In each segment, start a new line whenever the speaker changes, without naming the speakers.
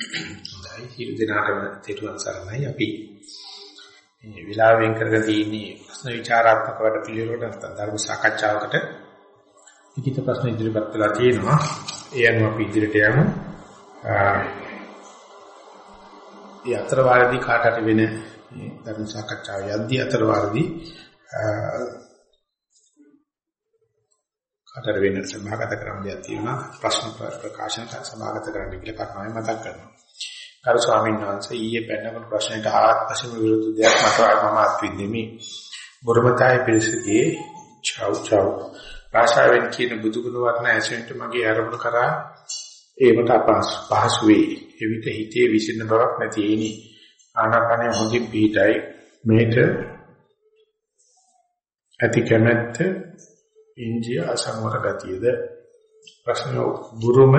හොඳයි. හිරු දිනාටම තෙරුවන් සරණයි. අපි මේ විලාවෙන් කරගෙන තියෙන්නේ ප්‍රශ්න විචාරාත්මක වැඩ පිළිවෙලකට නැත්නම් ධර්ම සාකච්ඡාවකට. ලිඛිත ප්‍රශ්න ඉදිරිපත් කළා තියෙනවා. ඒ අනුව අපි ඉදිරියට යමු. ඒ අතර වාරදී කාටට වෙන ධර්ම සාකච්ඡාව යද්දී අතර වාරදී කාටට වෙන සභාගත කරන්න දෙයක් තියෙනවා ප්‍රශ්න ප්‍රකාශන සභාගත කරන්න කියලා කර්මය මතක් කරනවා. කරු ස්වාමීන් වහන්සේ ඊයේ පැනනකොට ප්‍රශ්නයට ආත්මශම විරුද්ධ දෙයක් මට මම අත්විඳෙමි. බුරමතයි පිළිසකේ චව් චව් භාෂාවෙන් කියන බුදුගුණ වර්ණ ඇසෙන්ට මගේ ආරම්භ කරා ඒකට අපහසු පහසු වේ. එවිට හිතේ විසින්න බවක් නැති එනි. ආනාපානය හොඳින් පිටයි මේක ඇති කැමැත්ත ඉන්ද්‍රිය අසංවර ගතියද ප්‍රශ්න බුරුම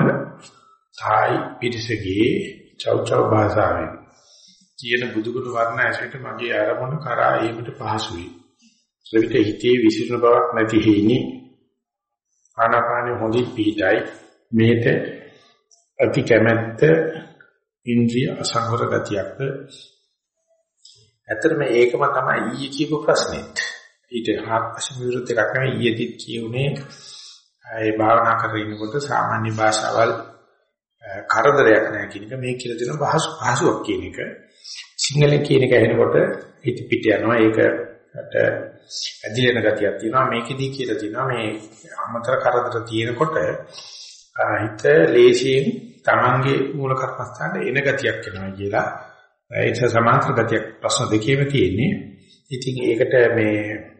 තායි පිරිසගේ චෞචෞ භාෂාවෙන් කියන බුදුගුණ වර්ණ ඇසෙට මගේ ආරමුණ කරා ඒකට පහසුයි. ශ්‍රවිත හිතේ විසිරණ බවක් නැති හේිනි. ආනාපානෙ හොඳින් පිටයි මේත අති කැමැත්ත ඉන්ද්‍රිය අසංවර ගතියක්ද ඇත්තටම ඒකම තමයි ඊයේ කියපු ප්‍රශ්නෙත්. ඊට හාත්පසින් විරුද්ධ එකක් නෙවෙයි. ඊයේදිත් කියුනේ ඒ භාවනා කරගෙන ඉන්නකොට සාමාන්‍ය භාෂාවල් කරදරයක් නැහැ කියන එක. මේ කියලා දෙන පහසු පහසුවක් කියන එක. සිංහලෙන් කියන එක ඇහෙනකොට හිත පිට යනවා. ඒකට ඇදිලෙන ගතියක් තියෙනවා. මේකෙදී කියලා තියෙනවා මේ අමතර කරදර තියෙනකොට හිත ලේසියෙන් Tamange මූල කර්මස්ථානට එන ගතියක් වෙනවා කියලා. ඒක සමාන්තර ගතියක් ප්‍රශ්න දෙකේම තියෙන්නේ. ඉතින් ඒකට මේ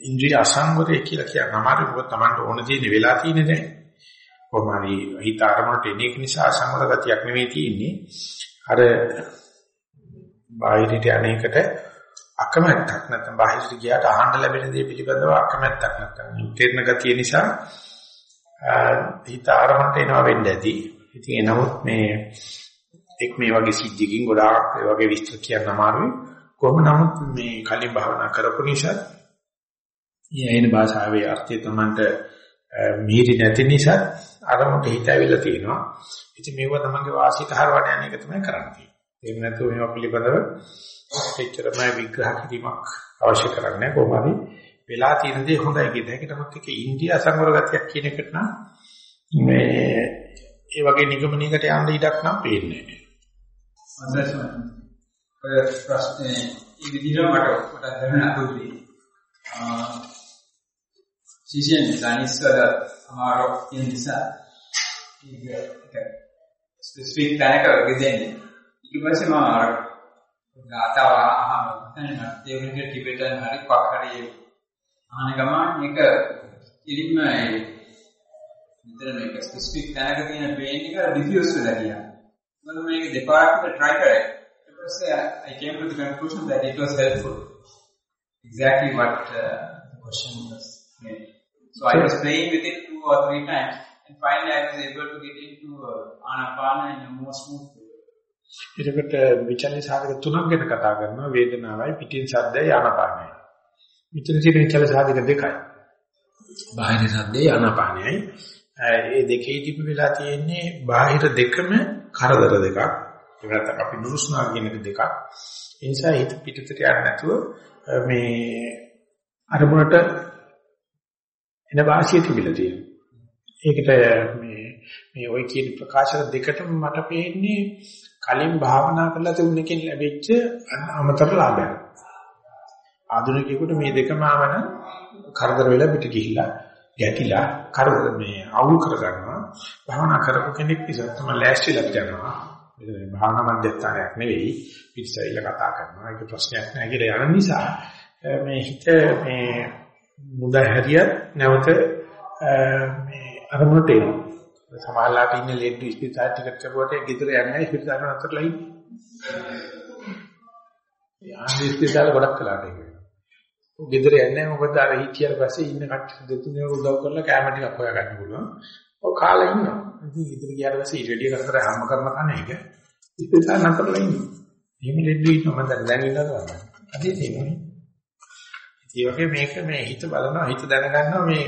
ඉන්ද්‍රිය අසංවරය කියලා කියන අමාරු මොකද Tamanට ඕන දේ වෙලා තියෙන්නේ දැන්. කොහොමරි හිත අරමුණට එන එක නිසා අසංවර ගතියක් නෙමෙයි තියෙන්නේ. අර බාහිරට අනේකට අකමැත්තක් නැත්නම් බාහිරට ගියාට අහන්න ලැබෙන දේ පිළිබඳව අකමැත්තක් නැත්නම් තේරෙන ගතිය නිසා හිත අරමුණට එනවා වෙන්න ඇති. ඉතින් එනමුත් මේ එක් මේ වගේ සිද්ධියකින් ගොඩාක් ඒ වගේ විස්තර කියන්න අමාරුයි. කොහොම නමුත් මේ කලින් භාවනා කරපු නිසා යයින භාෂාවේ අර්ථය තමන්ට මිහිරි නැති නිසා අරමුණට හිත ඇවිල්ලා තියෙනවා. ඉතින් මේව තමන්ගේ වාසියට හරවන්න යන එක තමයි කරන්නේ. එහෙම නැත්නම් මේවා පිළිබඳව එච්චරම විග්‍රහ කිරීමක් අවශ්‍ය කරන්නේ කොහොම හරි වෙලා තියෙන දේ හොඳයි කියන එක. නමුත් ඒක ඉන්දියා සංවර ගතියක් කියන එකට නම් මේ ඒ වගේ නිගමනයකට යන්න ඉඩක් නම් පේන්නේ නැහැ.
ඔය ප්‍රශ්නේ ඒ විදිහට මට මට දැනෙන අතුරුයි. සිසියන් සානිස්වර අමාරු කියන නිසා ඒක ස්පෙસિෆික් තැනක ගෙදෙන්නේ. ඊට පස්සේ මම අර ගාතාව අහනවා. එහෙනම් තේරුම්ගේ ටිබෙටන් හරි කොක් හරි අහන ගමන් මේක ඉලින්ම ඒ විතර මේක ස්පෙસિෆික් තැනක තියෙන පේන් එක ඩිෆියුස් වෙලා ගියා. මම මේක දෙපාරකට try කරේ. ඊට පස්සේ I came to the conclusion that it was helpful. Exactly what uh, the question was made. So I was playing with it two or three times, and finally I was able to get into uh, anapana in a more smooth way.
එතකොට uh, විචල්්‍ය සාධක තුනක් ගැන කතා කරනවා වේදනාවයි පිටින් සද්දයි ආනාපානයි. විචල්්‍ය තියෙන විචල්්‍ය සාධක දෙකයි. බාහිර සද්දේ ආනාපානයයි. Uh, ඒ දෙකේදීම වෙලා තියෙන්නේ බාහිර දෙකම කරදර දෙකක්. ඒ නැත්නම් අපි නුරුස්නා කියන දෙකක්. ඒ නිසා හිත පිටතට යන්නේ නැතුව uh, මේ අරමුණට එන වාසිය තිබිලා තියෙනවා. ඒකට මේ මේ ওই කියන ප්‍රකාශ දෙකටම මට පේන්නේ කලින් භාවනා කරලා තිබුණකින් ලැබිච්ච අමතර ලාභයක්. ආධුනිකයෙකුට මේ දෙකම ආවන කරදර වෙලා පිට ගිහිලා ගැටිලා කරදර මේ අවුල් කරගන්නවා. භාවනා කරපු කෙනෙක් නිසා තමයි ලෑස්තිලා යනවා. මේ භාවනා මධ්‍යස්ථානයක් නෙවෙයි පිටසයිල කතා කරනවා. ඒක ප්‍රශ්නයක් නෑ කියලා යන නිසා මේ හිත මේ මුද හැරියත් නැවත මේ අරමුණට එනවා. සමාහලාට ඉන්න ලෙඩ ඉස්පිරිතාල ටිකට් කරුවට ගෙදර යන්නේ ඉස්පිරිතාල අතරලා ඉන්නේ. යාන්නේ ඉස්පිරිතාල ගොඩක් කලාට ඒක. ගෙදර යන්නේ මොකද අර හිටියට පස්සේ ඉන්න කට්ටිය දෙතුනේ උදව් කරලා කැම ටිකක් හොයාගන්න පුළුවන්. ඔය කාලා ඉන්නවා. ඉතින් ගෙදර ගියාට පස්සේ ඉරෙඩිය කර කර හැම කරන කන එක ඉස්පිරිතාල නතරලා ඉන්නවා. එහෙම ලෙඩ ඉන්නවා මම දැන් ඉන්නවා. අදේ තියෙනවා. ඒ වගේ මේක මේ හිත බලනවා හිත දැනගන්නවා මේ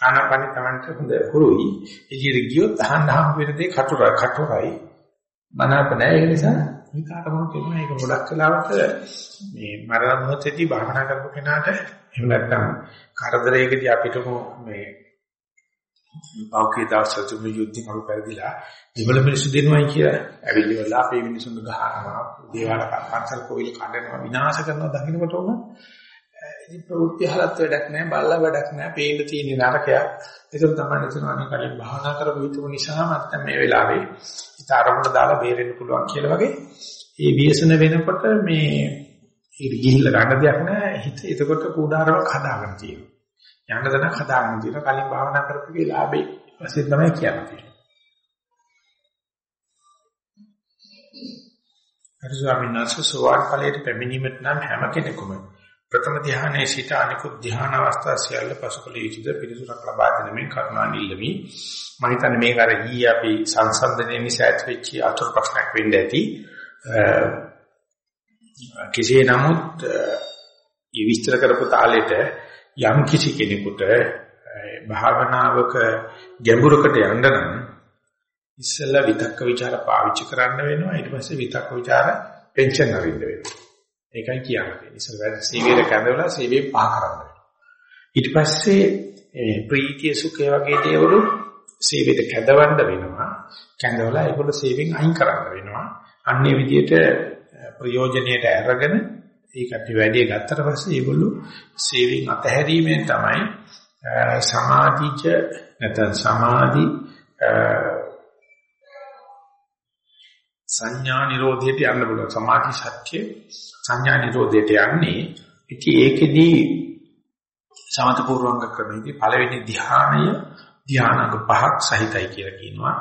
ආනාපානෙ Tamanට හොඳ හුරුයි. එළියට ගියොත් අහන්න හම් වෙන දේ කටුරයි කටුරයි. මනාප නැහැ ඒ නිසා විකාර මොකද එන්නේ ඒක ගොඩක් වෙලාවට මේ මරණ මොහොතේදී භාවනා කරපු කෙනාට එහෙම නැත්නම් කරදරයකදී අපිට මේ පෞකේ දවසට තුමු යුද්ධින් අරු පෙරදිලා දෙවල මිනිස්සු දෙනවයි කියලා ඇවිල්ලිවලා අපේ මිනිසුන් ගහනවා දේවාල පන්සල් කොවිල කඩනවා විනාශ කරනවා දකින්නකොට උන ඉතින් ප්‍රවෘත්ති හලත් වැඩක් නැහැ බල්ලා වැඩක් නැහැ පේන්න තියෙන නරකයක්. ඒක තමයි නේද අනේ කලින් භාවනා කරපු විතුම නිසා මට මේ වෙලාවේ ඊතරම්ට දාලා බේරෙන්න පුළුවන් කියලා වගේ ඒ ව්‍යසන වෙනකොට මේ ඒක ගිහිල්ලා ගන්න දෙයක් නැහැ හිත එතකොට කුඩාරවක් හදාගෙන තියෙනවා. යන්න දණක් හදාගෙන තියෙන කලින් භාවනා කරපුගේ ලාභේ වශයෙන් තමයි කියන්නේ. හරි ස්වාමීන් වහන්සේ සෝවාන් ඵලයට පැමිණීමට නම් හැම කෙනෙකුම ප්‍රථම ධානයේ සිට අනිකුත් ධාන අවස්ථා සියල්ල පසුකල යුතුද? පිළිසුරක් ලබා දෙනමින් කරුණානිල්ලමි මම හිතන්නේ මේක අර ඊයේ අපි සංසන්දනයේ නිසා ඇතිවෙච්ච අතුරු ප්‍රශ්නයක් වෙන්න ඇති. කෙසේ නමුත් මේ විස්තර කරපු තාලෙට යම් කිසි කෙනෙකුට භාවනාවක ගැඹුරකට යන්න නම් ඉස්සෙල්ලා විතක්ක ਵਿਚාර පාවිච්චි කරන්න වෙනවා. ඊට පස්සේ විතක්ක ਵਿਚාර පෙන්ෂන් අරින්න වෙනවා. ඒකයි කියන්නේ. ඉස්සෙල්ලා සීවේර කැඳවලා සීවේ පහ කරන්න වෙනවා. ඊට පස්සේ ප්‍රීතිය සුඛය වගේ දේවල් සීවේට කැඳවන්න වෙනවා. කැඳවලා ඒගොල්ලෝ සීවෙන් අයින් කරන්න වෙනවා. අන්නේ විදිහට ප්‍රයෝජනයට අරගෙන ඒකට වැඩි ගත්තට පස්සේ ඒගොල්ලෝ සේවින් අතහැරීමෙන් තමයි සමාධිච නැත්නම් සමාධි සංඥා නිරෝධයට යන්න පුළුවන්. සමාධි සත්‍ය සංඥා නිරෝධයට යන්නේ ඉතින් ඒකෙදී සමත පූර්වංග ක්‍රමයේදී පළවෙනි ධ්‍යානය ධ්‍යානංග පහක් සහිතයි කියලා කියනවා.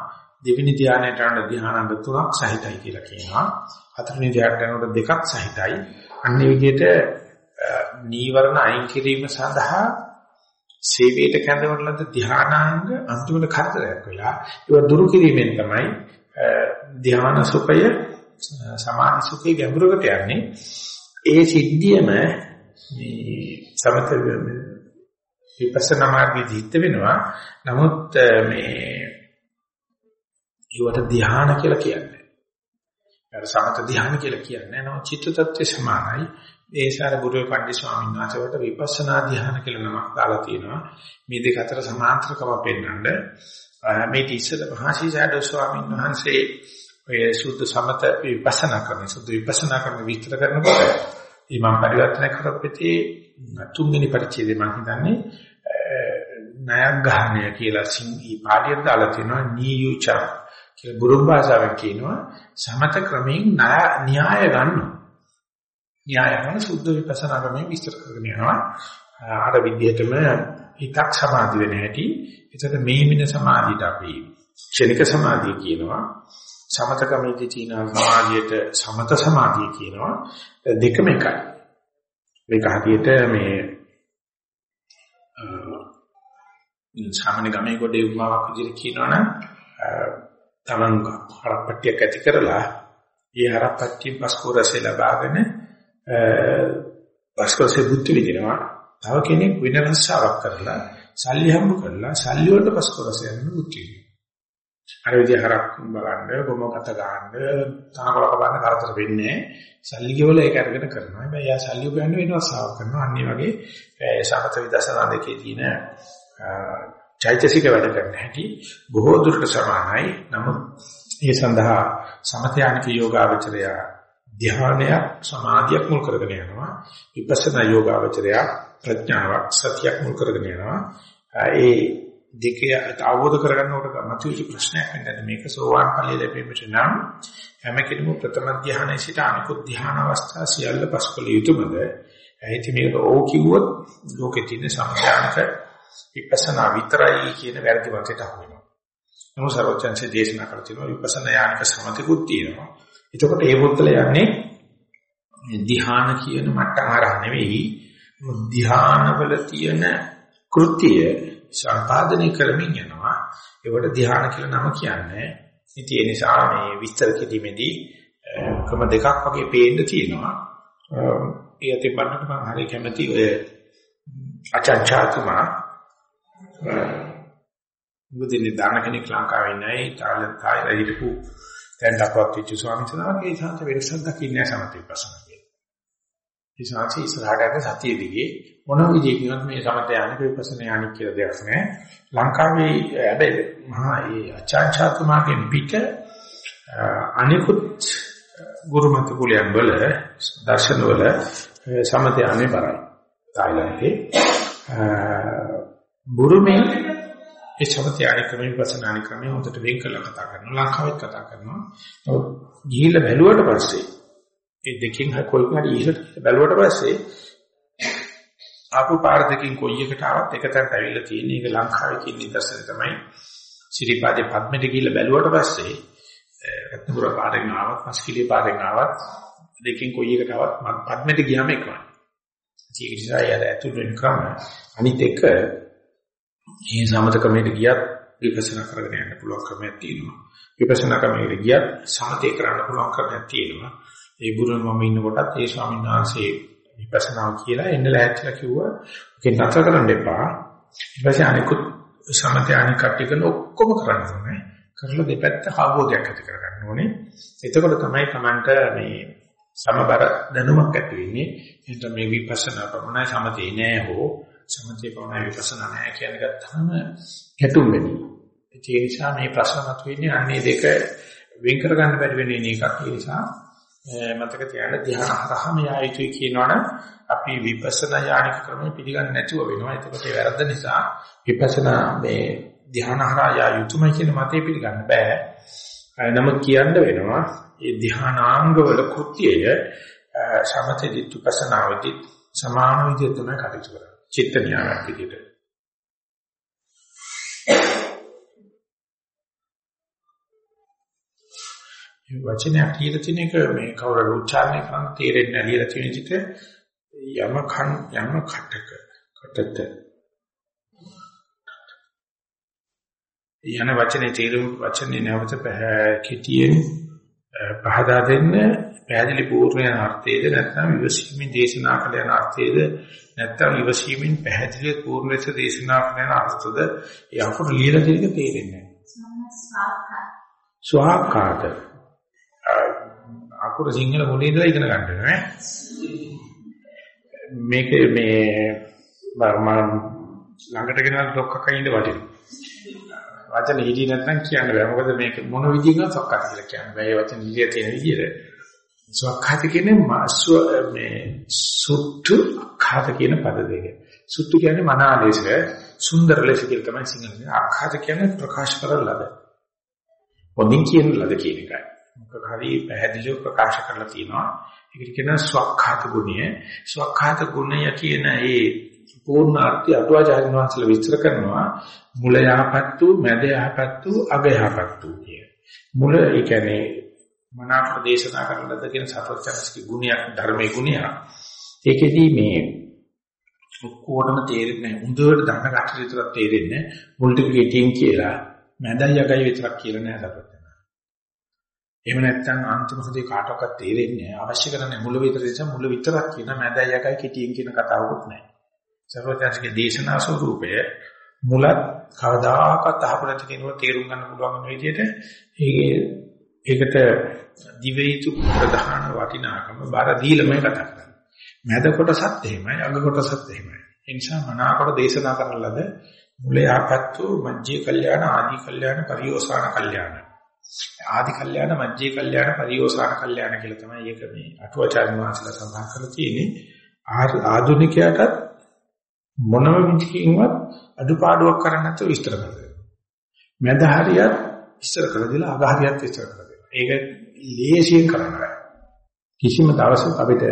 දෙවෙනි ධ්‍යානයට යන ධ්‍යානංග තුනක් සහිතයි කියලා කියනවා. හතරවෙනි ධ්‍යානයට යනකොට දෙකක් සහිතයි. අන්නේ විදිහට නීවරණ අයින් කිරීම සඳහා සේවයට කැඳවන ලද ධානාංග අන්තිමට කරදරයක් වෙලා ඒක දුරු කිරීමෙන් තමයි ධාන සුඛය සමාධි සුඛය ගැඹුරකට යන්නේ ඒ සිද්ධියම මේ සමත විපස්සනා මාර්ගයේ හිට වෙනවා නමුත් මේ ඒවට ධාන කියලා කියන්නේ අර සමත ධ්‍යාන කියලා කියන්නේ නෝ චිත්ත tattve සමානයි. ඒ සාර බුදුරේ පණ්ඩිත ස්වාමීන් වහන්සේට විපස්සනා ධ්‍යාන කියලා නමක් දාලා තියෙනවා. මේ දෙක අතර සමාන්තරකම පෙන්වන්න. මේ ඉස්සර මහසීසඩ ස්වාමීන් වහන්සේ ඔය සුද්ධ සමත විපස්සනා කරන සුද්ධ විපස්සනා කරන විස්තර කරනකොට මේ මම පරිවර්තන කරපෙති තුන්වෙනි පරිච්ඡේදය මම හිතන්නේ ණයග්‍රහණය කියලා සිංහී පාඩියට දාලා තියෙනවා නීයුචා කියලා බුරුම් භාෂාවෙන් කියනවා සමත ක්‍රමයෙන් න්‍යාය ගන්නවා. න්‍යාය ගන්න සුද්ධ විපස්සනා ක්‍රමයෙන් විස්තර කරගෙන යනවා. අර විදිහටම හිතක් සමාධි වෙන හැටි. එතකොට මේ මින සමාධියට අපි ක්ෂණික සමාධිය කියනවා. සමත ක්‍රමයේදී තියෙන සමාධියට සමත සමාධිය කියනවා. දෙකම එකයි. මේක හරියට මේ සාමාන්‍ය ගමේ කොටේ උමාවක් විදිහට කියනවනම් තමන් හරප්පට්ටියක් ඇති කරලා ඒ හරප්පට්ටිය පස්කෝරසේ ලබාගෙන පස්කෝරසේ බුද්ධ විදිනවා තව කෙනෙක් වෙන රස්සාවක් කරලා සල්ලි හම්බ කරලා සල්ලි වලට පස්කෝරසේ යන බුද්ධ විදිනවා අර විදිහ හරක් බලන්න ගොම කත ගන්න තනකොලක බලන්න කරදර වෙන්නේ සල්ලි ගෙවල ඒක අරගෙන කරනවා හැබැයි යා සල්ලි උපයන්න වෙන රස්සාවක් කරනවා අනිත් වගේ සමත විදර්ශනා දෙකේ තියෙන චෛතසික වැඩ කරන හැටි බොහෝ දුරට සමානයි. නමුත් ඒ සඳහා සමථයානික යෝගාවචරය ධ්‍යානය සමාධියක් මුල් කරගෙන යනවා. විපස්සනා යෝගාවචරය ප්‍රඥාවක් සතියක් මුල් කරගෙන යනවා. ඒ දෙකේ අවබෝධ කරගන්නකොට මතුවෙච්ච ප්‍රශ්නයක් වෙන්නේ මේක සෝවාන් ඵලයේ ලැබීමට නම් හැම කෙනෙම ප්‍රථම ධ්‍යානයේ සිට අනිකුත් ධ්‍යාන අවස්ථා සියල්ල පසුකල යුතුයමද? ඇයිති මේක ඕ කිව්වොත් ලෝකෙ තියෙන සම්ප්‍රදායික විපස්සනා විතරයි කියන වැරදි වචයට අහු වෙනවා. නමුත් සර්වඥන්සේ දේශනා කර තියෙනවා විපස්සනා යානික සමතිකුත් තියෙනවා. එතකොට ඒ පුත්තල යන්නේ ධ්‍යාන කියන මට්ටම හරහා නෙවෙයි ධ්‍යානවල තියෙන කෘත්‍යය සම්පාදනය කරමින් යනවා. ඒවට ධ්‍යාන කියලා නම කියන්නේ. ඉතින් ඒ නිසා මේ විස්තර කිරීමේදී ක්‍රම දෙකක් වගේ පේන්න තියෙනවා. ඒ අතේ බලන්න මම හරි කැමති ඔය අචාචාතුමා බුදිනේ දාන කෙනෙක් ලංකාවේ නැහැ. තාලෙන් තායිලා හිටපු දැන් දක්වත් විචු ස්වාමීන් වහන්සේ ඒ සාන්ත වෙනසක් දකින්නේ සමථ විපස්සනා කියන. ඒ සාන්ති ඉස්සරහට යන සතිය දිගේ මොන විදිහකින්වත් මේ සමථ යානික විපස්සනා යානික කියලා දෙයක් නැහැ. ලංකාවේ හැබැයි මහා ඒ අචාර්යතුමාගෙන් පිට අනිකුත් ගුරුමත කුලයන් වල දර්ශන වල සමථ යානේ බරයි. තායිලන්තේ බුරුමේ ඒ සමථ යානික ක්‍රම විපස්සනා යානික ක්‍රම හොඳට වෙන් කරලා කතා කරනවා. ලංකාවෙත් කතා කරනවා. නමුත් ගිහිල්ලා බැලුවට පස්සේ ඒ දෙකෙන් කොයි හරි ඉහළට බැලුවට පස්සේ ආපු පාර දෙකකින් කොයි එකට ආවත් එක තැනට ඇවිල්ලා තියෙන එක ලංකාවේ කියන නිදර්ශනය තමයි සිරිපාදේ පද්මෙට ගිහිල්ලා බැලුවට පස්සේ රත්නපුර පාරෙන් ආවත් මස්කිලිය පාරෙන් ආවත් දෙකෙන් කොයි එකට ආවත් පද්මෙට ගියාම එකමයි. ඒක නිසා යාර ඇතුල් වෙන ක්‍රම අනිත් එක මේ සමත ක්‍රමයට ගියත් විපස්සනා කරගෙන යන්න පුළුවන් ක්‍රමයක් තියෙනවා. විපස්සනා ක්‍රමයට ගියත් සමතේ කරන්න පුළුවන් ක්‍රමයක් තියෙනවා. ඒ බුරුම මම ඉන්න කොටත් ඒ ස්වාමීන් වහන්සේ විපස්සනා කියලා එන්න ලෑස්තිලා කිව්වා. ඒක නතර කරන්න එපා. ඊට පස්සේ අනිකුත් සමතේ අනික් කට්ටිය කරන ඔක්කොම කරන්න ඕනේ. කරලා දෙපැත්ත අවබෝධයක් ඇති කරගන්න ඕනේ. එතකොට තමයි Tamanට මේ සමබර දැනුමක් ඇති වෙන්නේ. එහෙනම් මේ විපස්සනා ප්‍රමණය සමතේ නෑ හෝ සමතේ ප්‍රමණය විපස්සනා නෑ කියන ගත්තාම ගැටුම් වෙනවා. ඒ නිසා මේ ප්‍රශ්න මතුවෙන්නේ අන්නේ දෙක වෙන් කරගන්න බැරි වෙන එකක්. ඒ නිසා මතක තියාගන්න ධ්‍යාන හරහාම යායුතුයි කියනවනම් අපි විපස්සනා යානික ක්‍රමෙ පිළිගන්නේ නැතුව වෙනවා. එතකොට ඒ වැරද්ද නිසා විපස්සනා මේ ධ්‍යාන හරහා යායුතුමයි කියන මතේ පිළිගන්න බෑ. නමුත් කියන්න වෙනවා ඒ ධ්‍යානාංගවල කෘත්‍යය සමතේදී විපස්සනාවේදී සමාන විදිහට තමයි කටයුතු කරන්නේ. චිත්ත ඥානක් විදිහට. වචනයක් කියලා තියෙන එක මේ කවුරු උච්චාරණය කරන්න තේරෙන්නේ නැහැ කියලා තියෙන විදිහට යම කන් යම කටක කටත යන වචනේ තේරුම් වචනේ නැවත කෙටියෙන් පහදා දෙන්න පැහැදිලි පූර්ණ අර්ථයේද නැත්නම් විවසීමෙන් දේශනා කළ යන අර්ථයේද නැත්නම් විවසීමෙන් පැහැදිලි පූර්ණ ලෙස දේශනා කළ යන අර්ථද ඒ අකුරු ලියලා තියෙන තේරෙන්නේ නැහැ. ස්වාකාත අකුර සිංහල මොලේ ඉඳලා ඉගෙන ගන්න වෙනවා මේක මේ මම ළඟට ගෙනල්ලා ඩොක්කක ඉඳ වටිනවා වචන හිටි නැත්නම් කියන්න බෑ. මොකද මේක මොන විදිහකින්වත් සක්කාත කියලා කියන්න බෑ. ඒ වචන ඉලිය තියෙන විදිහට. සක්කාත කියන්නේ මාස්ව මේ සුත්තු අක්ඛාත කියන පද දෙක. සුත්තු කියන්නේ මනා ලෙස සුන්දර ලෙස කියලා තමයි සිංහලෙන් අක්ඛාත කියන්නේ ප්‍රකාශ කරන ලද. පොදින් කියන ලද කියන එකයි. මොකක් හරි පැහැදිලිව ප්‍රකාශ කරලා තියෙනවා. ඒකට කියන ස්වක්ඛාත ගුණය. ස්වක්ඛාත ගුණය කියන ඒ පූර්ණ අර්ථය අටුවාචාර්ය වහන්සේලා විස්තර කරනවා මුල යහපත් වූ, මැද යහපත් වූ, අග යහපත් වූ කිය. මුල ඒ කියන්නේ මනාප දේශනා කරනද කියන සතරචනස්කී ගුණයක් ධර්මයේ ගුණයක්. ඒකෙදී මේ ඔක්කොටම තේරෙන්නේ හොඳට දන්න කටට විතරක් තේරෙන්නේ මුල් ටික ගෙටින් කියලා මැදයි අගයි විතරක් කියලා නෑ සතර. එහෙම නැත්නම් අන්තිමකදී කාටවත් තේරෙන්නේ නැහැ. අවශ්‍ය කරන්නේ මුල විතර නිසා මුල විතරක් කියන මැදයි යකයි කෙටියෙන් කියන කතාවකුත් නැහැ. සර්වඥාන්සේගේ දේශනා ස්වරූපය මුලත් කවදාකවත් අහපු නැති කෙනෙකුට තේරුම් ගන්න පුළුවන් වෙන විදිහට ඒකේ ඒකට දිවේතු ප්‍රධාන වටිනාකම බාර දීලමයි කතා කරන්නේ. මැද කොටසත් එහෙමයි අග කොටසත් එහෙමයි. ඒ නිසා මනාකොට දේශනා කරන ලද මුලේ ආපත්තු මජ්ජේ කල්යාණ ආදී කල්යාණ පරිෝසాన කල්යාණ ආදි කල්යාණ මජ්ජේ කල්යාණ පරිෝසాన කල්යාණ කියලා තමයි ඒක මේ අටුවාචාර්ය වහන්සේලා සඳහන් කරලා තියෙන්නේ ආධුනිකයාට මොනම විදිහකින්වත් අඩුපාඩුවක් කරන්න නැතුව විස්තර කරලා මැද හරියත් ඉස්සර කරලා දීලා අග හරියත් ඉස්සර කරලා දෙනවා. ඒක ලේසියෙන් කරන්න බෑ. කිසිම දවසක අපිට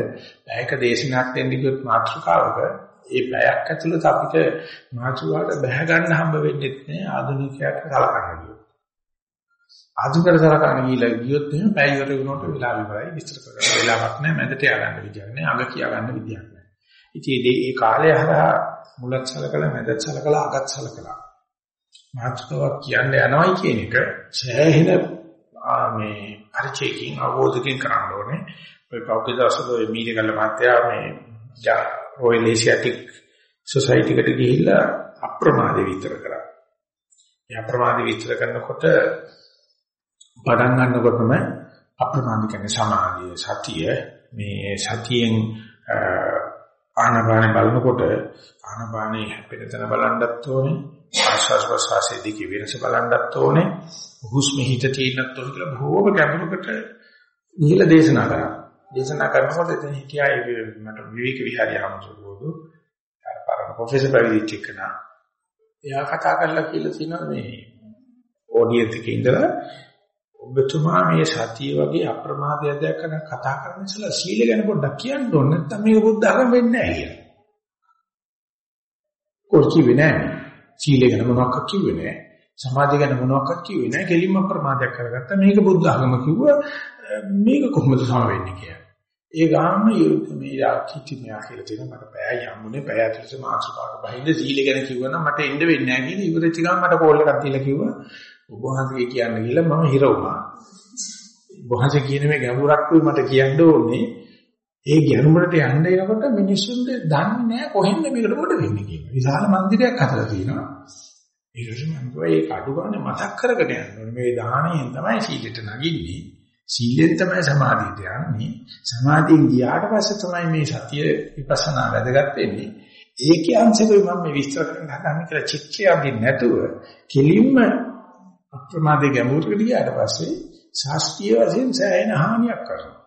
පැයක දේශනාවක් දෙන්න ගියොත් මාතෘකාවක ඒ පැයක් ඇතුළත අපිට මාතෘකාවට බැහැ ගන්න හම්බ වෙන්නේ නැහැ ආධුනිකයාට කලකන්න ආධුකර සලකන ගිහිලා ගියොත් එහෙම පැය ඉවර වෙනකොට වෙලා ඉවරයි විස්තර කරන්න වෙලාවක් නැහැ මැදට ය아가න්න විදියක් නැහැ අග කියා ගන්න විදියක් නැහැ ඉතින් මේ කාලය හරහා මුලත් සලකලා මැදත් සලකලා අගත් සලකලා මාත්‍රාවක් කියන්න යනවයි කියන එක සෑහෙන මේ පරිචයකින් අවබෝධකින් කරන්න ඕනේ ඔය කවුකේ දවසක ඔය මීඩිකල්ල මාත්‍යා මේ රොයල් ඒසියාටික් සොසයිටි එකට ගිහිල්ලා අප්‍රමාදේ විතර කරා. ඒ අප්‍රමාදේ විතර කරනකොට පටන් ගන්නකොටම අප්‍රමාද කියන්නේ සමාධිය සතිය. මේ සතියෙන් ආනපාන බලනකොට ආනපානේ හැපෙන තැන බලන්නත් ඕනේ. ආශ්වාස ප්‍රශ්වාසයේ දිගේ වෙනස බලන්නත් ඕනේ. හුස්ම හිත තියෙනත් ඕනේ කියලා බොහෝම ගැඹුරකට නිල දේශනා කරා. දේශනා කරනකොට එතන හිටියා ඒ මට විවේක විහාරය හමුදුවෝදු අර පරම ප්‍රොෆෙසර් පැවිදිච්ච කෙනා. එයා කතා කරලා කියලා තියෙනවා මේ ඔඩියන්ස් එකේ ඉඳලා ඔබතුමා මේ සතිය වගේ අප්‍රමාදයක් දැක්කම කතා කරන ඉස්සලා සීල ගැන පොඩ්ඩක් කියන්න ඕන නැත්නම් මේක බුද්ධ ධර්ම වෙන්නේ නැහැ කියලා. කොහොචි වෙන්නේ සීල ගැන මොනවක්වත් කිව්වේ නැහැ. සමාධිය ගැන මොනවක්වත් කිව්වේ නැහැ. කෙලින්ම අප්‍රමාදයක් කරගත්තා. මේක බුද්ධ ධර්ම කිව්වා. මේක කොහොමද සම වෙන්නේ කියලා. ඒ ගාම මේ යාකිති මෙයා කියලා තියෙන මට බෑ යම්ුනේ බෑ ඇතුළත මාසු පාට බහින්ද සීල ගැන කිව්වනම් මට එන්න වෙන්නේ නැහැ කියලා ඉවරච්ච ගමන් මට කෝල් එකක් දීලා කිව්වා ඔබ වහන්සේ කියන්න ගිහලා මම හිර වුණා. ඔබ වහන්සේ කියන මේ ගැඹුරක් මට කියන්න ඕනේ. ඒ ගැඹුරට යන්න එනකොට මිනිස්සුන්ට දන්නේ නැහැ කොහෙන්ද මේකට කොට වෙන්නේ කියලා. විශාල මන්දිරයක් හදලා තියෙනවා. ඊට පස්සේ මම කිව්වා ඒක අඩු ගන්න මතක් කරගෙන යන්න ඕනේ. මේ දාහණයෙන් තමයි සීලෙට නගින්නේ. සීලෙන් තමයි සමාධියට යන්නේ. සමාධියෙන් ගියාට පස්සේ තමයි මේ සතිය විපස්සනා වැදගත් වෙන්නේ. ඒකේ අංශකෙයි මම මේ විස්තර කරන්න හදන්නේ කියලා චිත්තය අදින්න නැතුව කෙලින්ම අප්‍රමාදයේ ගැඹුරකට ගියාට පස්සේ ශාස්ත්‍රීය වශයෙන් සෑහෙන හානියක් කරනවා.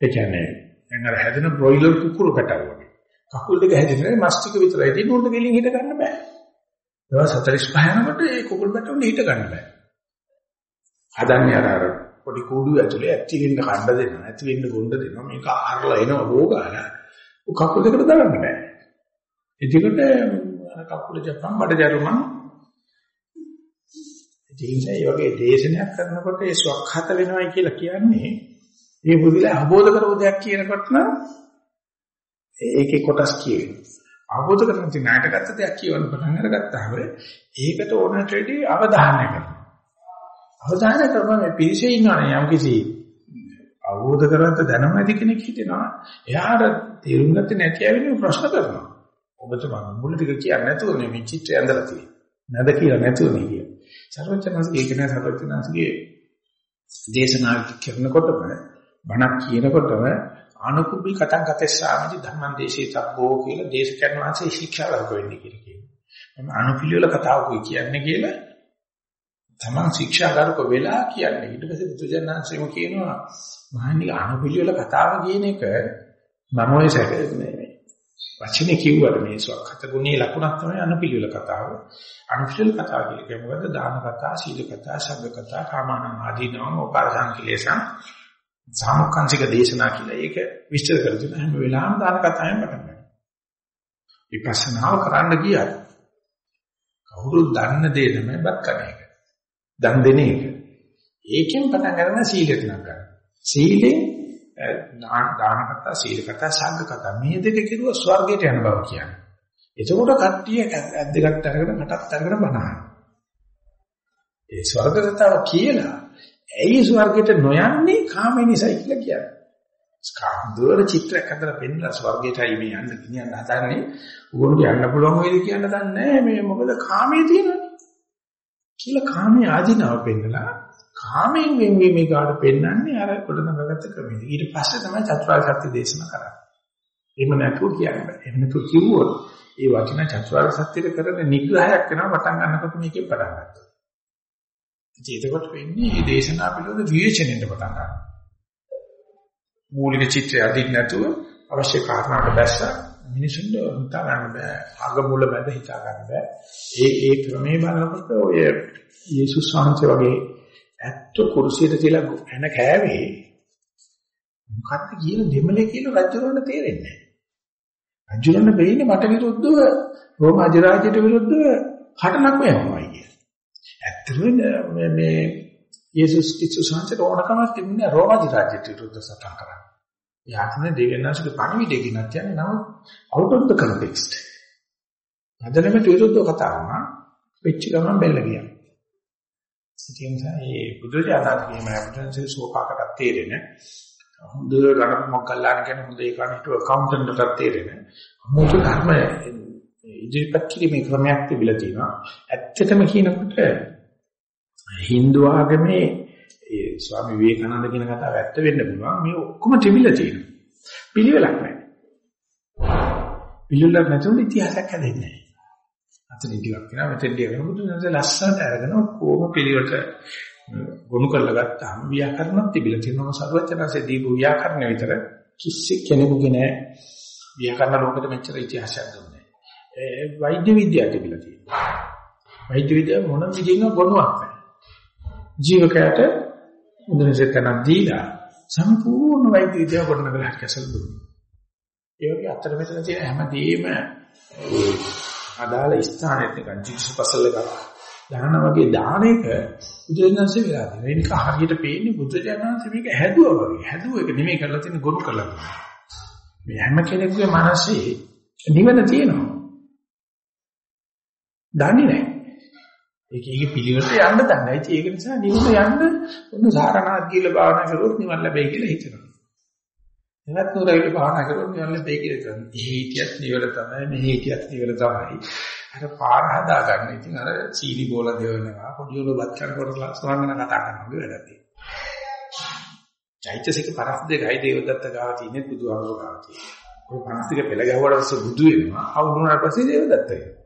ඒ කියන්නේ දැන් අර හැදෙන බ්‍රොයිලර් කුකුරු පැටව වගේ. කකුල් දෙක හැදෙන්නේ මස් ටික විතරයි. ඒක උන්ට ගෙලින් හිට ගන්න බෑ. දවස් 45 යනකොට ඒ කුකුල් පැටවුන් හිට ගන්න බෑ. හදන්නේ අර අර පොඩි කූඩුව ඇතුලේ ඇත්ති වෙන්න කණ්ඩ දෙනවා. ඇති වෙන්න ගොණ්ඩ දෙනවා. මේක අහරලා එනවා රෝගාල. කකුල් දෙකට දාන්න බෑ. එතකොට අර කකුල ජපන් බඩ ජරුමන් ඒ නිසා මේ වගේ දේශනයක් කරනකොට ඒ ස්වකහත වෙනවයි කියලා කියන්නේ මේ බුදුලා අවබෝධ කරව දෙයක් කියනකොට නම් ඒකේ කොටස් කියවෙනවා. අවබෝධ කරගන්න තියෙන ණයටගත්ත දෙයක් කියවන්න පටන් අරගත්තාම ඒකට ඕනට රෙඩි අවධානය කරනවා. අවධානය කරනවා මේ පිරිසේ ඉන්නවනේ යම් කිසි අවබෝධ කරගත්ත දැනුම ඇති කෙනෙක් හිටිනවා. එයාට තේරුම් ගත්තේ නැති ඇවිල්ලා ප්‍රශ්න කරනවා. ඔබතුමා මුල ටික කියන්නේ නැතුව මේ චිත්‍රය ඇඳලා තියෙන්නේ. නැද කියලා නැතුව නේ කියන්නේ. සර්වචනන්සේ ඒක නෑ සර්වචනන්සේගේ දේශනා කරනකොටම බණක් කියනකොටම අනුකුබ්බි කතං කතස්සාමිති ධම්මං දේශේ තබ්බෝ කියලා දේශකයන් වහන්සේ ශික්ෂාවක් වෙන්නේ කියලා කියනවා. මම අනුපිළිවෙල කතාවකුයි කියන්නේ කියලා තමන් ශික්ෂාගාරක වෙලා කියන්නේ. ඊට පස්සේ බුදුජානනාංශයම කියනවා මහන්නේ අනුපිළිවෙල කතාව කියන එක මම ඔය සැකේ වචනේ කිව්වට මේ සක්හත ගුණයේ ලකුණක් තමයි අනුපිළිවෙල කතාව. අනුපිළිවෙල කතාව කියන්නේ මොකද? දාන කතා, සීල කතා, ශබ්ද කතා, කාමානං ආදීනවම උපාදාන කිලේශං සාමුක්ඛංශික දේශනා කියලා ඒක විස්තර කර දෙන හැම වෙලාවෙම දාන කතාවෙන් පටන් ගන්නවා. විපස්සනාව කරන්න ගියත් කවුරුත් දන්න දේ තමයි බත් කන එක. දන් දෙන එක. ඒකෙන් පටන් ගන්න සීලෙට නගන්න. සීලෙන් දානකතා සීලකතා සංඝකතා මේ දෙක කිරුව ස්වර්ගයට යන බව කියන්නේ. එතකොට කට්ටිය ඇද්දකට අරගෙන කටත් අරගෙන බනහන. ඒ ස්වර්ගකතාව කියලා ඇයි ස්වර්ගයට නොයන්නේ කාමේ නිසායි කියලා කියන්නේ. ස්කාන්දවල චිත්‍රයක් හදලා පෙන්නලා ස්වර්ගයටයි මේ යන්න කියන්න හදන්නේ. උගොල්ලෝ යන්න පුළුවන් වේද කියන්න දන්නේ මේ මොකද කාමයේ තියෙනනේ. කියලා කාමයේ ආධිනව පෙන්නලා කාමයෙන් වෙන්වීමේ කාට පෙන්වන්නේ අර කොටනගත ක්‍රමෙද. ඊට පස්සේ තමයි චතුරාර්ය සත්‍ය දේශනා කරන්නේ. එහෙම නැතුව කියන්නේ බෑ. එහෙම නැතුව කිව්වොත් ඒ වචන චතුරාර්ය සත්‍යෙට කරන නිග්‍රහයක් වෙනවා පටන් ගන්නකොට මේකෙන් පටන් ගන්නවා. ඉතින් ඒකකොට වෙන්නේ මේ දේශනා පිළිබඳ විවේචනෙන්න පටන් ගන්නවා. මූලික චිත්‍රය අදින්න නැතුව අවශ්‍ය කාරණාට බැස්සා මිනිසුන්ට හිතා ගන්න බෑ. අග මුල මැද හිතා ගන්න බෑ. ඒ ඒ ක්‍රමේ බලනකොට ඔය යේසුස් වහන්සේ වගේ ඇත්ත කුරුසියට තියලා එන කෑවේ මොකක්ද කියන දෙමළේ කියන රජුරණ තේරෙන්නේ නැහැ. රජුරණ වෙන්නේ මට විරුද්ධව රෝම අධිරාජ්‍යයට විරුද්ධව හටනක් වෙනවා කිය. ඇත්තටම මේ මේ යේසුස් ක්‍රිස්තුස් වහන්සේට ඕනකමක් තිබුණේ රෝම අධිරාජ්‍යයට විරුද්ධව සටන් කරන්න. යාත්‍රානේ දෙවියන්සේගේ පණිවිඩය කියනක් කියන්නේ නම out of the context. අදලමට විරුද්ධව කතා වුණා. වෙච්ච ගමන් බැල්ල ගියා. ඒ නිසා මේ බුදුජානකගේ මෑබුදන්සේ සෝපාකටත් තේරෙන හොඳ ගණන් මොකක්ලාන කියන හොඳ ඒකන හිටව කවුන්ටන්ට්ට තේරෙන මොකද ධර්ම ඉදිරිපත් කිරීමේ ක්‍රමයක් තිබිලා තියෙනවා. ඇත්තටම කියනකොට Hindu ආගමේ ඒ ස්වාමි විවේකානන්ද කියන කතාව ඇත්ත වෙන්න පුළුවන්. මේ ඔක්කොම තිබිලා තියෙනවා. පිළිවෙලක් නැහැ. පිළිවෙලක් නැතුව ඉතිහාසයක් හැදෙන්නේ නැහැ. අතන ටිකක් කියනවා මෙතෙන් ටික බුදුන්සේ ලස්සනට අරගෙන කොහොම පිළිවෙලට ගොනු කරලා ගත්තාම ව්‍යාකරණත් තිබිලා තියෙනවා. සර්වචනසේ දීපු ව්‍යාකරණ විතර කිසි කෙනෙකුගේ නැහැ. ව්‍යාකරණ ලෝකෙට මෙච්චර ඉතිහාසයක් දුන්නේ නැහැ. වෛද්‍ය විද්‍යාව තිබිලා තියෙනවා. වෛද්‍ය විද්‍යාව මොන විදිහින් ගොනුවක් නැහැ. ජීවකයට මුදනසෙත් තනක් දීලා සම්පූර්ණ වෛද්‍ය විද්‍යාව ගොඩනගලා කැසල් දුන්නා. ඒ වගේ අතර මෙතන තියෙන හැමදේම අදාළ ස්ථානෙත් නිකන් ජික්සපසල් එක දාන වගේ දාන එක බුදුරජාණන්සේ වෙලා දෙනවා. ඒක හරියට පේන්නේ බුදුරජාණන්සේ මේක හැදුවා වගේ. හැදුව එක නෙමෙයි කරලා තියෙන ගොනු කරලා තියෙනවා. මේ හැම කෙනෙකුගේ මනසේ නිවන තියෙනවා. දන්නේ නැහැ. ඒක ඒක පිළිවෙලට යන්න දන්නේ. ඒක නිසා නිවන යන්න ඔන්න සාරණාත් කියලා භාවනා කරොත් නිවන් ලැබෙයි කියලා හිතනවා. එවත් නුරවිල භාවනා කරොත් නිවන් ලැබෙයි කියලා හිතනවා. මේ හිතියත් නිවන තමයි, මේ හිතියත් නිවන තමයි. අර පාර හදා ගන්න. ඉතින් අර සීනි බෝල දෙවනවා, පොඩි උලවත් කරනකොට සුවංගන කතා කරනවා වගේ වැඩක් තියෙනවා. චෛතසික පරස් දෙකයි දේවදත්ත ගාව තියෙන්නේ බුදුහාමුදුරුවෝ ගාව තියෙන්නේ. ඔය පරස් දෙක පෙළ ගැහුවට පස්සේ බුදු වෙනවා. අවුරුනාට පස්සේ දේවදත්ත වෙනවා.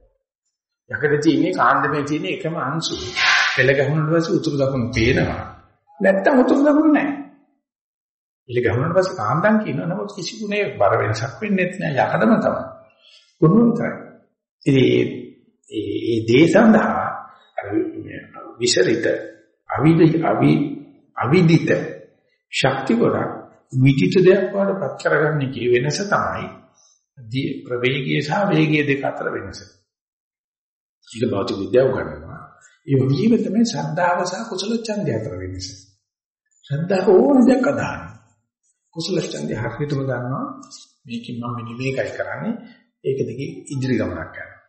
යකඩ තියෙන්නේ කාන්දමේ තියෙන එකම අංශු. පෙළ ගැහුණාට පස්සේ උතුරු දකුණු පේනවා. නැත්තම් උතුරු දකුණු නැහැ. පෙළ ගැහුණාට පස්සේ කාන්දම් කියනවා නමුත් කිසි ගුණේ බර වෙනසක් වෙන්නේ නැහැ යකඩම තමයි. ගුණ විතරයි. ඉතින් ඒ දේ සඳහා විසරිත අවිදි අවි අවිදිත ශක්ති ගොඩක් විදිත දෙයක් වඩපත් කරගන්න කී වෙනස තමයි ප්‍රවේගය සහ වේගය දෙක අතර වෙනස. ඒක භෞතික විද්‍යාව උගන්වනවා. ඒ වගේම තමයි ශ්‍රද්ධාව සහ කුසල ඡන්දය අතර වෙනස. ශ්‍රද්ධාව ඕන දෙයක් අදහන. කුසල ඡන්දය හරියටම ගන්නවා මේකෙන් මම මෙන්න මේකයි කරන්නේ. ඒක දිගේ ඉදිරි ගමනක් යනවා.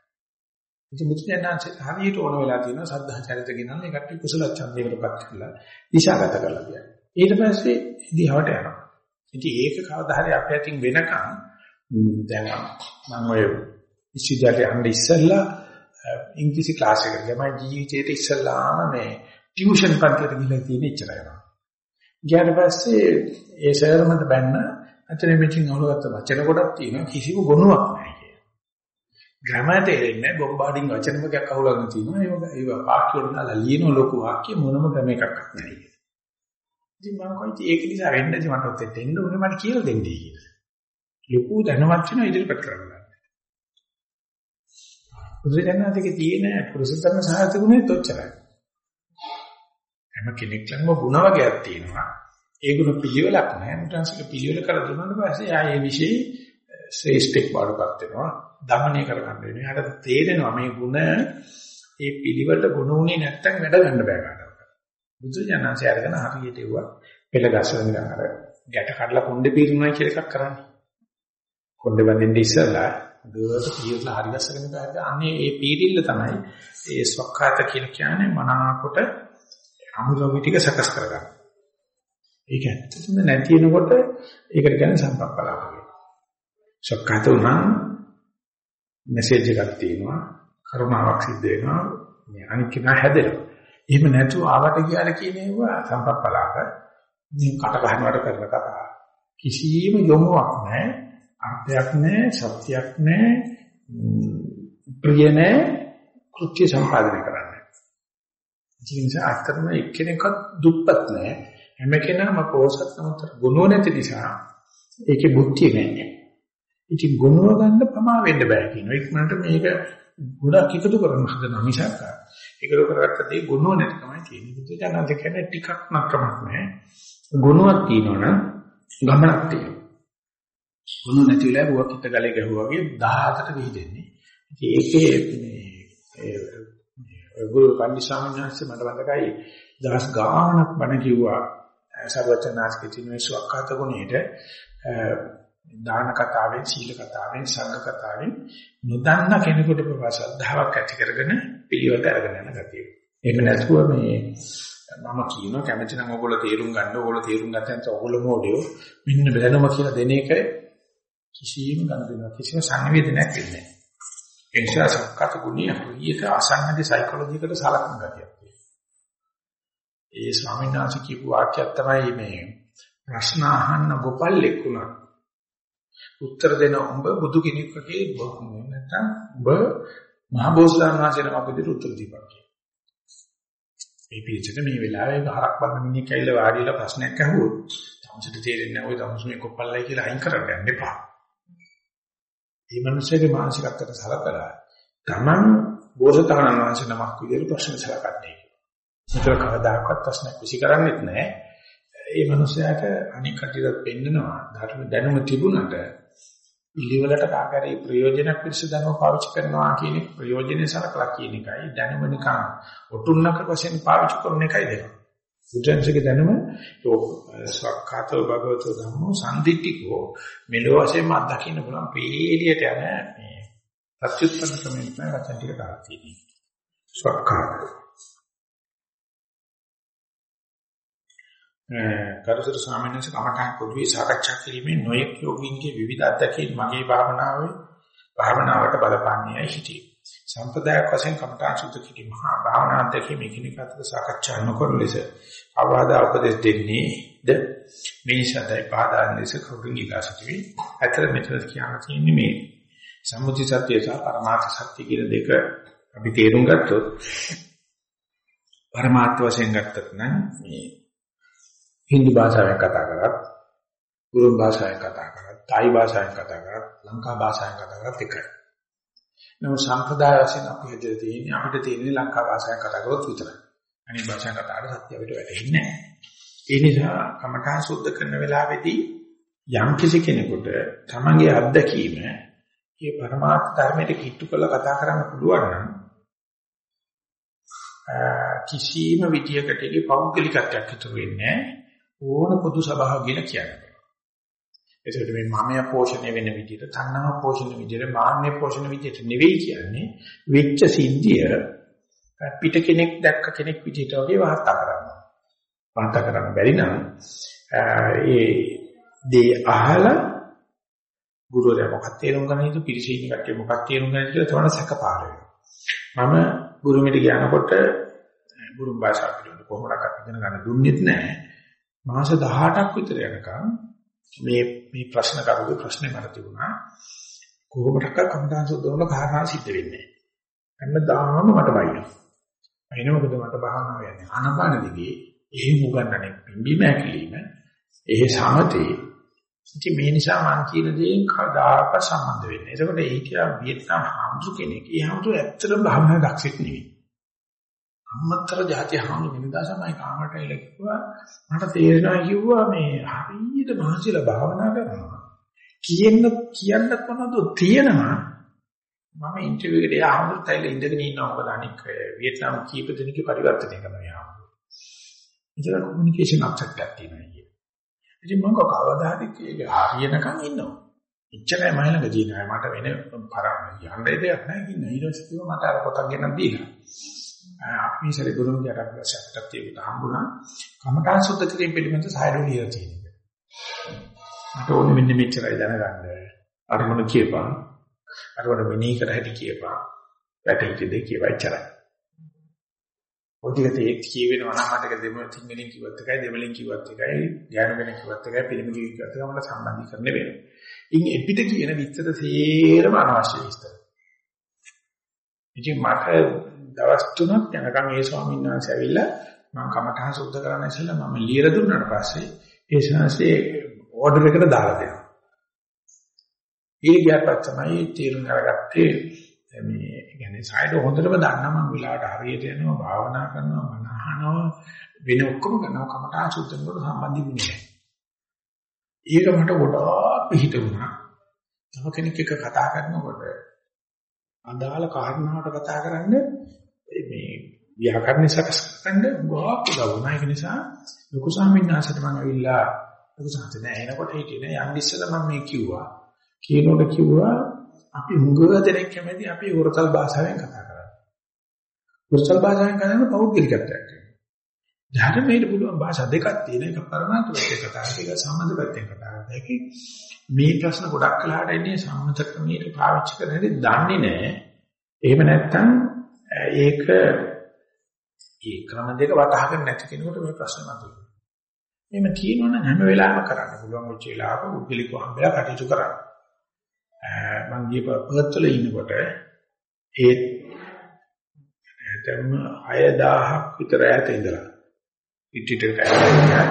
ඉතින් මුත්‍යානාංශ හරියට ඕන වෙලා තියෙනවා සද්ධා චරිත ගෙනල්ලා ඒකට කුසල ඡන්දයකටපත් කරලා දිශාගත කරලා කියන්නේ. ඊට පස්සේ දිහාවට යනවා. ඉතින් ඒක කවදා හරි අපේ අතින් වෙනකන් දැන් මම ඔය විශ්වවිද්‍යාලේ යන්න ඉස්සෙල්ලා ඉංග්‍රීසි ක්ලාස් එකට ගමන් ජීවිතේට ඉස්සල්ලාම මේ ටියුෂන් පන්තියට ගිහලා තියෙන ඉච්චරයනවා. ගියාට පස්සේ ඒ සර් මට බැන්න අතන මෙචින් අහලගත්ත වචන කොටක් තියෙනවා කිසිම ගුණයක් නැහැ කිය. ග්‍රැමර් තේරෙන්නේ බොම්බාඩින් වචන වර්ගයක් අහුලගෙන තියෙනවා. ඒක ඒක වාක්‍ය වල දාලා ලියන ලොකු වාක්‍ය මොනම ක්‍රම එකක්වත් නැහැ. ඉතින් මම කොයිද ඒක නිසා වෙන්නේ මට ඔතෙත් එන්න ඕනේ මට කියලා දෙන්නේ කියලා. ලොකු දැනුමක් වෙන ඉදිරිපත් කරන්න. බුදුරජාණන්ගේ තියෙන පුරුෂ ධර්ම සාහිත්‍ය ගුණෙත් ඔච්චරයි. හැම කෙනෙක් ළඟම ಗುಣ වර්ගයක් තියෙනවා. ඒ ගුණ පිළිවෙලක් නැහැ. මුටන්සික පිළිවෙල කර දුන්නාට පස්සේ ආ ඒ વિશે ශ්‍රේෂ්ඨෙක් බවටපත් වෙනවා. දමනය කරගන්න වෙනවා. එයාට තේරෙනවා මේ ಗುಣ ඒ පිළිවෙලට ගුණ උනේ නැත්තම් වැඩ ගන්න බෑ කාටවත්. බුදුරජාණන්සේ අරගෙන හරියට එවුවා. පෙළ ගස්වන නිකන් අර ගැට කඩලා කොණ්ඩේ පීරුණා කියලා එකක් කරන්නේ. කොණ්ඩේ බඳින්න ඉස්සලා දුරට පීරලා හරි ගැසගෙන බෑද අන්නේ ඒ පීරිල්ල තමයි ඒ ස්වකහාත කියලා කියන්නේ මනාකොට අමුද්‍රව්‍ය ටික සකස් කරගන්න. ඒක ඇත්තටම නැති වෙනකොට ඒකට කියන්නේ සම්පප්පලාව කියලා. ස්වකහාත උනා මෙසේජ් එකක් තියෙනවා කරුණාවක් සිද්ධ වෙනවා මේ අනිත් කෙනා හැදෙනවා. එහෙම නැතුව ආවට ගියාට කියන ඒවා සම්පප්පලාව මේ කට ගන්නවට කරන කතාව. කිසිම යොමුවක් නැහැ. අර්ථයක් නැහැ, සත්‍යයක් නැහැ, ප්‍රිය නැහැ, කෘත්‍ය සම්පාදනය කරන්නේ. ඒ නිසා අත්‍තරම එක්කෙනෙක්වත් දුප්පත් නැහැ. හැම කෙනාම පෝසත් නමුත් ගුණෝ නැති නිසා ඒකේ බුද්ධිය නැහැ. ඉතින් ගුණව ගන්න ප්‍රමා වෙන්න බෑ කියනවා. ඉක්මනට මේක ගොඩක් එකතු කරන හදන මිසක් ඒකල කරගත්ත දේ ගුණෝ නැතිකමයි තියෙන්නේ. බුදුජානක කියන්නේ ටිකක් නක්කමක් නැහැ. ගුණයක් තියෙනවනම් ගමනක් තියෙනවා. ගුණ නැති වෙලා බුවක් හිට ගලේ ගැහුවා වගේ 17ට විහිදෙන්නේ. ඉතින් ඒකේ මේ ගුරු පන්දි ස්වාමීන් වහන්සේ මට මතකයි දවස් ගාණක් බණ කිව්වා සර්වචනාස්කේ තියෙන සුවක්කාත ගුණයට දාන කතාවෙන් සීල කතාවෙන් සංඝ කතාවෙන් නොදන්න කෙනෙකුට ප්‍රවාස ශ්‍රද්ධාවක් ඇති කරගෙන පිළිවෙලට අරගෙන යන ගතිය. එහෙම නැතුව මේ මම කියනවා කැමති නම් ඔයගොල්ලෝ තේරුම් ගන්න ඕගොල්ලෝ තේරුම් ගත්තන් ඔයගොල්ලෝ මොඩියෝ මෙන්න බැලුම කියලා දෙන එක කිසිම ගණනක් කිසිම සංවේදනයක් වෙන්නේ නැහැ. ඒ නිසා සක්කාත ගුණය හරියට අසන්නගේ සයිකොලොජි එකට සලකන ගතියක් ඒ ස්වාමීන් වහන්සේ කියපු වාක්‍යයක් තමයි මේ ප්‍රශ්න අහන්න ගොපල්ලෙක් වුණා. උත්තර දෙන උඹ බුදු කෙනෙක් වගේ නැත්නම් උඹ මහබෝසතාණන් වහන්සේ නමක් විදිහට උත්තර දීපන් කියලා. මේ පිළිචක මේ වෙලාවේ හරක් බලන මිනිහ කැවිලා වාඩිලා ප්‍රශ්නයක් අහුවොත් තමසට තේරෙන්නේ නැහැ ඔය තමස මේ කොප්පල්ලයි කියලා අයින් කරන්න යන්න එපා. මේ මිනිස්සුගේ මානසිකත්වයට සලකලා තමන් බෝසතාණන් වහන්සේ නමක් විදිහට ප්‍රශ්න සලකන්නේ. මෙතන කවදාකවත් ප්‍රශ්නයක් විසි කරන්නේත් නැහැ. ඒ මනුස්සයාට අනික් කටියට පෙන්නනවා ධර්ම දැනුම තිබුණට පිළිවෙලට කාකරේ ප්‍රයෝජනක් පිළිස දැනුම පාවිච්චි කරනවා කියන එක ප්‍රයෝජනේ සලකලා කියන එකයි දැනුම නිකන් ඔටුන්නක වශයෙන් පාවිච්චි කරන එකයි දෙක. බුද්ධංශික දැනුම ස්වකහාතව භගවතු ධම්මෝ සම්දිට්ඨිකෝ මෙලෝ වශයෙන්ම අත්දකින්න පුළුවන් පීඩියට යන මේ ප්‍රත්‍යুৎපන්න ක්‍රමයෙන් තමයි වචන ටික දාලා තියෙන්නේ. ස්වකහාතව කරුසර ස්වාමීන් වහන්සේ කමඨාන් පොදුවේ සාකච්ඡා කිරීමේ නොයෙක් යෝගීන්ගේ විවිධ අත්දැකීම් මගේ භාවනාවේ භාවනාවට බලපන්නේයි සිටියේ. සම්ප්‍රදායක් වශයෙන් කමඨාන් සුද්ධ කිරීම හා භාවනා අත්දැකීම් එකිනෙක අතර සාකච්ඡා නොකරන ලෙස අවවාද උපදෙස් දෙන්නේද මේ නිසායි පාදාන ලෙස කවුරුන් ඊගාසිතවි. අතර මෙතන කියන්න තියෙන්නේ මේ සම්මුති සත්‍ය සහ පරමාර්ථ සත්‍ය කියන දෙක අපි තේරුම් ගත්තොත් පරමාර්ථ වශයෙන් ගත්තත් නම් මේ හින්දි භාෂාවෙන් කතා කරත්, ගුරුන් භාෂාවෙන් කතා කරත්, තායි භාෂාවෙන් කතා කරත්, ලංකා භාෂාවෙන් කතා කරත් එකයි. නමුත් සම්ප්‍රදාය වශයෙන් අපි හදලා තියෙන්නේ අපිට තියෙන්නේ ලංකා භාෂාවෙන් කතා කරොත් විතරයි. අනිත් භාෂාවෙන් කතා කරලා සත්‍ය අපිට වැටහෙන්නේ නැහැ. ඒ නිසා කමඨා සුද්ධ කරන වෙලාවේදී යම් කිසි කෙනෙකුට තමන්ගේ අත්දැකීම මේ පරමාර්ථ ධර්මයට කිට්ටු කරලා කතා කරන්න පුළුවන් නම් කිසිම විදියකටදී පෞද්ගලිකත්වයක් ඉතුරු වෙන්නේ නැහැ. ඕන පොදු සභාව කියලා කියන්නේ. ඒකට මේ මමයා පෝෂණය වෙන විදිහට, තණ්හාව පෝෂණය විදිහට, මාන්නය පෝෂණය විදිහට නෙවෙයි කියන්නේ වෙච්ච සිද්ධිය පිට කෙනෙක් දැක්ක කෙනෙක් විදිහට වගේ වාර්තා කරනවා. වාර්තා කරන්න බැරි නම් ඒ දේ අහලා ගුරුවරයා මොකක්ද තේරුම් ගන්න යුතු පිළිසීනි කට්ටිය මොකක්ද තේරුම් ගන්න කියලා තමයි සැකපාර වෙනවා. මම ගුරුමෙට ගියානකොට ගුරු භාෂාව පිළිබඳ කොහොමඩක්වත් ඉගෙන ගන්න දුන්නෙත් නැහැ. මාස 18ක් විතර යනකම් මේ මේ ප්‍රශ්න කරුගේ ප්‍රශ්නේ මට තිබුණා කොහොමඩක්ක කම්දාන් සුද්ධවල කාරණා සිද්ධ වෙන්නේ හැමදාම මට බයිනවා අයින මොකද මට බහනවා යන්නේ ආනපාන දිගේ එහෙම උගන්නන්නේ පිම්බීම ඇකිලිම ඒ සමතේ ඉතින් මේ නිසා මම කියන දේෙන් කවදාක සම්බන්ධ වෙන්නේ. ඒකෝට ඒ කියා වියට්නාම් හාමුදුර කෙනෙක්. ඒ හාමුදුර ඇත්තටම භාවනා දක්ෂෙක් නෙවෙයි. අම්මතර જાති හාමුදුර වෙනදා සමයි කාමරට එල කිව්වා. මට තේරෙනවා කිව්වා මේ හරියට මහන්සිලා භාවනා කරනවා. කියන්න කියන්නත් මොනවද තියෙනවා. මම ඉන්ටර්විව් එකට ආවොත් තයිල ඉඳගෙන ඉන්නවා. මොකද අනික වියට්නාම් කීප දෙනෙක්ගේ පරිවර්තනය කරනවා යාම ඉතින් කොමියුනිකේෂන් අප්සෙට් එකක් තියෙනවා කිය. ඉතින් මම කවදා හරි ඒක හරියනකම් ඉන්නවා. එච්චරයි මම ළඟ දිනනවා මට වෙන පරම යන්න දෙයක් නැහැ කින්න ඊට පස්සේ මට අර පොතක් ගෙනත් දීලා. අපි ඉස්සරේ ගුරුන්ගේ අරක්ෂ අපිටත් ඒක හම්බුණා. කමඨාන් සුද්ධ කිරීම පිළිබඳ සායඩෝ ලියලා තියෙනවා. මට ඕනේ මෙන්න මෙච්චරයි දැනගන්න. අරමුණ කියපන්. අරමුණ මෙනෙහි කර හැටි කියපන්. වැටහිච්ච දේ කියවච්චරයි. ඔටිකට ඒක කියවෙනවා නම් මට දෙමළ සිංහලෙන් කිව්වත් එකයි දෙමළෙන් කිව්වත් එකයි ඥානගෙන කිව්වත් එකයි පිළිම කිව්වත් එකයි මට සම්බන්ධීකරණය වෙනවා. ඉන් එපිට කියන විස්තර සේරම අනවශ්‍ය විස්තර. ඉතින් මට දවස් තුනක් යනකම් ඒ ස්වාමීන් වහන්සේ ඇවිල්ලා මම කමඨහන් සුද්ධ කරන්න ඉස්සෙල්ලා මම ලියලා දුන්නාට පස්සේ ඒ ශාස්ත්‍රයේ ඕඩර් එකට දාලා දෙනවා. ඒ ගියපත් තමයි තීරණ අරගත්තේ මේ කියන්නේ සයිඩ් හොඳටම දන්නා මම වෙලාවට හරියට යනවා භාවනා කරනවා මන අහනවා වෙන ඔක්කොම කරනවා කමඨහන් සුද්ධ කරනකොට සම්බන්ධි වෙන්නේ නැහැ. ඒක මට ගොඩාක් පිහිට වුණා. තව කෙනෙක් එක්ක කතා කරනකොට අදාළ කාරණාවට කතා කරන්නේ මේ ව්‍යාකරණ සකස් කරන්න ගොඩක් උදව් වුණා. ඒක නිසා ලොකු ස්වාමීන් වහන්සේට මම ඇවිල්ලා ලොකු සාන්ත නෑ එනකොට හිටියේ යන්න ඉස්සෙල්ලා මම මේ කිව්වා. කියනකොට කිව්වා අපි හුඟ දෙනෙක් කැමති අපි උරතල් භාෂාවෙන් කතා කරන්නේ. උරතල් භාෂාවෙන් කරන්නේ පෞද්ගලිකත්වයක් තියෙනවා. ධර්මයේ පුළුවන් භාෂා දෙකක් තියෙන එක පරමාර්ථයෙන් කතා කරන එක සම්බන්ධ පැත්තෙන් කතා කරන එක මේ ප්‍රශ්න ගොඩක් කලහට එන්නේ සම්මත ක්‍රමයට පාවිච්චි කරන හැටි දන්නේ නැහැ. එහෙම නැත්නම් ඒක ඒ ක්‍රම දෙක වටහාගෙන නැති කෙනෙකුට මේ ප්‍රශ්න මතුවෙනවා. එහෙම කියනවනම් හැම වෙලාවෙම කරන්න පුළුවන් වෙච්ච වෙලාවක උපිලිකව හම්බලා කටයුතු කරන්න. මම ගිය පර්ත් වල ඉන්නකොට ඒ දැන් 6000ක් විතර ඈත ඉඳලා පිටිට කැලේ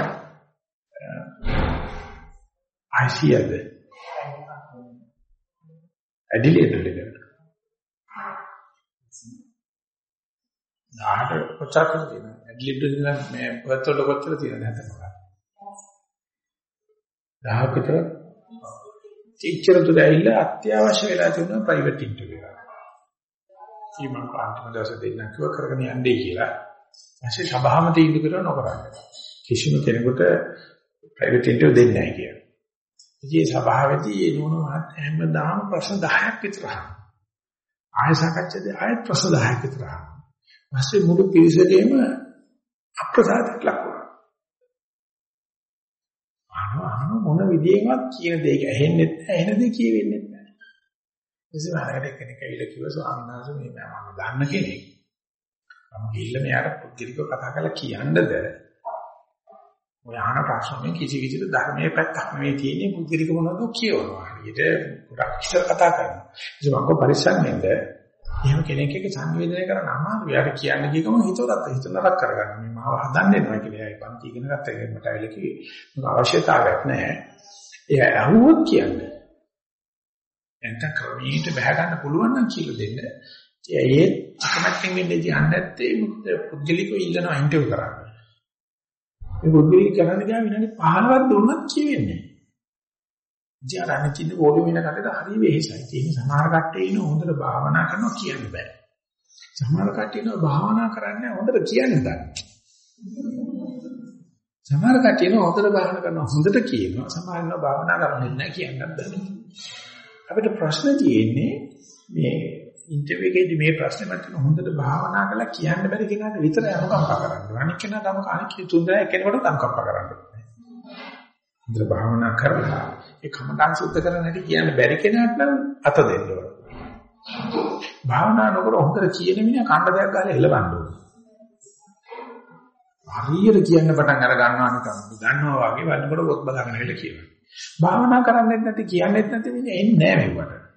ආයිසියද ඇඩිලේඩ් වලද 18 කොච්චර කරලා තියෙනවද? ඇඩ්ලිබ් දෙන්න මේ පර්ත් වල කොච්චර තියෙනවද හතර කරා. 10 විතර ඉච්චර දුර ඇවිල්ලා අත්‍යවශ්‍ය වෙලා තිබුණා ප්‍රයිවට් ඉන්ටර්විව් එකක්. ඊම අන්තිම දවසේ දෙන්න කිව්ව කරගෙන යන්නේ කියලා. ඇයි සභාවම තීන්දුව කරලා නොකරන්නේ. කිසිම කෙනෙකුට ප්‍රයිවට් ඉන්ටර්විව් දෙන්නේ නැහැ කියලා. ඉතින් සභාවේදී ඒ නෝන මහත් හැමදාම ප්‍රශ්න 10ක් විතර අහනවා. ආය සාකච්ඡාදී ආය ප්‍රශ්න 10ක් විතර අහනවා. ඊපස්සේ මුළු පිරිසකේම අප්‍රසාදයක් ලක් මොන විදියෙන්වත් කියන දෙයක ඇහෙන්නේ නැහැ එන දේ කියෙන්නේ නැහැ. ඉතින් ආරකට කෙනෙක් ඇවිල්ලා කිව්වා ස්වාමීන් වහන්සේ මේ මම දන්න කෙනෙක්. මම ගිහිල්ලා මෙයාට පුද්ගලිකව කතා කරලා කියන්නද ඔය අහන ප්‍රශ්නේ කිසි විදිහට ධර්මයේ පැත්තක් නෙවෙයි තියෙන්නේ පුද්ගලික මොනවද කියවනවා. හරියට ගොඩක් ඉස්සර කතා කරනවා. ඉතින් මම පරිස්සම් වෙන්න එහෙම කෙනෙක් එක්ක සංවේදනය කරන්න අමාරුයි. යාට කියන්න ගියකම හිතවලත් හිතනරක් කරගන්න. මේ මාව හදන්න එනවා කියලා. ඒ පන්ති ඉගෙන ගත්ත එක මට ඇවිල්ලා කිව්වේ. මොකක් අවශ්‍යතාවයක් නැහැ. එයා අහුවොත් කියන්නේ. එතන ක්‍රමීට බහ ගන්න පුළුවන් නම් කියලා දෙන්න. ඒ අකමැත්තෙන් වෙන්නේ කියන්නේ නැත්තේ මොකද පුද්ගලිකව ඉල්ලනවා ඉන්ටර්විව් කරන්න. මේ පුද්ගලික කරන්න ගියාම විනාඩි 15ක් දුන්නත් කියෙන්නේ. ඉතින් අර අනිත් ඕඩි වෙන කටට හරි වෙහෙසයි. ඒ සමහර කට්ටිය ඉන්න හොඳට භාවනා කරනවා කියන්න බෑ. සමහර කට්ටිය ඉන්න භාවනා කරන්නේ හොඳට කියන්න දන්නේ. සමහර කට්ටිය ඉන්න හොඳට භාවනා කරනවා හොඳට කියනවා. සමහර ඉන්න භාවනා කරන්නේ නැහැ කියන්නත් බෑ. අපිට ප්‍රශ්න තියෙන්නේ මේ ඉන්ටර්විව් එකේදී මේ ප්‍රශ්නේ මට හොඳට භාවනා කරලා කියන්න බැරි කෙනාට විතරයි අනුකම්පා කරන්නේ. අනික කෙනාට අනුක අනික තුන්දෙනා එක්කෙනෙකුට අනුකම්පා කරන්න ඕනේ. හොඳට භාවනා කරලා ඒ කමඨාන් සුද්ධ කරන්න හැටි කියන්න බැරි කෙනාට නම් අත දෙන්න ඕන. භාවනා නොකර හොඳට කියන මිනිහා කණ්ඩ දෙයක් ගාලා එළවන්න ඕන. හරියට කියන්න පටන් අර ගන්නවා නිකන්. දන්නවා වගේ වන්නකොට පොත් බලාගෙන හිට කියනවා. භාවනා කරන්නෙත් නැති කියන්නෙත් නැති මිනිහ එන්නේ නැහැ මේවට.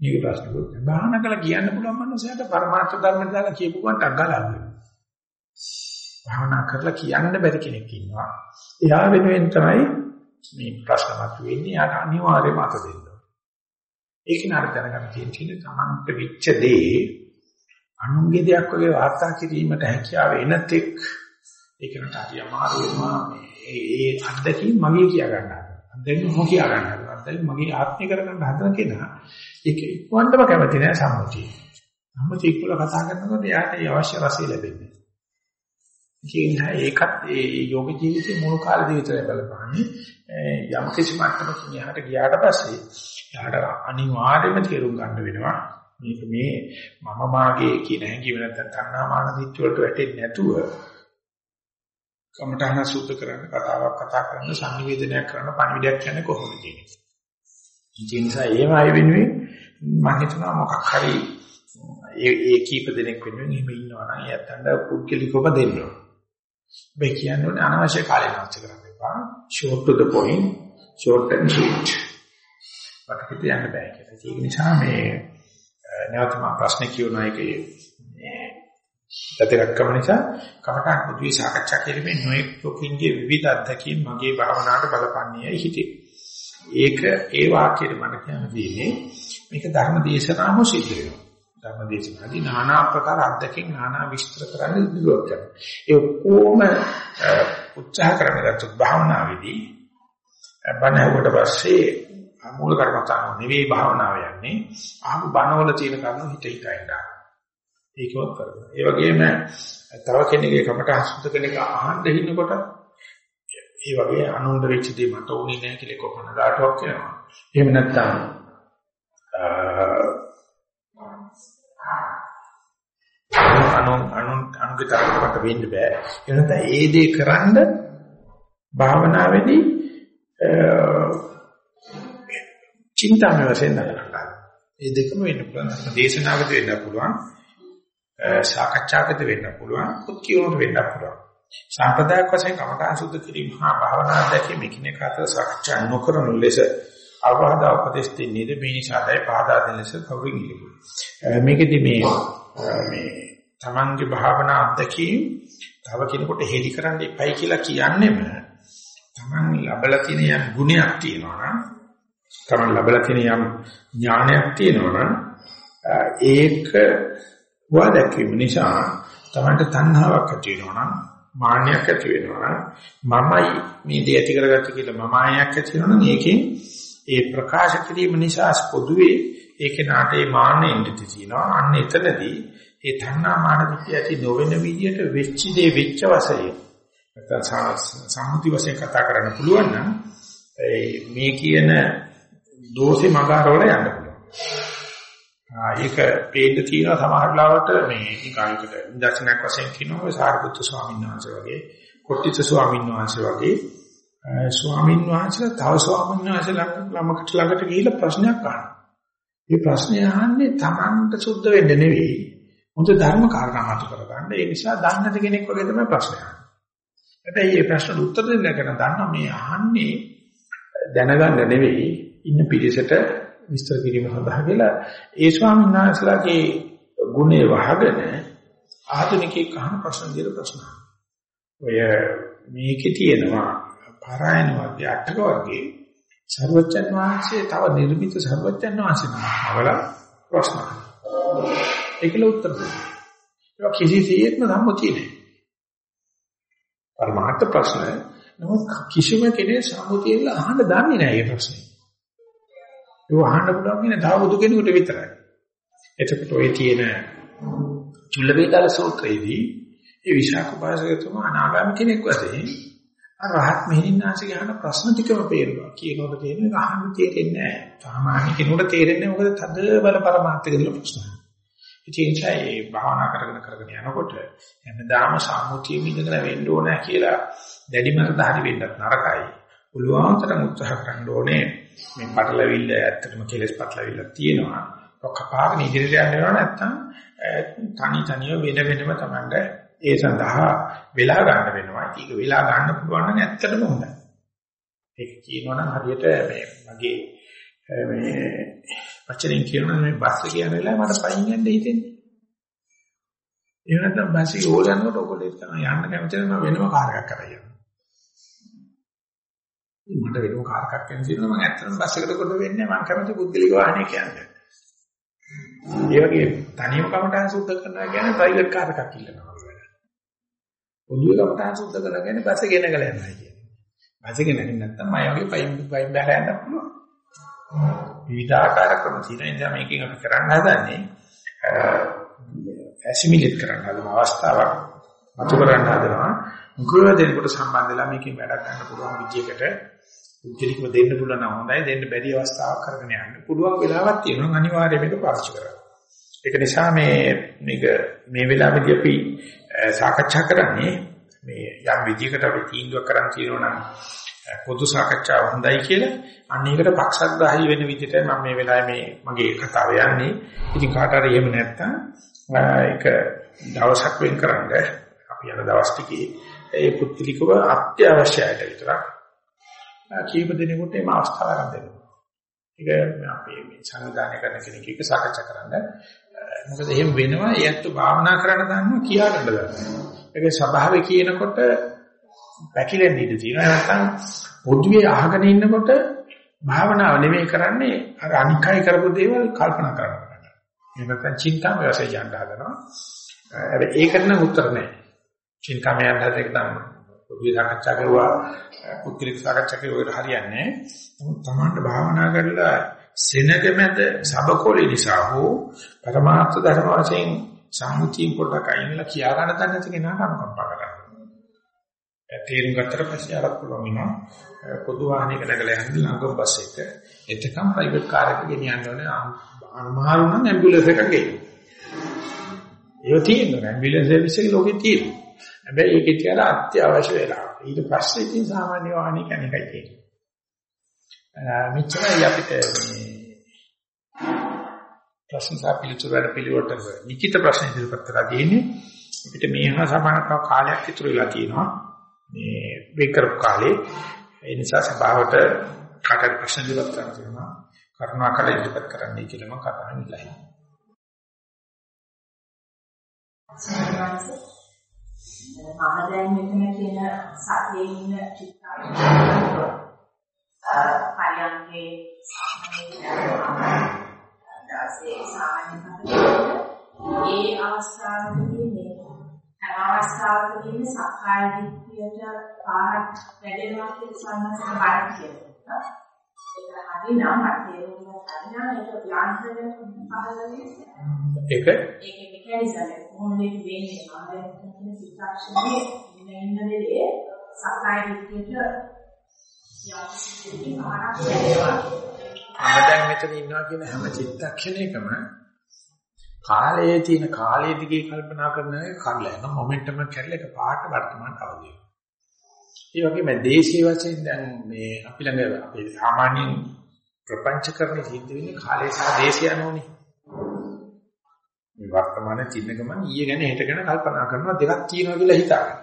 මේක ප්‍රශ්නකුත් නෑ. භාවනා කළා කියන්න පුළුවන් මනුස්සයාට පරමාර්ථ ධර්ම දාලා කියපු ගමන් අග්ගලා භාවනා කරලා කියන්න බැරි කෙනෙක් ඉන්නවා. එයා වෙනුවෙන් තමයි මේ ප්‍රශ්න මතුවෙන්නේ යාට අනිවාර්යයෙන්ම අත දෙන්න. ඒක නතර දැනගන්න තියෙන්නේ තමන්ට වෙච්ච දේ අනුන්ගේ දෙයක් වගේ වාර්තා කිරීමට හැකියාව එනතෙක් ඒක නට හරි අමාරු වෙනවා මේ ඒ අත්දැකීම් මගේ කියා ගන්නවා. අත්දැකීම් මොක කියා ගන්නවා. අත්දැකීම් මගේ ආත්මය කරගන්න හදන කෙනා ඒක ඉක්වන්නම කැමති නෑ සම්මුතිය. සම්මුතිය ඉක්වල කතා කරනකොට එයාට ඒ අවශ්‍ය රසය ලැබෙන්නේ. ඒ ඒකත් ඒ යෝග ජීවිතේ මුල් කාලේ විතරයි බලපාන්නේ. යම් කිසි මට්ටමකින් යහට ගියාට පස්සේ යාට අනිවාර්යයෙන්ම තේරුම් ගන්න වෙනවා මේක මේ මම මාගේ කියන හැඟීම නැත්නම් තණ්හා මාන දිට්ඨි වලට වැටෙන්නේ නැතුව කමඨහන සූත්‍ර කරන්න කතාවක් කතා කරන්න සංනිවේදනයක් කරන්න පණිවිඩයක් කියන්නේ කොහොමද කියන්නේ. ඒ නිසා එහෙම අය වෙනුවෙන් මම හිතනවා මොකක් හරි ඒ ඒ කීප දෙනෙක් වෙනුවෙන් එහෙම ඉන්නවා නම් ඒ අතන්ට පුද්ගලිකව දෙන්න ඕන. මේ කියන්නේ අනවශ්‍ය කාලේ නාස්ති කරන්න එපා. short to the point, short and sweet. වටපිට යන්න බෑ කියලා. ඒක නිසා මේ නැවත මම ප්‍රශ්න කියවන එකේ දතකක්කම නිසා කමටහන් පොදුවේ සාකච්ඡා කිරීමේ නොයෙක් ලෝකින්ගේ විවිධ අත්දැකීම් මගේ භාවනාවට බලපන්නේයි හිතේ. ඒක ඒ වාක්‍යයට මට කියන්න දෙන්නේ මේක ධර්ම දේශනාම සිද්ධ වෙනවා. ධර්ම දේශනාදී নানা ආකාර අත්දැකීම් নানা විස්තර කරන්න ඉදිරියට කරනවා. ඒ ඔක්කොම උත්සාහ කරගෙන ගත්තොත් භාවනාවේදී බණවට පස්සේ මූල කර්මස්ථාන නෙවෙයි භාවනාව යන්නේ. ආපු බණවල තියෙන කරුණු හිත හිත ඉඳලා. ඒකවත් කරනවා. ඒ වගේම තව කෙනෙක්ගේ කමට හසුත කෙනෙක් අහන්න හිනකොට ඒ වගේ අනුන්ද වෙච්ච දේ මට උනේ නැහැ කියලා කොහොමද ඩාටුවක් කියනවා. එහෙම නැත්නම් අනු අනු අනුගේ තරකට වෙන්න බෑ. ඒ නැත්නම් ඒ දේ කරන්න භාවනාවේදී චින්තාමය වශයෙන් නරකලා. ඒ දෙකම වෙන්න පුළුවන්. දේශනාවකට වෙන්න පුළුවන්. සාකච්ඡාවකට වෙන්න පුළුවන්. කුත් කියවකට වෙන්න පුළුවන්. සම්ප්‍රදායක් වශයෙන් කමඨා සුද්ධ කිරීම හා භාවනා දැකීම එකිනෙක අතර සාකච්ඡා නොකරන ලෙස අවවාද උපදෙස් දෙන්නේ මේ නිසායි පාදා දෙන ලෙස කවුරුන් ඉන්නේ. මේකෙදි මේ මේ තමන්ගේ භාවනා අත්දැකීම් තව කෙනෙකුට හෙලි කරන්න එපයි කියලා කියන්නේම තමන් ලබලා තියෙන යම් ගුණයක් තියෙනවා නම් තමන් ලබලා තියෙන යම් ඥානයක් තියෙනවා නම් ඒක වදකීම නිසා තමන්ට තණ්හාවක් ඇති වෙනවා නම් මාන්නයක් ඇති වෙනවා නම් මමයි මේ දේ ඇති කරගත්ත කියලා මම ආයක් ඇති වෙනවා නම් ඒකෙන් ඒ ප්‍රකාශ කිරීම නිසා පොදුවේ ඒකේ නාටේ මාන්නෙ ඉඳී තියෙනවා. අන්න එතනදී ඒ තණ්හා මාන දිට්ඨිය ඇති නොවන විදියට වෙච්ච දේ වෙච්ච වශයෙන් නැත්නම් සම්මුති වශයෙන් කතා කරන්න පුළුවන් නම් මේ කියන දෝෂේ මගහරවල යන්න පුළුවන්. ඒක පේන්න තියෙන සමහර ලාවට මේ නිකායකට නිදර්ශනයක් වශයෙන් කියනවා ඔය සාරිපුත්තු ස්වාමීන් වහන්සේ වගේ කොට්ටිත ස්වාමීන් වහන්සේ වගේ ස්වාමීන් වහන්සේලා තව ස්වාමීන් වහන්සේලා ළමකට ළඟට ගිහිල්ලා ප්‍රශ්නයක් අහනවා. මේ ප්‍රශ්නේ අහන්නේ Tamanට සුද්ධ වෙන්න නෙවෙයි. මොකද ධර්ම කාරණා මත කරගන්න. ඒ නිසා දන්නද කෙනෙක් වගේ තමයි ප්‍රශ්නය අහන්නේ. හැබැයි මේ ප්‍රශ්නට උත්තර දෙන්න කරන දන්නා මේ අහන්නේ දැනගන්න නෙවෙයි ඉන්න පිළිසෙට විස්තර කිරීම සඳහා කියලා ඒ ස්වාමීන් වහන්සේලාගේ ගුණේ වහගෙන ආධුනිකයෙක් අහන ප්‍රශ්න දිර ප්‍රශ්න. ඔය මේකේ තියෙනවා පාරායන වර්ගයේ අටක වර්ගයේ සර්වජන් වහන්සේ තව නිර්මිත සර්වජන් වහන්සේ නමවල ප්‍රශ්න. ඒකල උත්තර දෙනවා. ඒක කිසිසේත්ම සම්මුතිය නෑ. පරමාර්ථ ප්‍රශ්න නමුත් කිසිම කෙනෙක් සම්මුතියෙන් අහන්න දන්නේ නෑ මේ ප්‍රශ්නේ. ඒක අහන්න පුළුවන් ඉන්නේ තව බුදු කෙනෙකුට විතරයි. එතකොට ඔය තියෙන චුල්ලවේදාල සූත්‍රයේදී ඒ විශාඛ පාසකතුමා අනාගාමී කෙනෙක් වශයෙන් රහත් මෙහිණාසික අහන ප්‍රශ්න ටිකම පේනවා. කියනකොට තේරෙන්නේ අහන්න තේරෙන්නේ නැහැ. සාමාන්‍ය කෙනෙකුට තේරෙන්නේ මොකද තද බල පරමාර්ථක දෙල ප්‍රශ්න. ඉතින් ඒ භාවනා කරගෙන කරගෙන යනකොට හැමදාම සාමුතියෙ ඉඳගෙන වෙන්න ඕන කියලා දැඩි මරදාහරි වෙන්නත් නරකයි. පුළුවන් තරම් උත්සාහ කරන්න ඕනේ මේ පටලවිල්ල ඇත්තටම කෙලස් පටලවිල්ල තියෙනවා. ඔක කපාගෙන ඉදිරියට යන්න වෙනවා නැත්නම් තනි තනියම වෙන වෙනම Tamanda ඒ සඳහා වෙලා ගන්න වෙනවා. ඒක වෙලා ගන්න පුළුවන් නම් ඇත්තටම හොඳයි. ඒක කියනවනම් හරියට මේ මගේ මේ වචනෙන් කියනවා මේ බස් එක යන වෙලාවේ මට පයින් යන්න හිතෙන්නේ. ඒ වෙනත්නම් බස් එක ඕල යනකොට ඔයගොල්ලෝ තමයි යන්න කැමති නම් වෙනම කාර් එකක් කරලා යනවා. මට වෙනම කාර් එකක් යන තියෙනවා මම ඇත්තටම බස් එකට කොට වෙන්නේ මම කැමති පුද්ගලික වාහනයක් යන්නේ. ඒ වගේ තනියම කමටහන් සුද්ධ කරනවා කියන්නේ ප්‍රයිවට් කාර් එකක් ඉල්ලනවා. පොදුවේ කමටහන් සුද්ධ කරනවා කියන්නේ බස් එක ගෙනගලා යනවා කියන්නේ. බස් එක ගෙනගෙන නැත්නම් මම වගේ පයින් පයින් බහලා යන්න පුළුවන්. විවිධාකාර ක්‍රම තියෙන නිසා මේකෙන් අපි කරන්න හදන්නේ ඇසිමිලේට් කරන්න හදන අවස්ථාවක් මතු කරන්න හදනවා. මුකුල දෙනකොට සම්බන්ධ වෙලා මේකෙන් වැඩ ගන්න පුළුවන් විදියකට උද්දේශිකව දෙන්න පුළුවන් නම් හොඳයි දෙන්න බැරි අවස්ථාවක් කරගෙන යන්න පුළුවන් වෙලාවක් තියෙනවා අනිවාර්යයෙන් මේක පාවිච්චි කරන්න. ඒක නිසා මේ මේක මේ වෙලාවේදී අපි සාකච්ඡා කරන්නේ මේ යම් විදියකට අපි තීන්දුවක් කරන් තියෙනවා නම් පොදු සාකච්ඡාව හොඳයි කියලා අන්න ඒකට පක්ෂග්‍රාහී වෙන විදිහට මම මේ වෙලාවේ මේ මගේ කතාව යන්නේ. ඉතින් කාට හරි එහෙම නැත්තම් ඒක දවසක් වෙන් කරන්න අපි යන දවස් ටිකේ ඒ පුත්‍ලිකව අත්‍යවශ්‍යයට විතරක් කීප දිනෙකට මේ අවස්ථාව ගන්න දෙනවා. ඒක අපි මේ සංවිධානය කරන කෙනෙක් එක්ක සාකච්ඡා කරන්න. මොකද එහෙම වෙනවා ඒත් භාවනා කරන්න දන්නවා කියා ගන්න දන්නවා. ඒක ස්වභාවය කියනකොට පැකිලෙන්න ඉඩ තියෙනවා. නැත්නම් පොදුවේ අහගෙන ඉන්නකොට භාවනාව නෙමෙයි කරන්නේ අර අනිකයි කරපු දේවල් කල්පනා කරනවා. එහෙම නැත්නම් චින්තාම වශයෙන් යන්න හදනවා. හැබැයි ඒකට නම් උත්තර නැහැ. චින්තාම යන්න හදන එක නම් පොදුවේ සාකච්ඡා කරුවා පුත්‍රික සාකච්ඡා කරුවා හරියන්නේ නැහැ. නමුත් Tamanට භාවනා කරලා සෙනගමෙද සබකොලේ නිසා හෝ පරමාර්ථ ධර්ම වශයෙන් සම්මුතිය පොඩ්ඩක් අයින්ලා කියා ගන්න තැන නැති කෙනාට අනුකම්පා කරන්න. තේරුම් ගත්තට පස්සේ අරක් පුළුවන් වෙනවා පොදු වාහනයක නැගලා යන්න ළඟම බස් එක එතකම් ප්‍රයිවට් කාර් එක ගෙනියන්න ඕනේ අනුමාරු නම් ඇම්බියුලන්ස් එකක් ගේන්න. ඒක තියෙනවා ඇම්බියුලන්ස් සර්විස් එක ලෝකේ තියෙනවා. හැබැයි ඒකේ තියන අත්‍යවශ්‍ය වෙලා. ඊට පස්සේ ඉතින් සාමාන්‍ය වාහනයක අනිකයි තියෙන්නේ. මෙච්චරයි අපිට මේ ප්‍රශ්න සහ පිළිතුරු වල පිළිවෙලට ලිඛිත ප්‍රශ්න ඉදිරිපත් කරලා තියෙන්නේ අපිට මේ හා සමාන කාලයක් ඉතුරු වෙලා තියෙනවා මේ වෙකර කාලේ. ඒ නිසා සභාවට කාටද ප්‍රශ්න ඉදිරිපත් කරන්න තියෙනවා. කරුණාකර ඉදිරිපත් කරන්නයි කියලා මම කතා කරන්නේ
මම දැන් මෙතන කියන සතියේ ඉන්න චිත්තය පරියන්කේ දාසේ සාමාන්‍ය ඒ අවස්ථාවේදී හැම අවස්ථාවකදීම සක්කාය දිට්ඨියට පාරක් වැඩෙනවා කියලා සම්මත බාරක් කියනවා. ඒක හරිනම් මට තේරුම් ගන්න ඒක යාන්ත්‍රණය පහළ වෙන්නේ.
ඒක
ඒකේ මෙකැනිසම් එක කොහොමද වෙන්නේ? ආයෙත් කියන සිතාක්ෂණයේ ඉන්න දෙලේ සක්කාය දිට්ඨියට යම් පාරක් වැඩෙනවා.
මම දැන් මෙතන ඉන්නවා කියන හැම චිත්තක්ෂණයකම කාලයේ තියෙන කාලයේ දිගේ කල්පනා කරන එක කඩලා යන මොමන්ටම් එක කැඩලා එක පාට වර්තමානට අවදි වෙනවා. ඒ වගේම දේශීය වශයෙන් දැන් මේ අපි ළඟ අපේ සාමාන්‍යයෙන් ප්‍රපංචකරණ සිද්ධ වෙන්නේ කාලය සහ දේශය යනෝනේ. මේ වර්තමානයේ තින්න ගමන් ඊයේ ගැන හෙට ගැන කල්පනා කරනවා දෙකක් තියෙනවා කියලා හිතාගන්න.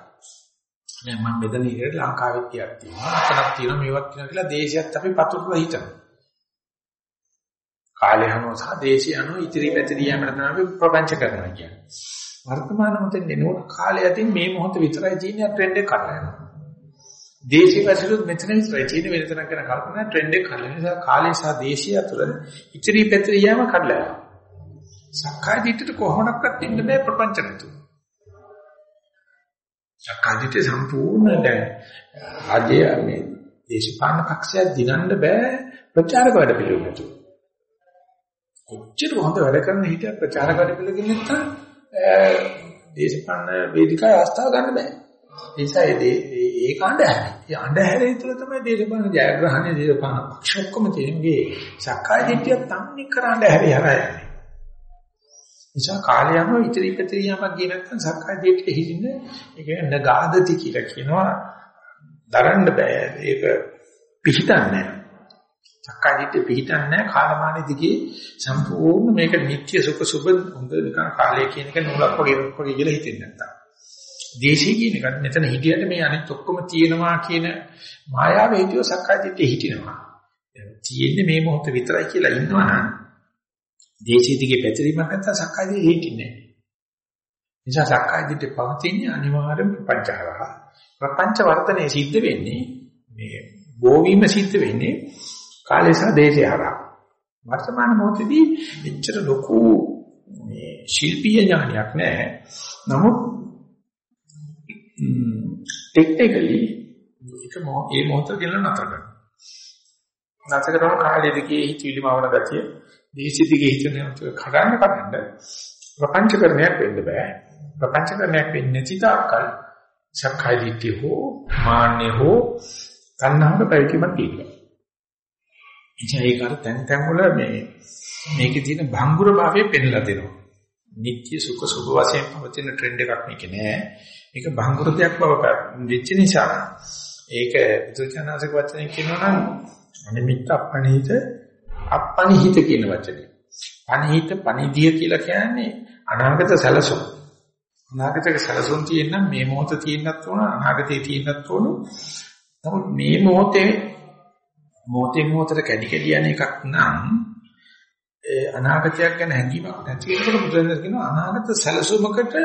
දැන් මම මෙතන ඉන්නේ ලංකාවෙත් තියක් තියෙනවා. අතනක් තියෙනවා මේවත් තියෙනවා කියලා දේශයත් අපි පතුරලා හිතනවා. කාලය අනුව සහ දේශය අනුව ඉතිරි පැතිරී යෑමට තමයි අපි ප්‍රපංච කරනවා කියන්නේ. වර්තමාන මොහොතේ නෙනෝන කාලය අතින් මේ මොහොත විතරයි තියෙන ට්‍රෙන්ඩ් එක කඩලා යනවා. දේශී පැතිරුත් මෙතන විතරයි තියෙන වෙන තැනක කරන කල්පනා ට්‍රෙන්ඩ් එක කඩලා නිසා කාලය සහ දේශය අතර ඉතිරි පැතිරී යෑම කඩලා යනවා. සක්කාය දිට්ඨියට කොහොමඩක්වත් ඉන්න බෑ ප්‍රපංච නැතුව. සක්කාය දිට්ඨිය සම්පූර්ණ දැන් ආදී මේ දේශපාලන පක්ෂය දිනන්න බෑ ප්‍රචාරක වැඩ පිළිවෙල නැතුව. කොච්චර හොඳ වැඩ කරන හිටියත් ප්‍රචාරක වැඩ පිළිවෙලකින් නැත්නම් දේශපාලන වේදිකාවේ අවස්ථාව ගන්න බෑ. ඒ නිසා ඒ කාණ්ඩහැරයි. ඒ අඬහැරේ තුළ තමයි දේශපාලන ජයග්‍රහණය දේශපාලන පක්ෂ ඔක්කොම තියෙන්නේ. සක්කාය දිට්ඨිය තන්නේ කරන්න හැරි හරයන්නේ. නිසා කාලයම ඉතිරි පිටිරියමක් ගියේ නැත්නම් සක්කාය දිට්ඨිය හිින්නේ ඒක නගාදති කියලා කියනවා. දරන්න බෑ. ඒක පිහිටන්නේ නැහැ. සක්කාය දිට්ඨිය පිහිටන්නේ නැහැ කාලමානෙ දිගේ සම්පූර්ණ මේක නිත්‍ය සුඛ සුබ හොඳ නිකන් කාලය කියන එක නූලක් වගේ වගේ කියලා හිතෙන්නේ නැත්තම්. දේශී කියන එක මෙතන හිටියට මේ අනිත් ඔක්කොම තියෙනවා කියන මායාව හේතුව සක්කාය දිට්ඨිය හිටිනවා. තියෙන්නේ මේ මොහොත විතරයි කියලා ඉන්නවනම් දේශී දිගේ පැතිරීමක් නැත්තම් සක්කාය දිට්ඨිය හිටින්නේ නැහැ. නිසා සක්කාය දිට්ඨිය පවතින්නේ අනිවාර්යෙන් ප්‍රපංචහරහ. ප්‍රපංච වර්තනයේ සිද්ධ වෙන්නේ මේ බෝවීම සිද්ධ වෙන්නේ කාලය සහ දේශය හරහා. වර්තමාන මොහොතේදී එච්චර ලොකු මේ ශිල්පීය ඥානයක් නැහැ. නමුත් ටෙක්නිකලි ඒක මේ මොහොත කියලා නතර කරනවා. නතර කරන කාලය දිගේ හිතවිලි මවන ගතිය, දේශි දිගේ හිතන කඩන්න කඩන්න ප්‍රපංචකරණයක් වෙන්න බෑ. ප්‍රපංචකරණයක් වෙන්නේ නැති තාක්කල් සක්කාය දිට්ඨිය හෝ මාන්නේ හෝ තණ්හාවක පැවතීමක් තියෙනවා. ඉතින් ඒක අර තැන් තැන් වල මේ මේකේ තියෙන භංගුර භාවය පෙන්ලා දෙනවා. නිත්‍ය සුඛ සුභ වශයෙන් පවතින ට්‍රෙන්ඩ් එකක් මේක නෑ. මේක භංගුර දෙයක් බව වෙච්ච නිසා ඒක බුදුචානන්සේක වචනේ කියනවා නම් අනිමිත්ත අපණිහිත අපණිහිත කියන වචනේ. අනිහිත පණිදිය කියලා කියන්නේ අනාගත සැලසුම්. අනාගතේ සැලසුම් තියෙන මේ මොහොත තියෙන්නත් ඕන අනාගතේ තියෙන්නත් ඕන. නමුත් මේ මොහොතේ මොහොතේ මොහොතට කැඩි කැඩි යන එකක් නම් ඒ අනාගතයක් ගැන හැඟීමක් නැති වෙනකොට බුදුරජාණන් කියනවා අනාගත සැලසුමකට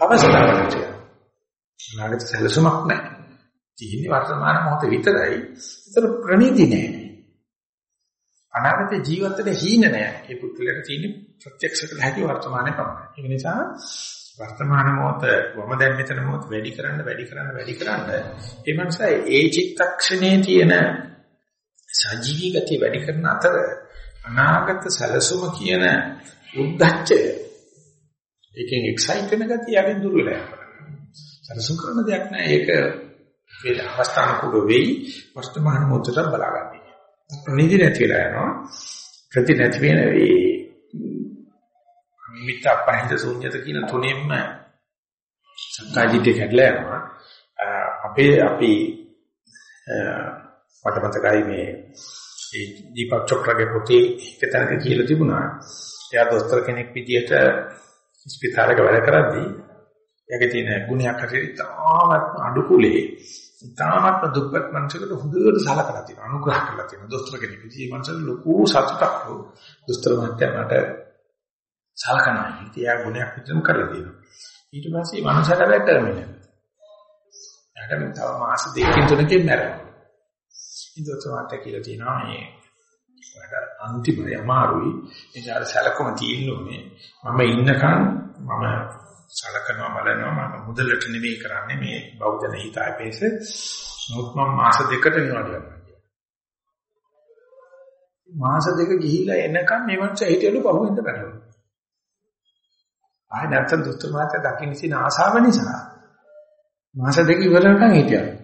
අවශ්‍යතාවයක් තියෙනවා. අනාගත සැලසුමක් නැහැ. තියෙන්නේ වර්තමාන මොහොත විතරයි. ඒතර ප්‍රණීති නැහැ. අනාගත ජීවිතේ හීන නැහැ. ඒ පුද්ගලයාට තියෙන්නේ ප්‍රත්‍යක්ෂ කළ හැකි වර්තමානයේ පමණයි. ඒ නිසා වර්තමාන මොහොත වම දැන් මෙතන මොහොත වැඩි කරන්න වැඩි කරන්න වැඩි කරන්න ඒ මනසයි ඒ චිත්තක්ෂණයේ තියෙන සජීවී ගතිය වැඩි කරන අතර අනාගත සැලසුම කියන උද්දච්චය ඒකෙන් එක්සයිට් වෙන ගතිය යකින් දුර වෙලා යනවා. සැලසුම් කරන දෙයක් නෑ ඒක වේද අවස්ථානුකූල වෙයි වර්තමාන මොහොතට බලාගන්න. ප්‍රනිදි නැති වෙලා යනවා. ප්‍රති නැති වෙන ඒ මිත්‍ය පහින්ද ශූන්‍යත කියන තුනෙන්ම සත්‍යජිතේ කැඩලා යනවා. අපේ අපි මට මතකයි මේ ඒ දීපක් චොක්‍රගේ පොතේ එක තැනක කියලා තිබුණා එයා දොස්තර කෙනෙක් විදියට ස්පිතාලයක වැඩ කරද්දී එයාගේ තියෙන ගුණයක් හරියට තාමත් අඩු කුලේ තාමත් දුප්පත් මනුස්සයෙකුට හොඳට සලකලා තියෙනවා අනුග්‍රහ කරලා තියෙනවා දොස්තර කෙනෙක්. ඉතින් මේ මනුස්සයා ලොකු සතුටක් දොස්තර මහත්තයා මට සලකනවා. ඉතින් එයා ගුණයක් විතරම කරලා තියෙනවා. ඊට පස්සේ මනුස්සයාට වැටෙන්නේ නැහැ. එයාට තව මාස දෙකකින් තුනකින් මැරෙනවා. ඉතින් දොස්තර මහත්තයා කියලා තියෙනවා මේ වැඩ අන්තිමයි අමාරුයි. ඒකට සැලකුම තියෙන්න ඕනේ. මම ඉන්නකන් මම සලකනවා බලනවා මම මුදලට නෙමෙයි කරන්නේ මේ බෞද්ධ හිතාපේස. නමුත් මම මාස දෙකට නිවාඩු ගන්නවා. මාස දෙක ගිහිලා එනකන් මේ වන්ස හිටියලු පහුවෙන්ද බැලුවා. ආය නැත්තම් දුස්තර මාත දකින්න තියෙන ආසාව නිසා මාස දෙක ඉවරනකන් හිටියා.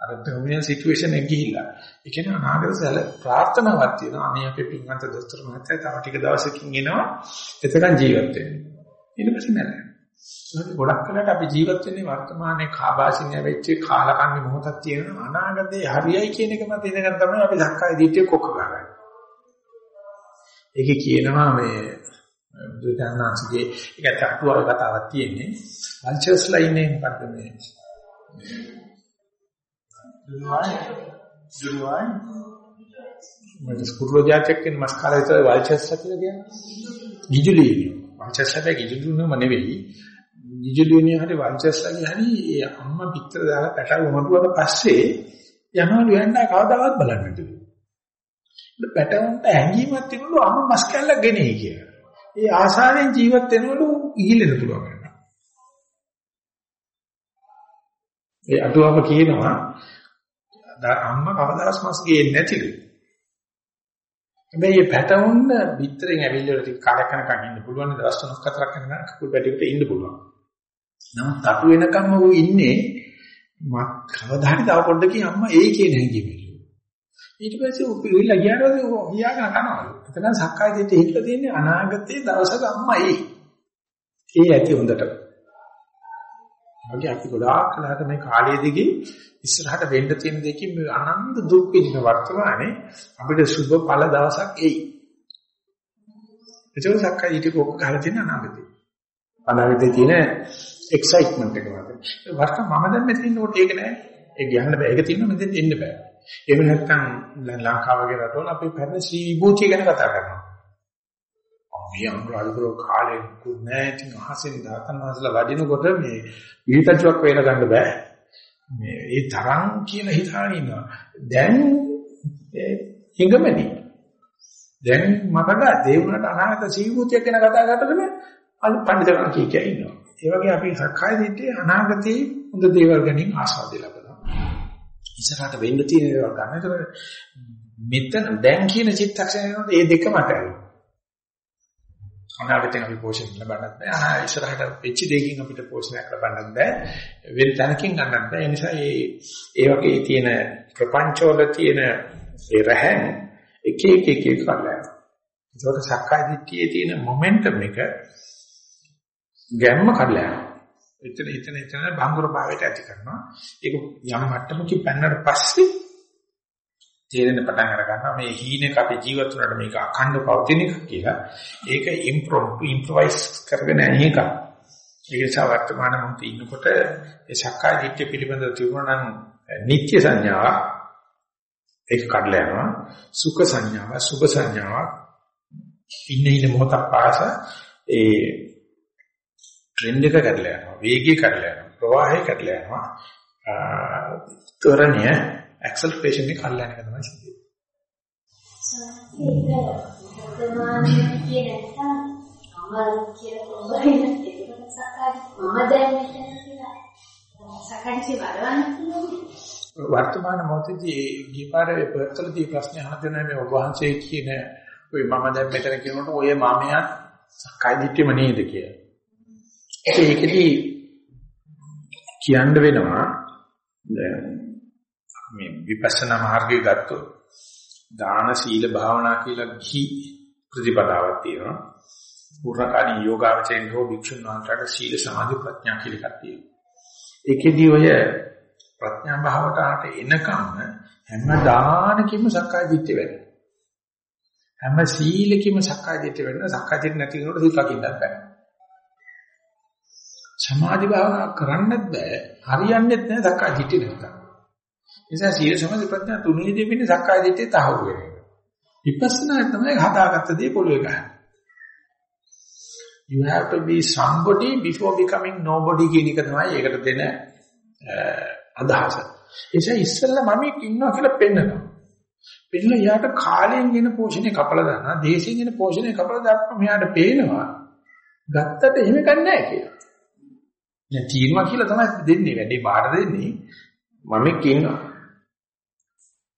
අර ටර්මිනල් සිටුේෂන් එක ගිහිල්ලා. ඒ කියන්නේ අනාගත සැල ප්‍රාර්ථනාවක් තියෙනවා. අනේ අපේ පින්වන්ත දොස්තර මහත්තයා තව ටික දවසකින් එනවා. එතකන් ජීවත් වෙන්න. ඊට පස්සේ නෑ. ඒක ගොඩක් වෙලාවට අපි ජීවත් වෙන්නේ වර්තමානයේ කාබාසිනිය වෙච්ච කාලකන්ණි මොහොතක් තියෙන අනාගතේ හරියයි කියන එක මත ඉඳගෙන තමයි අපි ධක්කාය දීත්‍ය කොක්ක ගන්නන්නේ. ඒකේ කියනවා මේ බුදුදානන්සේගේ ඒක අටුවාවේ කතාවක් තියෙන්නේ. වල්චර්ස්ලා ඉන්නේ මොකද්ද මේ? දුනුවයි දුනුවයි මම ස්කූල් ජාතියක් කියන මස් කාලේ විතර වල්චර්ස්ලා කියලා කියන්නේ. ගිජුලිය. වල්චර්ස් හැබැයි ගිජුලියම නෙවෙයි. නිජලියනේ හරි වංශස්ලගේ හරි ඒ අම්මා පිටර දාලා පැටව වමරුවට පස්සේ යනවලු යන්න කවදාවත් බලන්නේ නැතිලු. ඒ පැටවන්ට හැංගීමක් තිබුණු අම්මා මස් කැල්ලක් ගෙනේ කියලා. ඒ ආසාවෙන් ජීවත් වෙනවලු ඉහිලෙන්න පුළුවන් වෙනවා. ඒ අටුවම කියනවා අම්මා කවදාවත් මස් ගේන්නේ නැතිලු. හැබැයි මේ පැටවුන්න පිටරෙන් ඇවිල්ලා ටික කාලයක් යනකම් ඉන්න පුළුවන් දවස් තුනක් හතරක් යනකම් කකුල් පැටියකට ඉන්න පුළුවන්. නමුත් තටු වෙනකම්ම ඌ ඉන්නේ මත් කවදා හරි තව පොඩ්ඩකින් අම්මා ඒ කියන හැඟීමෙන්. ඊට පස්සේ ඌ පිළිලා ගියාරද ඌ හියාගෙන කනවලු. එතන සක්කාය දිට්ඨිය හිටලා තියෙන්නේ අනාගතයේ දවසක අම්මා ඒ. ඒ ඇති හොඳට. වගේ අපි ගොඩාක් කලකට මේ කාලය දිගේ ඉස්සරහට වෙන්න තියෙන දෙකින් මේ අනන්ත දුක් විඳින වර්තමානයේ අපිට සුබ ඵල දවසක් එයි. ඒක සක්කාය දිට්ඨිය කොක්ක ගහලා තියෙන අනාගතේ. අනාගතේ තියෙන එක්සයිට්මන්ට් එක වගේ. වර්ත මම දැන් මෙතන ඉන්නකොට ඒක නෑ. ඒක යන්න බෑ. ඒක තියෙනවා මෙතෙන් එන්න බෑ. එහෙම නැත්නම් ලංකාව වගේ රටවල අපි පැරණ ශ්‍රී විභූතිය ගැන කතා කරනවා. අපි අනුරාධපුර කාලේ කුත් නෑ ඉතින් අහසෙන් දාතන් වහන්සලා වඩිනකොට මේ විහිතච්චුවක් වේල ගන්න බෑ. මේ ඒ තරම් කියලා හිතාගෙන ඉන්නවා. දැන් හිඟමනේ. දැන් මකට දේවුණට අනාගත ශ්‍රී විභූතියක් ගැන කතා කරද්දී පඬිතුමා කිය කිය ඉන්නවා. ඒ වගේ අපි සක්කාය දිට්ඨිය අනාගතේ හොඳ දේවල් ගැනීම ආස්වාද ලබනවා. ඉස්සරහට වෙන්න තියෙන දේවල් ගන්න. ඒතකොට මෙතන දැන් කියන චිත්තක්ෂණයනොත් මේ දෙකම අතහැරෙනවා. අනාගතේ අපි පෝෂණය ලබන්නත් බෑ. අනා ඉස්සරහට වෙච්ච දෙයකින් අපිට පෝෂණයක් ලබන්නත් බෑ. වෙන තැනකින් ගන්නත් බෑ. ඒ නිසා මේ ඒ වගේ තියෙන ප්‍රපංචවල තියෙන ඒ රැහන් එක එක එක එක කරලා යනවා. ඒකට සක්කාය දිට්ඨියේ තියෙන මොමන්ටම් එක ගැම්ම කඩලා යනවා. එතන එතන එතන බංගුර භාවයට ඇති කරනවා. ඒක යම් මට්ටමකින් පැනනට පස්සේ තේරෙන පටන් අර ගන්නවා මේ හීනක අපි ජීවත් වුණාට මේක අඛණ්ඩ පවතින එක කියලා. ඒක ඉම්ප්‍රොම්ප් ඉම්ප්‍රොවයිස් කරගෙන යන එක. ඒක නිසා වර්තමාන මොහොතේ ඉන්නකොට ඒ සක්කාය දිට්ඨිය පිළිබඳව තිබුණා නම් නිත්‍ය සංඥාව ඒක කඩලා යනවා. සුඛ සංඥාව, සුභ සංඥාව ඉන්න ඉන්න මොහොතක් පාස ඒ ට්‍රෙන්ඩ් එක කඩලා යනවා වේගය කඩලා යනවා ප්‍රවාහය කඩලා යනවා ත්වරණය ඇක්සලරේෂන් එක කඩලා යන එක තමයි සිද්ධ
වෙන්නේ. සත්‍යමානයේ කියන නැත්නම් අමල් කියලා කොහොමද ඒක සක්කාය මම දැන් මෙතන කියලා සක්කායසේ වරවන්න තියෙන්නේ.
වර්තමාන මොහොතේදී ගිපාරේ පෙරතලදී ප්‍රශ්න අහන දෙන මේ ඔබ වහන්සේ කියන ඔය මම දැන් මෙතන කියනකොට ඔය මාමයා සක්කාය දිට්ඨියම නේද කියලා. ඒකෙදි කියන්න වෙනවා මේ විපස්සනා මාර්ගය ගත්තොත් දාන සීල භාවනා කියලා ගිහි ප්‍රතිපදාවක් තියෙනවා. පුරාකාණී යෝගාවචෙන් හෝ භික්ෂුන් වහන්සේට සීල සමාධි ප්‍රඥා කියලා එකක් තියෙනවා. ඒකෙදි ඔය ප්‍රඥා භාවයට එනකම් හැම දානකින්ම සක්කාය දිට්ඨිය වෙනවා. හැම සීලකෙම සක්කාය දිට්ඨිය වෙන්න සක්කාය දිට්ඨිය නැති කෙනෙකුට සිල් රකින්නත් බෑ. සමාධි භාවනා කරන්නත් බෑ. හරියන්නේත් නැහැ සක්කාය දිට්ඨිය නැත්තම්. නිසා සීල සමාධි ප්‍රඥා තුනේදී වෙන්නේ සක්කාය දිට්ඨිය තහවුරු වෙන එක. විපස්සනා තමයි හදාගත්ත දේ පොළවේ ගන්න. you have to be somebody before becoming nobody කියන එක තමයි ඒකට දෙන අදහස. ඒ නිසා ඉස්සෙල්ලා මම ඉන්නවා කියලා පෙන්නනවා. පෙන්නලා යාට කාලයෙන් එන පෝෂණය කපලා දානවා, දේශයෙන් එන පෝෂණය කපලා දාපම මෙයාට පේනවා. ගත්තට එහෙම ගන්න නැහැ කියලා. දැන් තියෙනවා කියලා තමයි දෙන්නේ වැඩේ බාහිර දෙන්නේ. මම ඉන්නවා.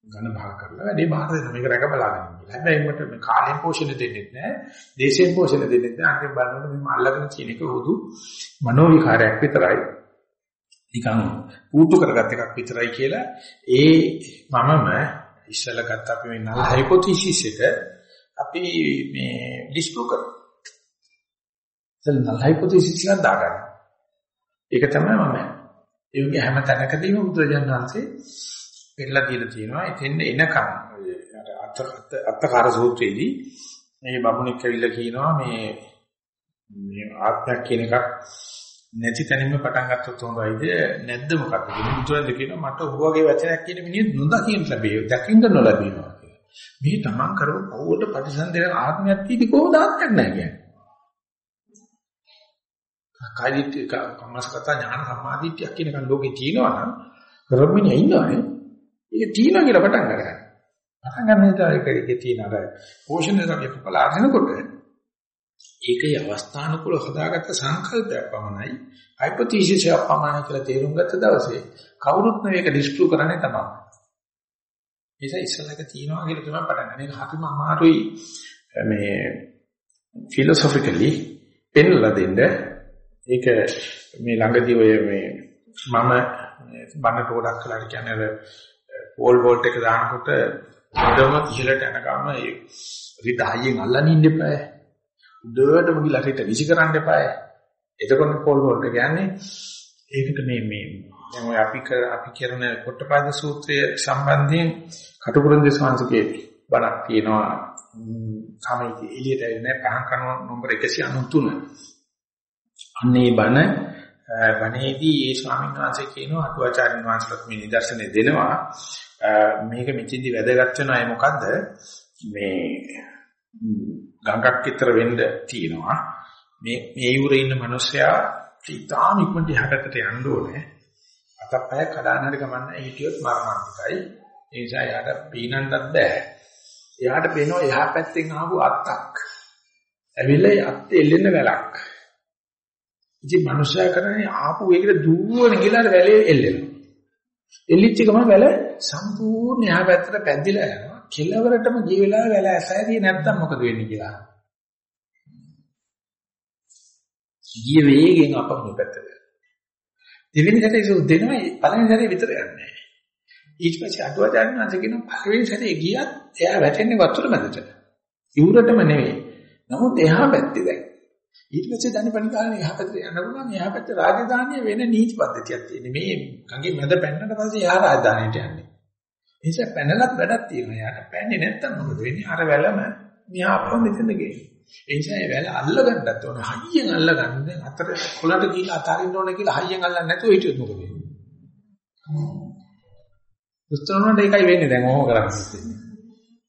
ඝන භාග කරලා වැඩේ බාහිර දෙන්න මේක රැක බලාගෙන ඉන්න. හැබැයි මට මේ කාලයෙන් පෝෂණය දෙන්නේ නැහැ. දේශයෙන් පෝෂණය දෙන්නේ නැහැ. අන්තිම බලනකොට මේ අල්ලගෙන කියන එක උදු මනෝ විකාරයක් විතරයි. නිකන් ඌතු කරගත් එකක් විතරයි කියලා ඒ මමම ඉස්සෙල්ලා ගත්ත අපි මේ null hypothesis එක අපි මේ ඩිස්ප්‍රූව් කරනවා. ඉතින් null hypothesis එක දාගන්න. ඒක තමයි මම. ඒ වගේ හැම තැනකදීම බුදුරජාණන් වහන්සේ පෙන්නලා දීලා තියෙනවා. ඉතින් එනකම් අර අත්තකාර සූත්‍රයේදී මේ බමුණෙක් ඇවිල්ලා කියනවා මේ මේ ආත්මයක් කියන එකක් නැති තැනින්ම පටන් ගත්තොත් හොඳයිද නැද්ද මොකක්ද කියන මුතුරෙන්ද කියනවා මට ඔබ වගේ වචනයක් කියන මිනිහ නොදකින්න ලැබේ දකින්න නොලැබෙනවා කියලා. මේ තමන් කරපු පොවට ප්‍රතිසන්දේ ආත්මයක් තියෙදි කොහොමද ආත්මයක් නැහැ කියන්නේ. කායිත් කම්මසගත ඥාන සම්මාදිට්ඨිය කියන කන් ලෝකේ තියෙනවා නම් කරමිනිය ඉන්නවනේ. ඒක තියෙනවා කියලා පටන් ගන්න. පටන් ගන්න විතර ඒකේ තියෙන අර පෝෂණය තමයි පලාරනකොට ඒකේ අවස්ථානුකූල හදාගත්ත සංකල්පයක් පමණයි හයිපොතීසිස් එකක් පමණයි කියලා තේරුම් ගත්ත දවසේ කවුරුත් මේක ඩිස්ප්‍රූව් කරන්නේ තමයි. ඒසයි ඉස්සලක තියනවා කියලා තමයි පටන් ගන්න. ඒක හරිම අමාරුයි මේ ෆිලොසොෆිකලි පෙන්වලා දෙන්න. ඒක මේ ළඟදී ඔය මේ මම බන්නට ගොඩක් කළා කියන්නේ පෝල් වෝල්ට් එක දානකොට ඔඩම ඉහළට යනකම් ඒ රිට හයියෙන් අල්ලන්න ඉන්න එපා. උඩටම ගිහලා හිට විසි කරන්න එපායි. එතකොට පොල් වලට කියන්නේ ඒකට මේ මේ දැන් ඔය අපි අපි කරන කොටපාද සූත්‍රය සම්බන්ධයෙන් කටුකුරුන් දේශාංශකේ බණක් තියෙනවා සමයිති එළියට එන්නේ පහන් කරන නම්බර 193. අන්නේ බණ වනේදී ඒ ස්වාමීන් වහන්සේ කියනවා අටුවාචාර්ය වහන්සේට මේ නිදර්ශනය දෙනවා මේක මෙච්චින්දි වැදගත් වෙනවා ඒ මොකද්ද මේ ගඟක් විතර වෙන්න තියෙනවා. මේ මේ යුරේ ඉන්න මිනිස්සයා ඉතාම ඉක්මනට යහකට යන්න ඕනේ. අතපය කඩාන හරි ගමන්න හිටියොත් මරණාන්තිකයි. ඒ නිසා යාට පීනන්නත් බෑ. එයාට පේනවා එහා පැත්තෙන් ආපු අත්තක්. ඇවිල්ලා අත් එල්ලෙන වැලක්. ඉතින් මිනිස්සයා කරන්නේ ආපු ඒකට දුවන ගිලාට වැලේ එල්ලෙනවා. එල්ලිච්ච ගමන් වැල සම්පූර්ණ එහා පැත්තට පැද්දිලා යනවා. කෙලවරටම ගිය වෙලාවේ වැල ඇසෑරියේ නැත්තම් මොකද වෙන්නේ කියලා. ගිය වේගෙන් අපහු පැත්තට. දෙවෙනි සැරේ ඒක දෙනවා පළවෙනි සැරේ විතර යන්නේ. ඊට පස්සේ අටුවාචාර්ය වහන්සේ කියන පළවෙනි සැරේ ගියත් එයා වැටෙන්නේ වතුර මැදට. ඉවුරටම නෙවෙයි. නමුත් එහා පැත්තේ දැන්. ඊට පස්සේ දනිපණි කාලේ එහා පැත්තට යන්න පුළුවන්. එහා පැත්තේ රාජධානිය වෙන නීති පද්ධතියක් තියෙනවා. මේ ගඟේ මැද පැන්නට පස්සේ එහා රාජධානියට යන්නේ. නිසා පැනලත් වැඩක් තියෙනවා. යාට පැන්නේ නැත්තම් මොකද වෙන්නේ? අර වැලම මෙහා අපව මෙතන ගේන්නේ. ඒ නිසා ඒ වැල අල්ල ගන්නත් ඕනේ. හයියෙන් අල්ල ගන්න. දැන් අතර කොළට ගිහලා අතාරින්න ඕනේ කියලා හයියෙන් අල්ලන්නේ නැතුව හිටියොත් මොකද වෙන්නේ? දුස්තරනට ඒකයි වෙන්නේ දැන් ඔහොම කරන්නේ.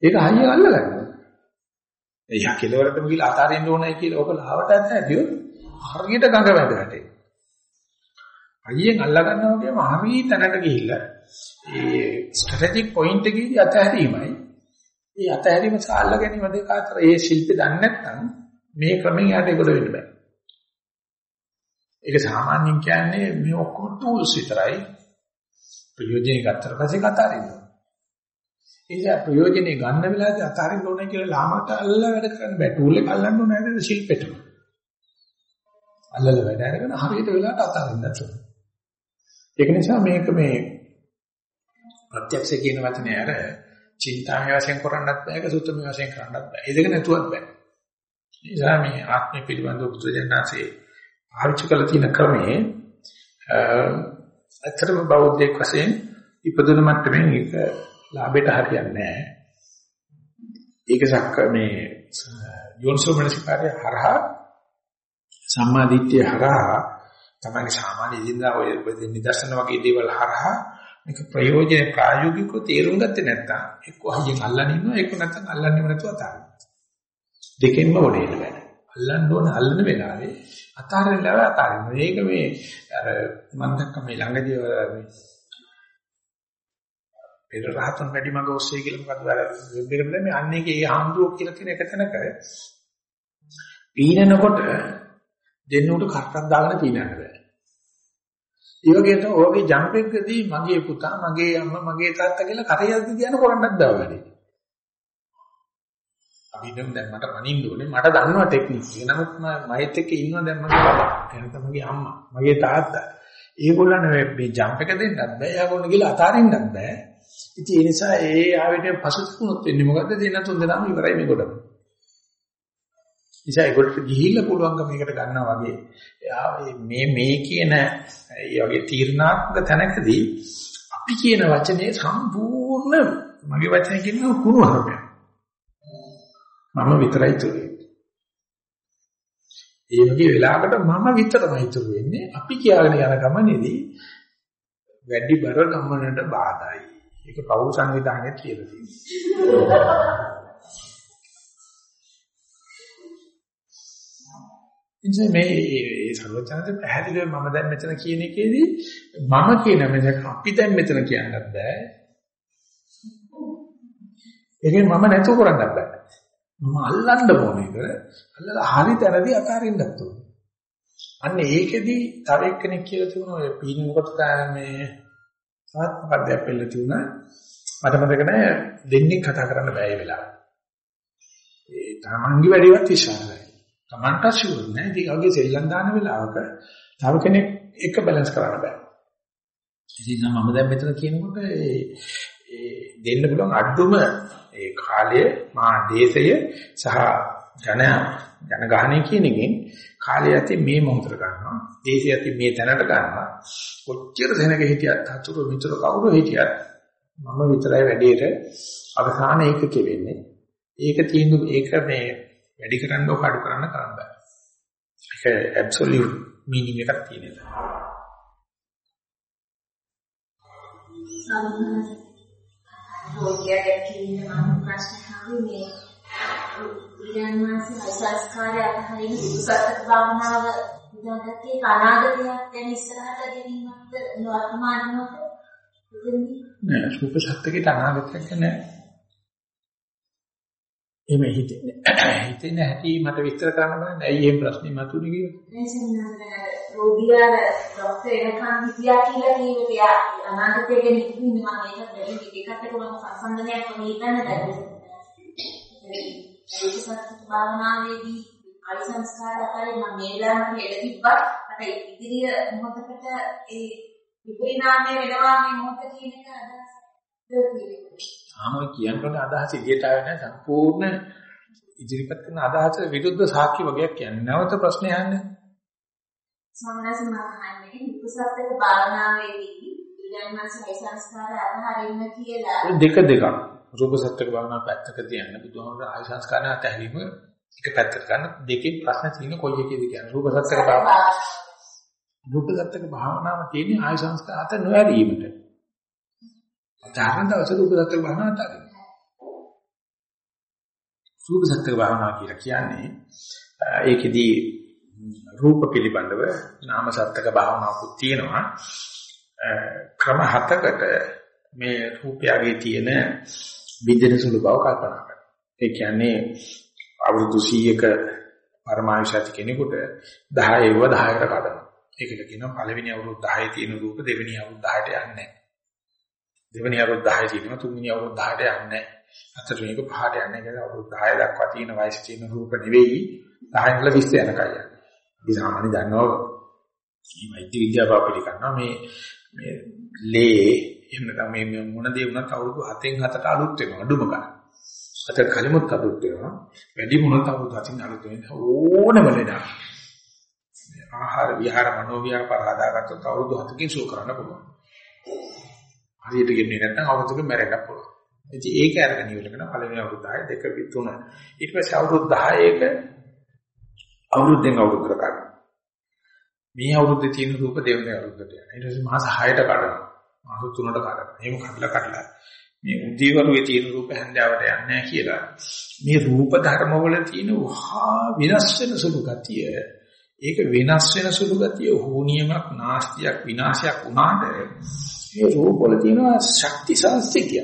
ඒක හයියෙන් අල්ල ගන්න. එයා කෙලවරටම ගිහලා අතාරින්න ඕනේ කියලා ඔක ලාවට ඇද්දියොත් හරියට ගඟ වැද වැටේ. හයියෙන් අල්ල ගන්නවා කියම හරිය තැනට ගිහිල්ලා ඒ ස්ට්‍රැටජික් පොයින්ට් එකේදී අතහැරීමයි. ඒ අතහැරීම සාල්ල ගැනීම දෙක අතර ඒ ශිල්පේ දන්නේ නැත්නම් මේ ක්‍රමෙන් යට ඒකට වෙන්න බෑ. ඒක සාමාන්‍යයෙන් කියන්නේ මේ ඔක්කොම ටූල්ස් විතරයි. ප්‍රයෝජනෙ ගත්තට පස්සේ කතාරින්න. ඒ නිසා ප්‍රයෝජනෙ ගන්න වෙලාවදී අතාරින්න ඕනේ කියලා ලාමකට අල්ලලා වැඩ කරන්න බෑ. ටූල් එක අල්ලන්න ඕනේ නේද ශිල්පෙටම. අල්ලලා වැඩ අරගෙන හරියට වෙලාවට අතාරින්න ඕනේ. ඒක නිසා මේක මේ ප්‍රත්‍යක්ෂ කියන වචනේ අර චින්තාමය වශයෙන් කරන්නත් බෑ ඒක සුත්තමය වශයෙන් කරන්නත් බෑ. ඒ දෙක නැතුවත් බෑ. නිසා මේ ආත්මය පිළිබඳව බුදුජානනාසේ පාවිච්චි කළ තියෙන ක්‍රමයේ අතරම බෞද්ධයෙක් වශයෙන් ඉපදුන මට්ටමින් ඒක ලාභයට හරියන්නේ නැහැ. ඒක සක්ක මේ යෝනිසෝ මනසිකාරය හරහා සම්මාදිට්ඨිය හරහා තමයි සාමාන්‍ය ඉදින්දා ඔය නිදර්ශන වගේ දේවල් හරහා මේක ප්‍රයෝජන ප්‍රායෝගිකව තේරුම් ගත්තේ නැත්නම් එක්ක අහියෙන් අල්ලන්න ඉන්නවා එක්ක නැත්නම් අල්ලන්නේම නැතුව අතාරින්න. දෙකෙන්ම ඔලේට බෑ. අල්ලන්න ඕන අල්ලන වෙලාවේ අතාරින්න ලව අතාරින්න. මේක මේ අර මම දැක්ක මේ ළඟදී මේ පෙර රහතන් වැඩි මඟ ඔස්සේ කියලා මොකද්ද අර වෙබ් එකට දැම්මේ අන්න ඒකේ ඒ හාමුදුරුවෝ කියලා තියෙන එක තැනක පීනනකොට දෙන්නුට කට්ටක් දාගෙන පීනන්න බෑ. ඒ වගේ තමයි ඔයගේ ජම්ප් එකදී මගේ පුතා, මගේ අම්මා, මගේ තාත්තා කියලා කරයද්දි කියන කරන්නත් බෑ වැඩි. අපි නම් දැන් මට මනින්න ඕනේ මට දන්නවා ටෙක්නික් එක. නමුත් මයිත් එක්ක ඉන්නවා දැන් මගේ බබා. එහෙනම් මගේ අම්මා, මගේ තාත්තා. ඒගොල්ලන් මේ ජම්ප් එක දෙන්නත් බෑ. එයාගොල්ලෝ ගිහලා අතාරින්නත් බෑ. ඉතින් ඒ නිසා ඒ ආවෙට පසුතුනොත් වෙන්නේ මොකද්ද? දෙන්න තුන් දෙනාම ඉවරයි මේ ගොඩම. නිසා ඒකට ගිහිල්ලා පුළුවන්කම මේකට ගන්නවා වගේ. මේ මේ කියන ඒ වගේ තීර්ණාත්මක තැනකදී අපි කියන වචනේ සම්පූර්ණ මගේ වචනේ කියන කුණු හරපයක්. මම විතරයි තුනේ. ඒ වගේ වෙලාවකට මම විතරමයි තුරු වෙන්නේ. අපි කියාගෙන යන ගමනේදී වැඩි බර ගමනට බාධායි. ඒක පෞල් සංවිධානයේ කියලා තියෙනවා. ඉතින් මේ ඒ සර්වඥාන්ත පැහැදිලිව මම දැන් මෙතන කියන එකේදී මම කියන මෙතන අපි දැන් මෙතන කියන්නත් බෑ. ඒකෙන් මම නැතුව කරන්නත් බෑ. මම අල්ලන්න ඕනේ ඒක. අල්ලලා හරි තැනදී අතාරින්නත් ඕනේ. අන්න ඒකෙදී තව එක්කෙනෙක් කියලා තිබුණා ඔය පීනකොට මේ සාත් මොකක්ද අපෙල්ල තිබුණා. මට මතක නෑ දෙන්නේ කතා කරන්න බෑ ඒ වෙලාවට. ඒ තමන්ගේ වැඩේවත් විශ්වාසයි. Tamanta sure නෑ. ඉතින් ඔගේ සෙල්ලම් දාන වෙලාවක තව කෙනෙක් එක බැලන්ස් කරන්න බෑ. ඉතින් මම දැන් මෙතන කියනකොට ඒ දෙන්න පුළුවන් අඩුම ඒ කාලය මා දේශය සහ ජන ජනගහණය කියන එකෙන් කාලය ඇති මේ මොහොතට ගන්නවා දේශය ඇති මේ තැනට ගන්නවා කොච්චර දෙනක හිටියත් හතුරු මිතුරු කවුරු හිටියත් මම විතරයි වැඩේට අවසාන ඒක කෙවෙන්නේ ඒක තියෙන ඒක මේ වැඩි කරන්න ඕක අඩු කරන්න කරන්න බෑ. ඒක ඇබ්සොලියුට් මීනින් එකක් තියෙනවා.
රෝගියා දැක්කේ මම ප්‍රශ්න අහන්නේ ඊයන් මාසේ සංස්කාරය අතහරින සුසත් භාවනාව ඉඳන්ගත්තේ අනාගතයක් දැන් ඉස්සරහට ගෙනීමක්ද වර්තමානවද
නෑ සුප සත්‍යකේ අනාගතයක් නෑ එහෙම හිතෙන්නේ. හිතෙන්නේ ඇති මට විස්තර කරන්න බෑ. ඇයි එහෙම ප්‍රශ්නේ මතුනේ කියලා?
මේ සෙන්නාට රෝගියාට ડોක්ටර් එනකන් හිතියා කියලා කියුවේ එයා අනාගතය ගැන හිතින්නේ මම ඒක දෙවි දෙකකට කොහොම සම්බන්ධයක් වගේ හිතන්න බැහැ. ඒක සත්‍ය භාවනාවේදී කයි සංස්කාර අතරේ මම මේ ලාමට එළ තිබ්බත් මට ඉදිරිය මොහොතකට ඒ විපරිණාමය වෙනවා මේ මොහොත කියන එක අදහස්
තාම කියනකොට අදහස එළියට ආවේ නැහැ සම්පූර්ණ ඉදිරිපත් කරන අදහස විරුද්ධ සාක්ෂි වගේක් කියන්නේ. නැවත ප්‍රශ්න යන්නේ.
සමනස මහන්නේ විපස්සක භාවනාවේදී ඊළඟ සංස්කාර අතහරින්න කියලා
දෙක දෙකක්. රූප සත්‍යක භාවනාව පැත්තක තියන්න බුදුහාමුදුරුවෝ ආය සංස්කාරන අතහැරීම එක පැත්තකට ගන්න දෙකේ ප්‍රශ්න තියෙන කොයි එකේද කියන්නේ. රූප සත්‍යක භාවනාව. රූප සත්‍යක භාවනාව තියෙන්නේ ආය සංස්කාර අත නොඇරීමට. ධර්ම දවසේ රූප සත්‍ය භාවනාව අතාරින්න. රූප සත්‍ය භාවනාව කියලා කියන්නේ ඒකෙදී රූප පිළිබඳව නාම සත්‍යක භාවනාවකුත් තියෙනවා. ක්‍රම හතකට මේ රූපයගේ තියෙන බින්දෙන සුළු බව කල්පනා කරනවා. ඒ කියන්නේ අවුරුදු 100ක පරමායුෂ ඇති කෙනෙකුට 10 ඒව 10කට කඩනවා. ඒකට කියනවා පළවෙනි අවුරුදු 10 තියෙන රූප දෙවෙනි අවුරුදු 10ට යන්නේ නැහැ. දෙවෙනි අවුරුදු 10 තියෙනවා තුන්වෙනි අවුරුදු 10ට යන්නේ හතරවෙනි එක පහට යන්නේ කියලා අවුරුදු 10 දක්වා තියෙන වයස තියෙන රූප නෙවෙයි 10 ඉඳලා 20 යනකම් යන්නේ. අපි සාමාන්‍ය දන්නවා මේ වෛද්‍ය විද්‍යාව පිළිගන්නවා මේ මේ ලේ එහෙම නැත්නම් මේ මොන දේ වුණත් අවුරුදු 7න් 7ට අලුත් වෙනවා අඩුම ගන්න. අත කලිමුත් අලුත් වෙනවා. වැඩි මොනත් අවුරුදු 7න් අලුත් වෙනවා ඕනම ලෙඩක්. ආහාර විහාර මනෝ විහාර හදාගත්තොත් අවුරුදු 7කින් සුව කරන්න පුළුවන්. හරියට ගෙන්නේ නැත්නම් අවුරුද්දක මැරෙන්න පුළුවන්. ඉතින් ඒක අරගෙන ඉවරගෙන පළවෙනි අවුරුදු 10 දෙක තුන ඊට පස්සේ අවුරුදු 10ක අවුරුද්දෙන් අවුරුද්දට ගන්න. මේ අවුරුද්දේ තියෙන රූප දෙවෙනි අවුරුද්දට යනවා. ඊට පස්සේ මාස 6ට කඩනවා. මාස 3ට කඩනවා. එහෙම කඩලා කඩලා මේ උදේවරුේ තියෙන රූප හැන්දාවට යන්නේ නැහැ කියලා. මේ රූප ධර්මවල තියෙන වහා විනාශ වෙන සුළු ගතිය ඒක වෙනස් වෙන සුළු ගතිය හෝනියමක් නාස්තියක් විනාශයක් වුණාට මේ රූප වල තියෙන ශක්ති සංස්තිකය.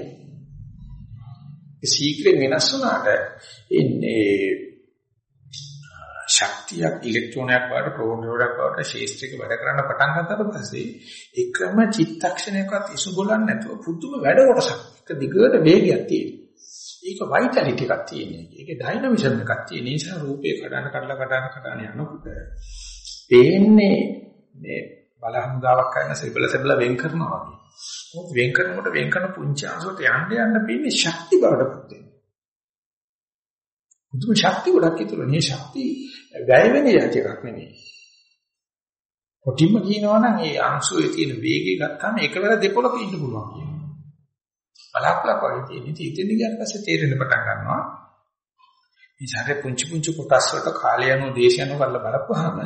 ඒ සීක්‍රේ වෙනස් වුණාට එන්නේ ශක්තියක් ඉලෙක්ට්‍රෝනයක් වඩ ප්‍රෝටෝනයක් වඩ ශේෂ්ත්‍රික වැඩ කරන්න පටන් ගන්නකොට පස්සේ එකම චිත්තක්ෂණයකවත් ඉසුගලන්නේ නැතුව පුදුම වැඩ කොටසක් එක දිගට වේගයක් තියෙනවා. ඒක වයිටැලිටි එකක් තියෙනවා. ඒකේ ඩයිනමිසම් එකක් තියෙන නිසා රූපේ කඩන කඩලා කඩන කඩන යනකොට පේන්නේ මේ බල හමුදාවක් කරන සෙබල සෙබල වෙන් කරනවා වගේ. මොකද වෙන් කරනකොට වෙන් කරන පුංචි අංශවලට යන්න යන්න පේන්නේ ශක්ති බවටපත් වෙනවා. මුදුම ශක්ති ගොඩක් ඉතුරු නේ ශක්ති වැය වෙන යටියක් නෙමෙයි. කොටිම කියනවා නම් ඒ අංශුවේ තියෙන වේගය ගත්තාම එකවර දෙපොලක ඉන්න පුළුවන් කියනවා. බලාපොරොත්තු වගේ තියෙන ඉතින් ඉතින් ගියාට පස්සේ තේරෙන්න පටන් ගන්නවා. මේ සැරේ පුංචි පුංචි කොටස් වලට කාලය යනවා දේශය යනවා කරලා බලපුවාම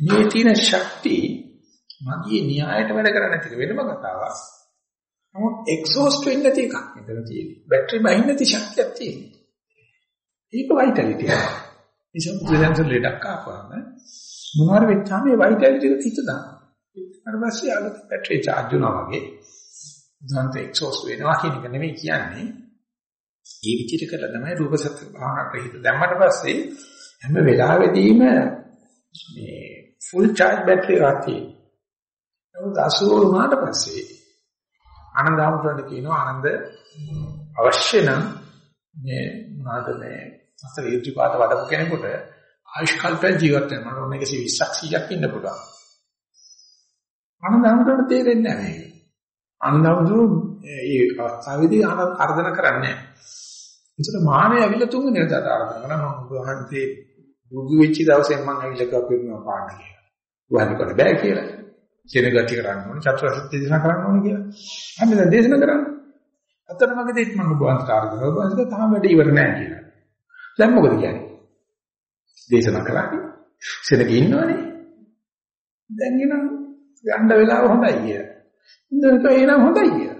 මේ තියෙන ශක්තිය මගේ න්‍යායට වැඩ කරන්නේ නැති වෙනම කතාවක්. නමුත් එක්සෝස්ට් වෙන්නේ නැති එකක් මෙතන තියෙන්නේ. බැටරි බහින්න නැති ශක්තියක් තියෙනවා. ඒක වයිටැලිටි එක. නිසා බුදුරජාණන් ලෙඩක් ආපුවාම මොනවාර වෙච්චාම මේ වයිටැලිටි එක හිත දානවා. ඊට පස්සේ ආගත බැටරි charge වෙනවා වගේ උදාන්ත එක්සෝස්ට් වෙනවා කියන එක නෙමෙයි කියන්නේ. ඒ විදිහට කළා තමයි රූප සත්‍ය භාවනාවට හිත දැම්මට පස්සේ හැම වෙලාවෙදීම මේ ෆුල් charge බැටරි එකක් තියෙනවා. නමුත් අසුර වුණාට පස්සේ ආනන්ද ආමතුන්ට කියනවා ආනන්ද අවශ්‍ය නම් මේ මොනවාද මේ අතර ඉර්ධිපාත වඩපු කෙනෙකුට ආයුෂ් කල්පයක් ජීවත් වෙන්න ඕන 120ක් 100ක් ඉන්න පුළුවන්. ආනන්ද ආමතුන්ට තේරෙන්නේ නැහැ මේක. ආනන්ද ආමතුන් ඒ අවස්ථාවේදී ආනන්ද අර්ධන කරන්නේ නැහැ. ඒකට මානෙ ඇවිල්ලා තුන්වෙනි දවසට ආරම්භ කරනවා මම වහන්සේ බුදු වෙච්ච දවසේ මම ඇවිල්ලා ගා පිරුණා පාන්න කියලා. වහන්න කොට බෑ කියලා. කියන ගති කරන්න ඕනේ චතුරාර්ය සත්‍ය දේශනා කරන්න ඕනේ කියලා. අපි දැන් දේශනා කරන්නේ. අතරමඟදී මම ඔබවන්ට ආරම්භ කරනවා. ඔබවන්ට තාම වැඩ ඉවර නෑ කියලා. දැන් මොකද කියන්නේ? දේශනා කරන්නේ. සෙනග ඉන්නවනේ. දැන් එනම් ගන්න වෙලාව හොඳයි කියලා. ඉතින් එනම් හොඳයි කියලා.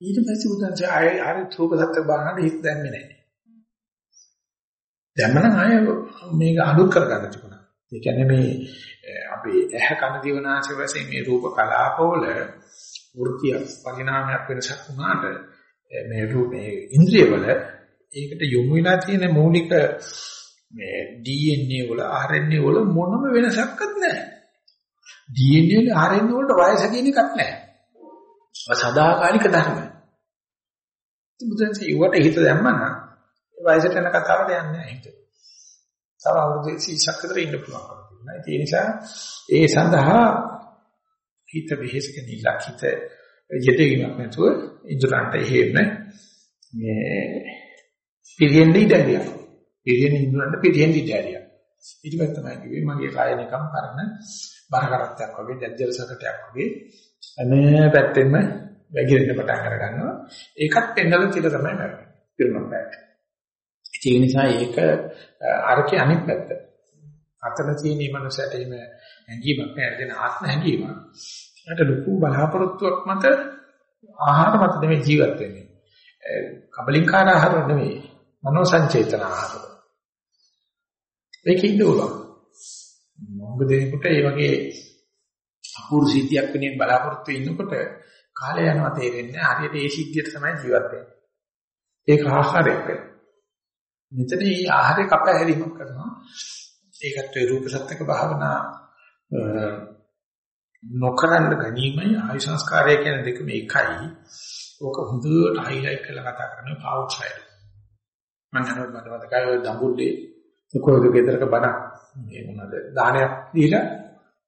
ඊට පස්සේ උදාහරණ ආයෙ ආයෙ රූප සත්‍ය බාහනට හිත දැම්මේ නැහැ. දැම්මනම් ආයෙ මේක අනුත් කරගන්න තිබුණා. ඒ කියන්නේ මේ අපේ ඇහැ කන දිවනාසය වශයෙන් මේ රූප කලාපවල වෘත්තිය පරිණාමයක් වෙනසක් වුණාට මේ රූපේ ඉන්ද්‍රියවල ඒකට යොමු වෙලා තියෙන මූලික මේ DNA වල RNA වල මොනම වෙනසක්වත් නැහැ. DNA වල RNA වලට වයස කියන එකක් නැහැ. සදාකාලික ධර්ම. බුදුන්සේ ඊවට හිත දැම්මම වයසට යන කතාවට යන්නේ නැහැ හිත. තව අවුරුදු 30ක් විතර ඉන්න පුළුවන්. ඒ නිසා ඒ සඳහා හිත වෙහෙසක නිලක් හිත යෙදීමක් නැතුව ඉදරන්ට එහෙම මේ පිළිෙන්නේ ඉඩලියක්. පිළිෙන්නේ ඉදරන්ට පිළිෙන්නේ ඉඩලියක්. ඊට පස්සේ තමයි කිව්වේ මගේ කය නිකම් පරණ බර කරත්තයක් වගේ දැජ්ජල සකටයක් වගේ අනේ පැත්තෙන්ම වැగిරෙන්න පටන් අර ගන්නවා. ඒකත් පෙන්නලා තියලා තමයි මරන්නේ. පිරුණම් පැත්ත. ඒ නිසා ඒක අරකේ අනිත් පැත්ත. අතන තියෙන මනසට එන හැඟීමක් නෑ දෙන ආත්ම හැඟීමක්. ඒකට ලොකු බලාපොරොත්තුවක් මත ආහාර මත නෙමෙයි ජීවත් වෙන්නේ. කබලින්කාර ආහාර නෙමෙයි. මනෝ සංචේතන ආහාර. ඒකේ ඉන්නවා. මොකද දෙනකොට මේ වගේ අපූර්ව සිද්ධියක් වෙනින් බලාපොරොත්තු වෙනකොට කාලය යනවා තේරෙන්නේ හරියට ඒ සිද්ධියට තමයි ජීවත් වෙන්නේ. ඒක ආහාරයක්. මෙතන මේ ආහාරේ කපහැරීමක් කරනවා. ඒකත් ඒ රූප සත්‍යක භාවනා නොකරන්න ගැනීමයි ආයු සංස්කාරය කියන දෙකම එකයි. ඕක හොඳට හයිලයිට් කරලා කතා කරන පාවුට් සයිඩ්. මම හිතුවා මට මතකයි ඔය දඹුල්ලේ කොහොමද ගෙදරක බණ මේ මොනවාද දානයක් දීලා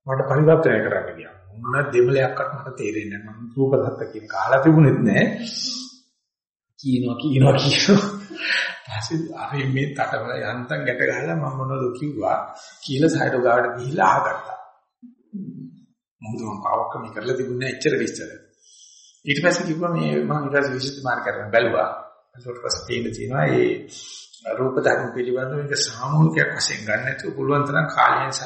මට පරිවර්තනය කරන්න ගියා. මොන දෙමලයක්වත් මට තේරෙන්නේ නැහැ. මම රූප සත්‍ය කියන කාලා තිබුණෙත් නැහැ. කියනවා කියනවා කියනවා පස්සේ අපි මේ තටවල යන්තම් ගැට ගහලා මම මොනවද කිව්වා කියලා සයිඩෝ ගාවට ගිහිල්ලා අහගත්තා. මොකද මම පාවක්කම කරලා තිබුණේ එච්චර විස්තර. ඊට පස්සේ කිව්වා මේ මම ඊට පස්සේ විශේෂ මාර්ග කරන බැලුවා. ඒකට පස්සේ තේින්න තියෙනවා මේ රූප ධර්ම පිළිබඳව මේක සාමූහිකයක් වශයෙන් ගන්න නැතුව පුළුවන් තරම් කාලයෙන් සහ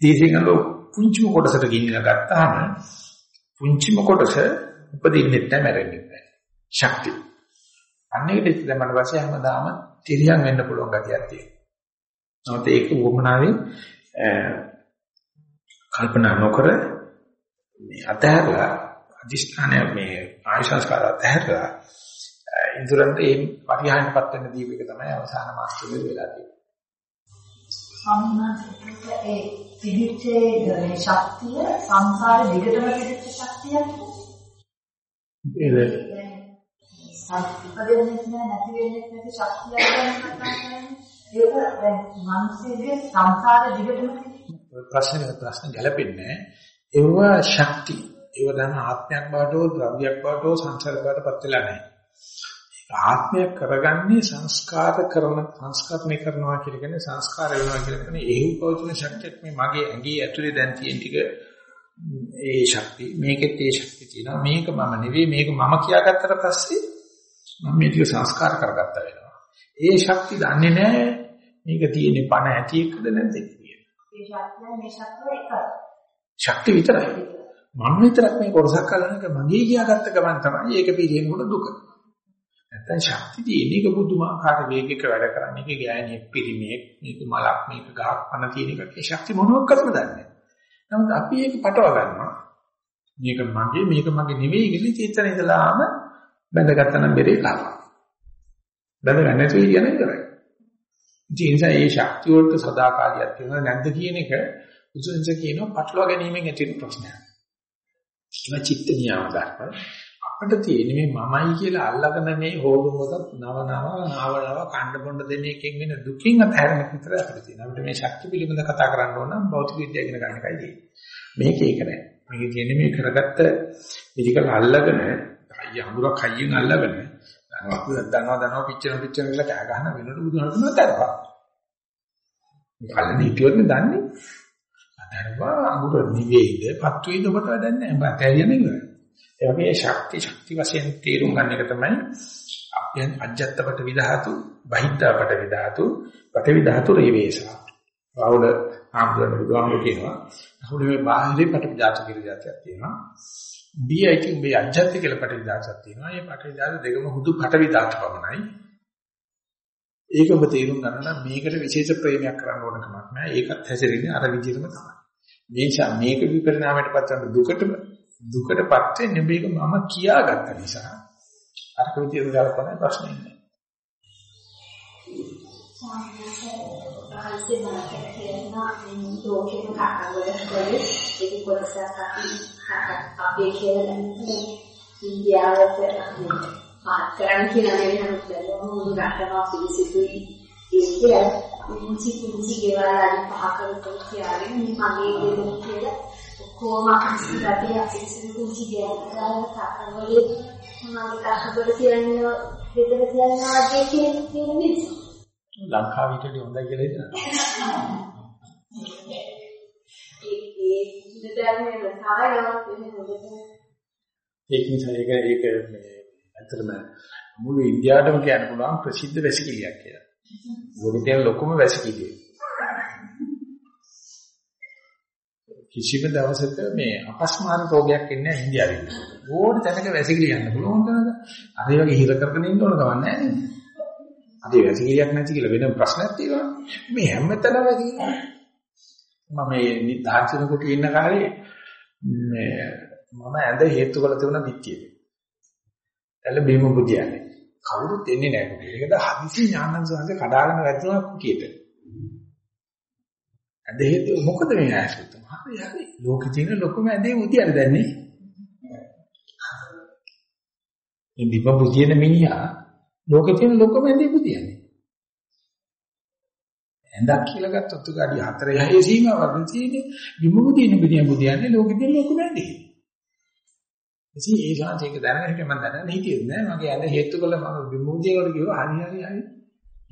දීර්ඝංගල පුංචිම කොටසට ගිහිල්ලා ගත්තාම පුංචිම කොටස උපදින්නෙත් නැහැ මැරෙන්නෙත් නැහැ. ශක්තිය. අන්නේකට දැම්මම පස්සේ හැමදාම තිරියන් වෙන්න පුළුවන් ගතියක් තියෙනවා. නමුත් ඒක වොමනාවේ කල්පනා නොකර මේ අතහැරලා අදිස්ථානය මේ ආයශංස්කාර අතහැරලා ඉන්ද්‍රන්ට ඒ පරිහානියටපත් වෙන දීපක තමයි අවසාන මාස්ටර් වෙලා තියෙන්නේ.
ශක්තිය සංසාර දිගටම පිළිච්ච ශක්තියක්.
ඒක
සංස්කෘතියෙන්නේ නැති වෙන්නේ නැති ශක්තියක් ගැන කතා කරන්නේ. ඒක දැන් මිනිස්සුගේ සංසාර දිගටම
ප්‍රශ්නේ ප්‍රශ්න ගැලපෙන්නේ ඒවා ශක්ති ඒව දැන ආත්මයක් බවට හෝ ද්‍රව්‍යයක් බවට හෝ සංසාර බවට පත් වෙලා නැහැ ආත්මය කරගන්නේ සංස්කාර කරන සංස්කරණය කරනවා කියලා කියන්නේ සංස්කාර වෙනවා කියලා කියන්නේ එහි පවතින ශක්තියක් මේ මගේ ඇඟේ ඇතුලේ දැන් තියෙන ටික ඒ ශක්තිය මේකෙත් ඒ ශක්තිය තියෙනවා. මේක මම නෙවෙයි මේක මම කියාගත්තට පස්සේ මම මේ ටික සංස්කාර කරගත්තා වෙනවා. ඒ ශක්තිය දන්නේ නැහැ. මේක තියෙන්නේ පණ ඇති එකද නැද්ද කියලා.
මේ ශක්තිය
ශක්තිය විතරයි. මම විතරක් මේ කොටසක් කරනක මගේ කියාගත්ත ගමන් තමයි. ඒක පිළිහෙනකොට දුක නැත්තම් ශක්තිය තියෙන එක බුදුමාකාර වේගයක වැඩ කරන්නේ. ඒක ගෑණියෙක් පිරිමියෙක් මේක මලක් මේක ගහක් පන තියෙන එකක්. ඒ ශක්තිය මොනවක් කරද දන්නේ නමුත් අපි ඒක පටව ගන්නවා. මේක මගේ මේක මගේ නෙවෙයි කියලා චේතන ඉඳලාම බැඳගත්තා නම් බෙරේ කරනවා බැඳගන්න නැතුව කියන ඉතරයි ඒ නිසා මේ ශක්තිය වලට සදාකාලියක් තියෙනවා. නැද්ද කියන එක උසුන්ස කියනවා පටලවා ගැනීමෙන් ඇති වෙන ප්‍රශ්නයක්. ඒක චිත්ත නියම ධර්ම. අපිට තියෙන්නේ මේ මමයි කියලා අල්ලගෙන මේ හොරුම් වල නව නව නාව නව කණ්ඩ බොණ්ඩ දෙන එකෙන් වෙන දුකින් අතහැරෙන විතර අපිට තියෙනවා. අපිට මේ ශක්ති පිළිබඳ කතා කරන්න ඕන නම් භෞතික විද්‍යාව ඉගෙන ගන්න එකයි තියෙන්නේ. මේක ඒක නෑ. මේක තියෙන්නේ මේ කරගත්ත ඉදිකල අල්ලගෙන අයිය හඳුරක් හයියෙන් අල්ලගෙන දනවා දනවා දනවා පිච්චෙන පිච්චෙන කියලා කෑ ගහන වෙනකොට බුදුහාමුදුරුවෝ තරපා. මේ කල්ලි හිටියොත් දන්නේ. අතරවා අඟුර නිවේද පත් වේද කොට වැඩක් නෑ. බත් ඇරියන්නේ නෑ. ඒ වගේ ශක්ති ශක්ති වශයෙන් තේරුම් ගන්න එක තමයි අභ්‍යන් අජත්තපට විධාතු බහිද්ධාපට විධාතු පට විධාතු රේවේසා. බාහුල ආම්දුරන බුදුහාමුදුරු කියනවා. අහුල මේ බාහිරේ පට විධාතු කියලා જાතියක් තියෙනවා. දී I think මේ අජත්ත කියලා පට විධාතුවක් තියෙනවා. මේ පට විධාතු දෙකම හුදු පට විධාතු පමණයි. ඒක ඔබ තේරුම් ගන්න නම් මේකට විශේෂ ප්‍රේමයක් කරන්න ඕන කමක් නැහැ. ඒකත් හැසිරෙන්නේ අර විදිහටම තමයි. මේ නිසා මේක විපරිණාමයට පත් වෙන දුකටම දුකටපත් වෙන්නේ මේක මම කියාගත්ත නිසා. අරක විදියට ගලපන ප්‍රශ්නේ නෑ.
පහසේ මාතක කියනවා මේ ලෝකෙම කතාවලදී ඒක කොටසක් අපි අපේ කියලා දැනෙන්නේ ඉන්දියාවට පාත් කරන්න කියලා නෙවෙයි නමුත් මොන රටනවා පිළිසිතුයි ඒක පුංචි පුංචි ගෙවල් අරන් පහ කරලා තියාගෙන මේ මගේ ගෙදර කියලා කොහොම අපිට අපිට පුංචි ගෙවල් තාකවලේ මගේ තාකවල තියන්නේ ගෙදර තියනවා වගේ කෙනෙක්
ලංකාව විතරේ හොඳයි කියලා හිතනවා. ඒක නිසා ඒක ඒක මේ ඇත්තටම මුළු ඉන්දියාවටම කියන්න පුළුවන් ප්‍රසිද්ධ වැසිකිළියක් කියලා. ලෝකේ තියෙන ලොකුම වැසිකිළිය. කිසිම දවසක මේ අපස්මාර රෝගයක් එන්නේ නැහැ ඉන්දියාවේ. ඕන තැනක වැසිකිළිය යන්න පුළුවන් නේද? අර ඒ වගේ හිර කරගෙන ඉන්න ඕන කවන්නේ නැහැ නේද? අද වැසිකිළියක් නැති කියලා වෙන ප්‍රශ්නයක් තියෙනවා. මේ හැමතැනම වැසිකිළිය. මම මේ දාර්ශනික කොට ඉන්න කාලේ මේ මම ඇඳ හේතු කළ තිබුණ පිටියේ. එළ බීම බුදියන්නේ. කවුරුත් එන්නේ නැහැ කුටිය. ඒකද හදිසි ඥානන් සෝන්සේ කඩාගෙන වැටුණා කුටියට. ඇඳ හේතු මොකද මේ ආශ්‍රිත? හරි හරි. ලෝකෙ තියෙන ලොකුම ඇඳේ බුදියන්නේ දැන් නේ. මේ බීම බුදියන මිනිහා ලෝකේ තියෙන ලොකම ඇඳේ බුදියන්නේ. ඇඳක් කියලා ගත්තොත් ගාඩි 4 6 සීමාවක් තියෙන්නේ විමුක්තියන බුදියන් බුදියන්නේ ලෝකෙ තියෙන ලොකම ඇඳේ. ඉතින් ඒ ශාන්තියක දැනගෙන හිටිය මම දැනන්නේ හිටියේ නෑ මගේ ඇඳ හේතු කළ මම විමුක්තිය වල කිව්වා හරි හරි හරි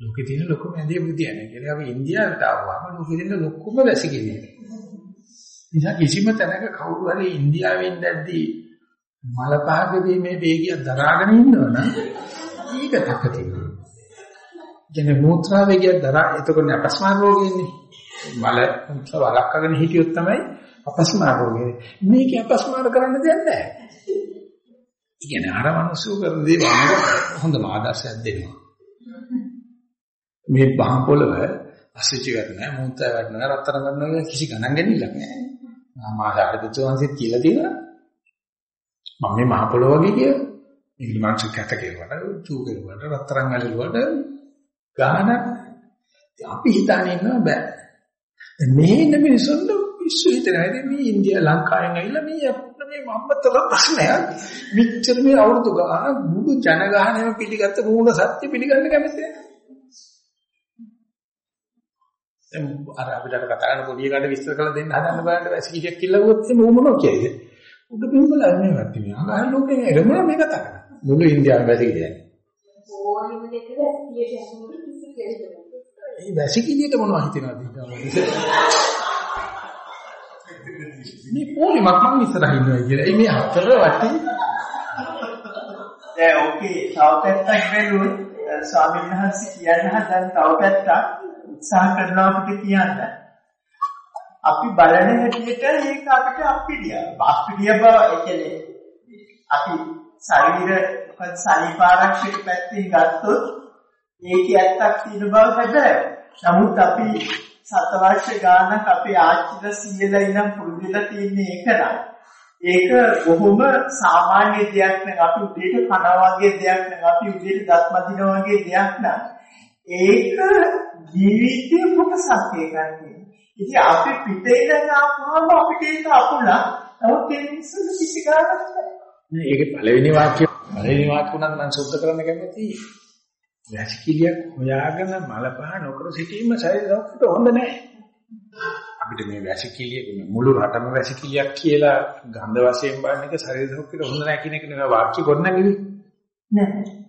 ලෝකෙ තියෙන ලොකම ඇඳේ බුදියන්නේ කියලා අපි ඉන්දියාවට ආවම ලෝකෙ තියෙන ලොකුම වැසිකිළිය. නිසා කිසිම තැනක කවුරු හරි ඉන්දියාවෙන් දැද්දී මල පහකදී මේ වේගය දරාගෙන ඉන්නවනම් ඒක තකතියි. කියන්නේ මූත්‍රා වේගය දරා එතකොට අපස්මාර රෝගෙන්නේ. මල මුත්‍රා වලක්කගෙන හිටියොත් තමයි අපස්මාර රෝගේ. මේක අපස්මාර කරන්න දෙයක් නැහැ. කියන්නේ අර මිනිස්සු කරන දේ හොඳම ආදර්ශයක් දෙනවා. මේ බහම් පොළව අසුචි වැටෙනවා, මූත්‍රා වැටෙනවා, රත්තරන් වැටෙනවා කිසි ගණන් ගන්නilla නැහැ. මාසාට දුතුන්සිට කියලා තියෙනවා. මම මේ මහ පොළොව වගේ කිය. මේක මාංශ කැත කෙරුවට, චූ කෙරුවට, රත්තරන් ඇලලුවට ගාන අපි හිතන්නේ ඉන්නවා බෑ. මේ ඉන්න මිනිස්සුන්ට පිස්සු හිතනවා. මේ ඉන්දියා ලංකාවෙන් ඇවිල්ලා මේ අපිට මේ මම්මතල ප්‍රශ්නයක්. මෙච්චර මේ අවුරුදු ගාන මුළු ජනගහනයම පිළිගත්ත මූල සත්‍ය පිළිගන්න කැමති නැහැ. දැන් අර අපිට කතා කරන පොඩි එකට විස්තර කරලා දෙන්න හදන්න බලන්න වැසිකිලියක් කිල්ලුවොත් එimhe මොනවා කියයිද? උඩ බිම්බල මේ වත් මේ අගහන ලෝකේ එරමුණ මේ කතා කරන්නේ. මුළු ඉන්දියාව වැසිකිලියක්.
ඕනෙම දෙක වැසිකිලියට යනකොට කිසි කෙනෙක්
මේ වැසිකිලියට මොනවද හිතනවද? මේ පොලිමක් මං ඉස්සරහින් ඉන්නවා කියලා. ඒ මේ හතර වටේ
දැන් ඕකේ තව පැත්තක් බැලුවොත් ස්වාමීන් වහන්සේ කියන්න හදන තව පැත්තක් උත්සාහ කරනවා අපිට කියන්න. අපි බලන හැටියට ඒක අපිට අප්පිරිය. අප්පිරිය බව ඒ කියන්නේ අපි ශරීර සලිපාරක්ෂක පැත්තෙන් ගත්තොත් ඒකේ ඇත්තක් තියෙන බව හැබැයි. නමුත් අපි සත වර්ෂ ගානක් අපේ ආච්චිලා සීයලා ඉඳන් පුරුදුලා තියෙන එක නම් ඒක බොහොම සාමාන්‍ය දෙයක් නෙවෙයි අපි උදේට කනවා වගේ දෙයක් නෙවෙයි අපි උදේට දත් මදිනවා වගේ දෙයක් නෑ ඒක ජීවිතයේ කොටසක් ඒකන්නේ ඉතින් අපි පිටේ ඉඳන් ආපුවම අපිට ඒක අපුණා නමුත් ඒ මිනිස්සුන්ට කිසි ගානක් නැහැ
ඒකේ පළවෙනි වාක්‍ය පළවෙනි වාක්‍ය උනත් මම සුද්ධ කරන්න කැමතියි වැසිකිළියක් හොයාගෙන මල පහ නොකර සිටීම ශරීරයට හොඳ නැහැ. අපිට මේ වැසිකිළිය මුළු රටම වැසිකිළියක් කියලා ගන්ධ වශයෙන් බලන එක ශරීරයට හොඳ නැහැ කියන එක නේ වාක්‍ය ගොඩනගන්නේ.
නැහැ.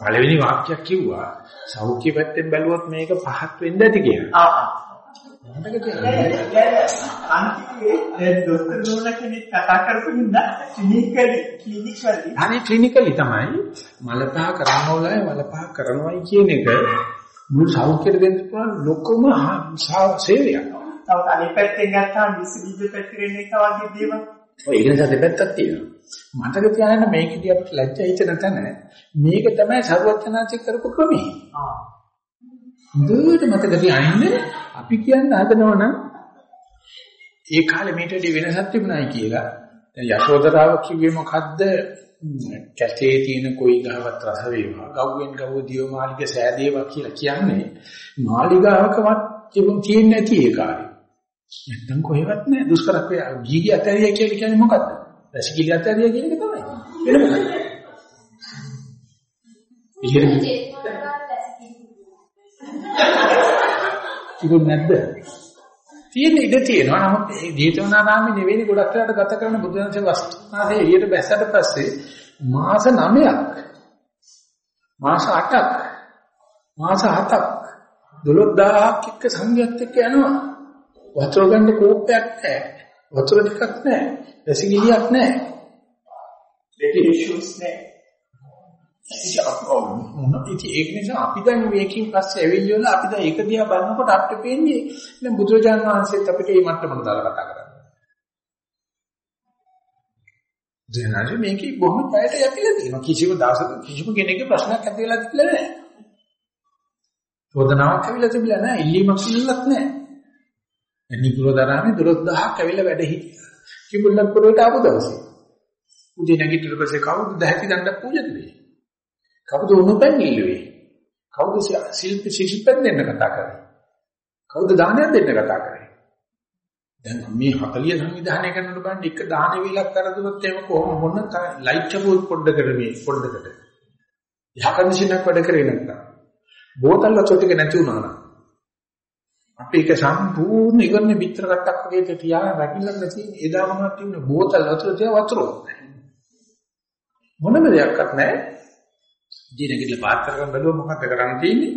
පළවෙනි වාක්‍යයක් කිව්වා සෞඛ්‍ය පැත්තෙන් බැලුවොත් මේක පහත් වෙන්න ඇති කියලා.
ආ ආ. මතක තියාගන්න. අන්තිමේ දොස්තර නෝන කෙනෙක් කතා කරපු හින්දා ක්ලිනිකලි ක්ලිනිකලි
හරි ක්ලිනිකලි තමයි මලපහ කරනවලයි මලපහ කරනවයි කියන එක මුළු සෞඛ්‍යෙට දෙන්න පුළුවන් ලොකම සේවයක්.
තව අනිත් පැත්තෙන් ගත්තාම විශ්වවිද්‍යාල පැත්තෙන් එක වගේ දේවල්.
ඔය ඒක නිසා දෙපැත්තක් තියෙනවා. මතක තියාගන්න මේකදී අපිට ලැජ්ජා හිතෙන තැන මේක තමයි සරුවචනාචි කරපු ක්‍රමය.
ආ.
දුරට මතක තියාගන්න අපි කියන්න හදනවා නම් ඒ කාලේ වඩා වෙනසක් තිබුණායි කියලා. දැන් යශෝදරාව කිව්වේ මොකද්ද? කැතේ තියෙන කොයි ගහවත් රස වේවා. ගව්වෙන් ගව්ව දියෝ මාලික සෑදේවා කියලා කියන්නේ මාලිගාවකවත් තියෙන්නේ නැති ඒ කාලේ. නැත්තම් කොහෙවත් නැහැ දුෂ්කරක් වේ. ගීගි අතරිය කියලා කියන්නේ මොකද්ද? රසගීලි අතරිය කියන එක තමයි. වෙන මොකක්ද? ඉතින් තිබුණ නැද්ද? තියෙන ඉඩ තියෙනවා. නමුත් ඒ ජේතවනාරාමේ නෙවෙයි ගොඩක් වෙලාට ගත කරන බුදුන්සේ වස්තුනාසේ එළියට බැස්සට පස්සේ මාස 9ක් මාස 8ක් මාස 7ක් 12000ක් එක්ක සංඝයාත් එක්ක යනවා. වතුර ගන්න කෝප්පයක් නැහැ. වතුර ටිකක් නැහැ. රසගිලියක් නැහැ.
දෙක ඉෂුස් නැහැ.
ඉතින් ඒක නිසා අපි දැන් මේකෙන් පස්සේ ඇවිල්ලා අපි දැන් ඒක දිහා බලනකොට අපිට පේන්නේ දැන් බුදුරජාණන් වහන්සේත් අපිට මේ මට්ටමට දාලා කතා කරන්නේ. දැනන්නේ මේකේ බොහොම පැයට යතිලා තියෙනවා. කිසිම දවසක කිසිම කෙනෙක්ගේ ප්‍රශ්නයක් ඇති වෙලා තිබිලා නැහැ. චෝදනාවක් ඇවිල්ලා තිබිලා නැහැ. ඉල්ලීමක් ඉල්ලලත් නැහැ. නිකුරදරාමේ 12000ක් ඇවිල්ලා වැඩ හිටියා. කිඹුල්ලක් පුරේට ආපු දවසේ. උදේ නැගිටිලා පස්සේ කවුද දැහැටි දණ්ඩක් පූජා කළේ? කවුද උණුපැන් ඉල්ලුවේ? කවුද ශිල්ප ශිල්පෙන් දෙන්න කතා කරේ? කවුද දානයක් දෙන්න කතා කරේ? දැන් මේ 40 සංවිධානය කරනකොට බලන්න එක දාන වේලක් කරදුනොත් එහෙම කොහොම මොන ලයිට් එක පොඩ්ඩකට මේ පොඩ්ඩකට. යහ කන්ඩිෂනක් වැඩ කරේ නැත්නම්. බෝතල් වතුර ටික නැති වුණා නම් අපි ඒක සම්පූර්ණ ඉවරනේ පිටර කට්ටක් වගේ තියාගෙන රැකිලක් නැති එදා මොනවද තිබුණේ බෝතල් වතුර තියා වතුර මොනම දෙයක්වත් නැහැ ජීන කිල්ල පාත් කරගෙන බැලුවා මොකක්ද කරන්න තියෙන්නේ?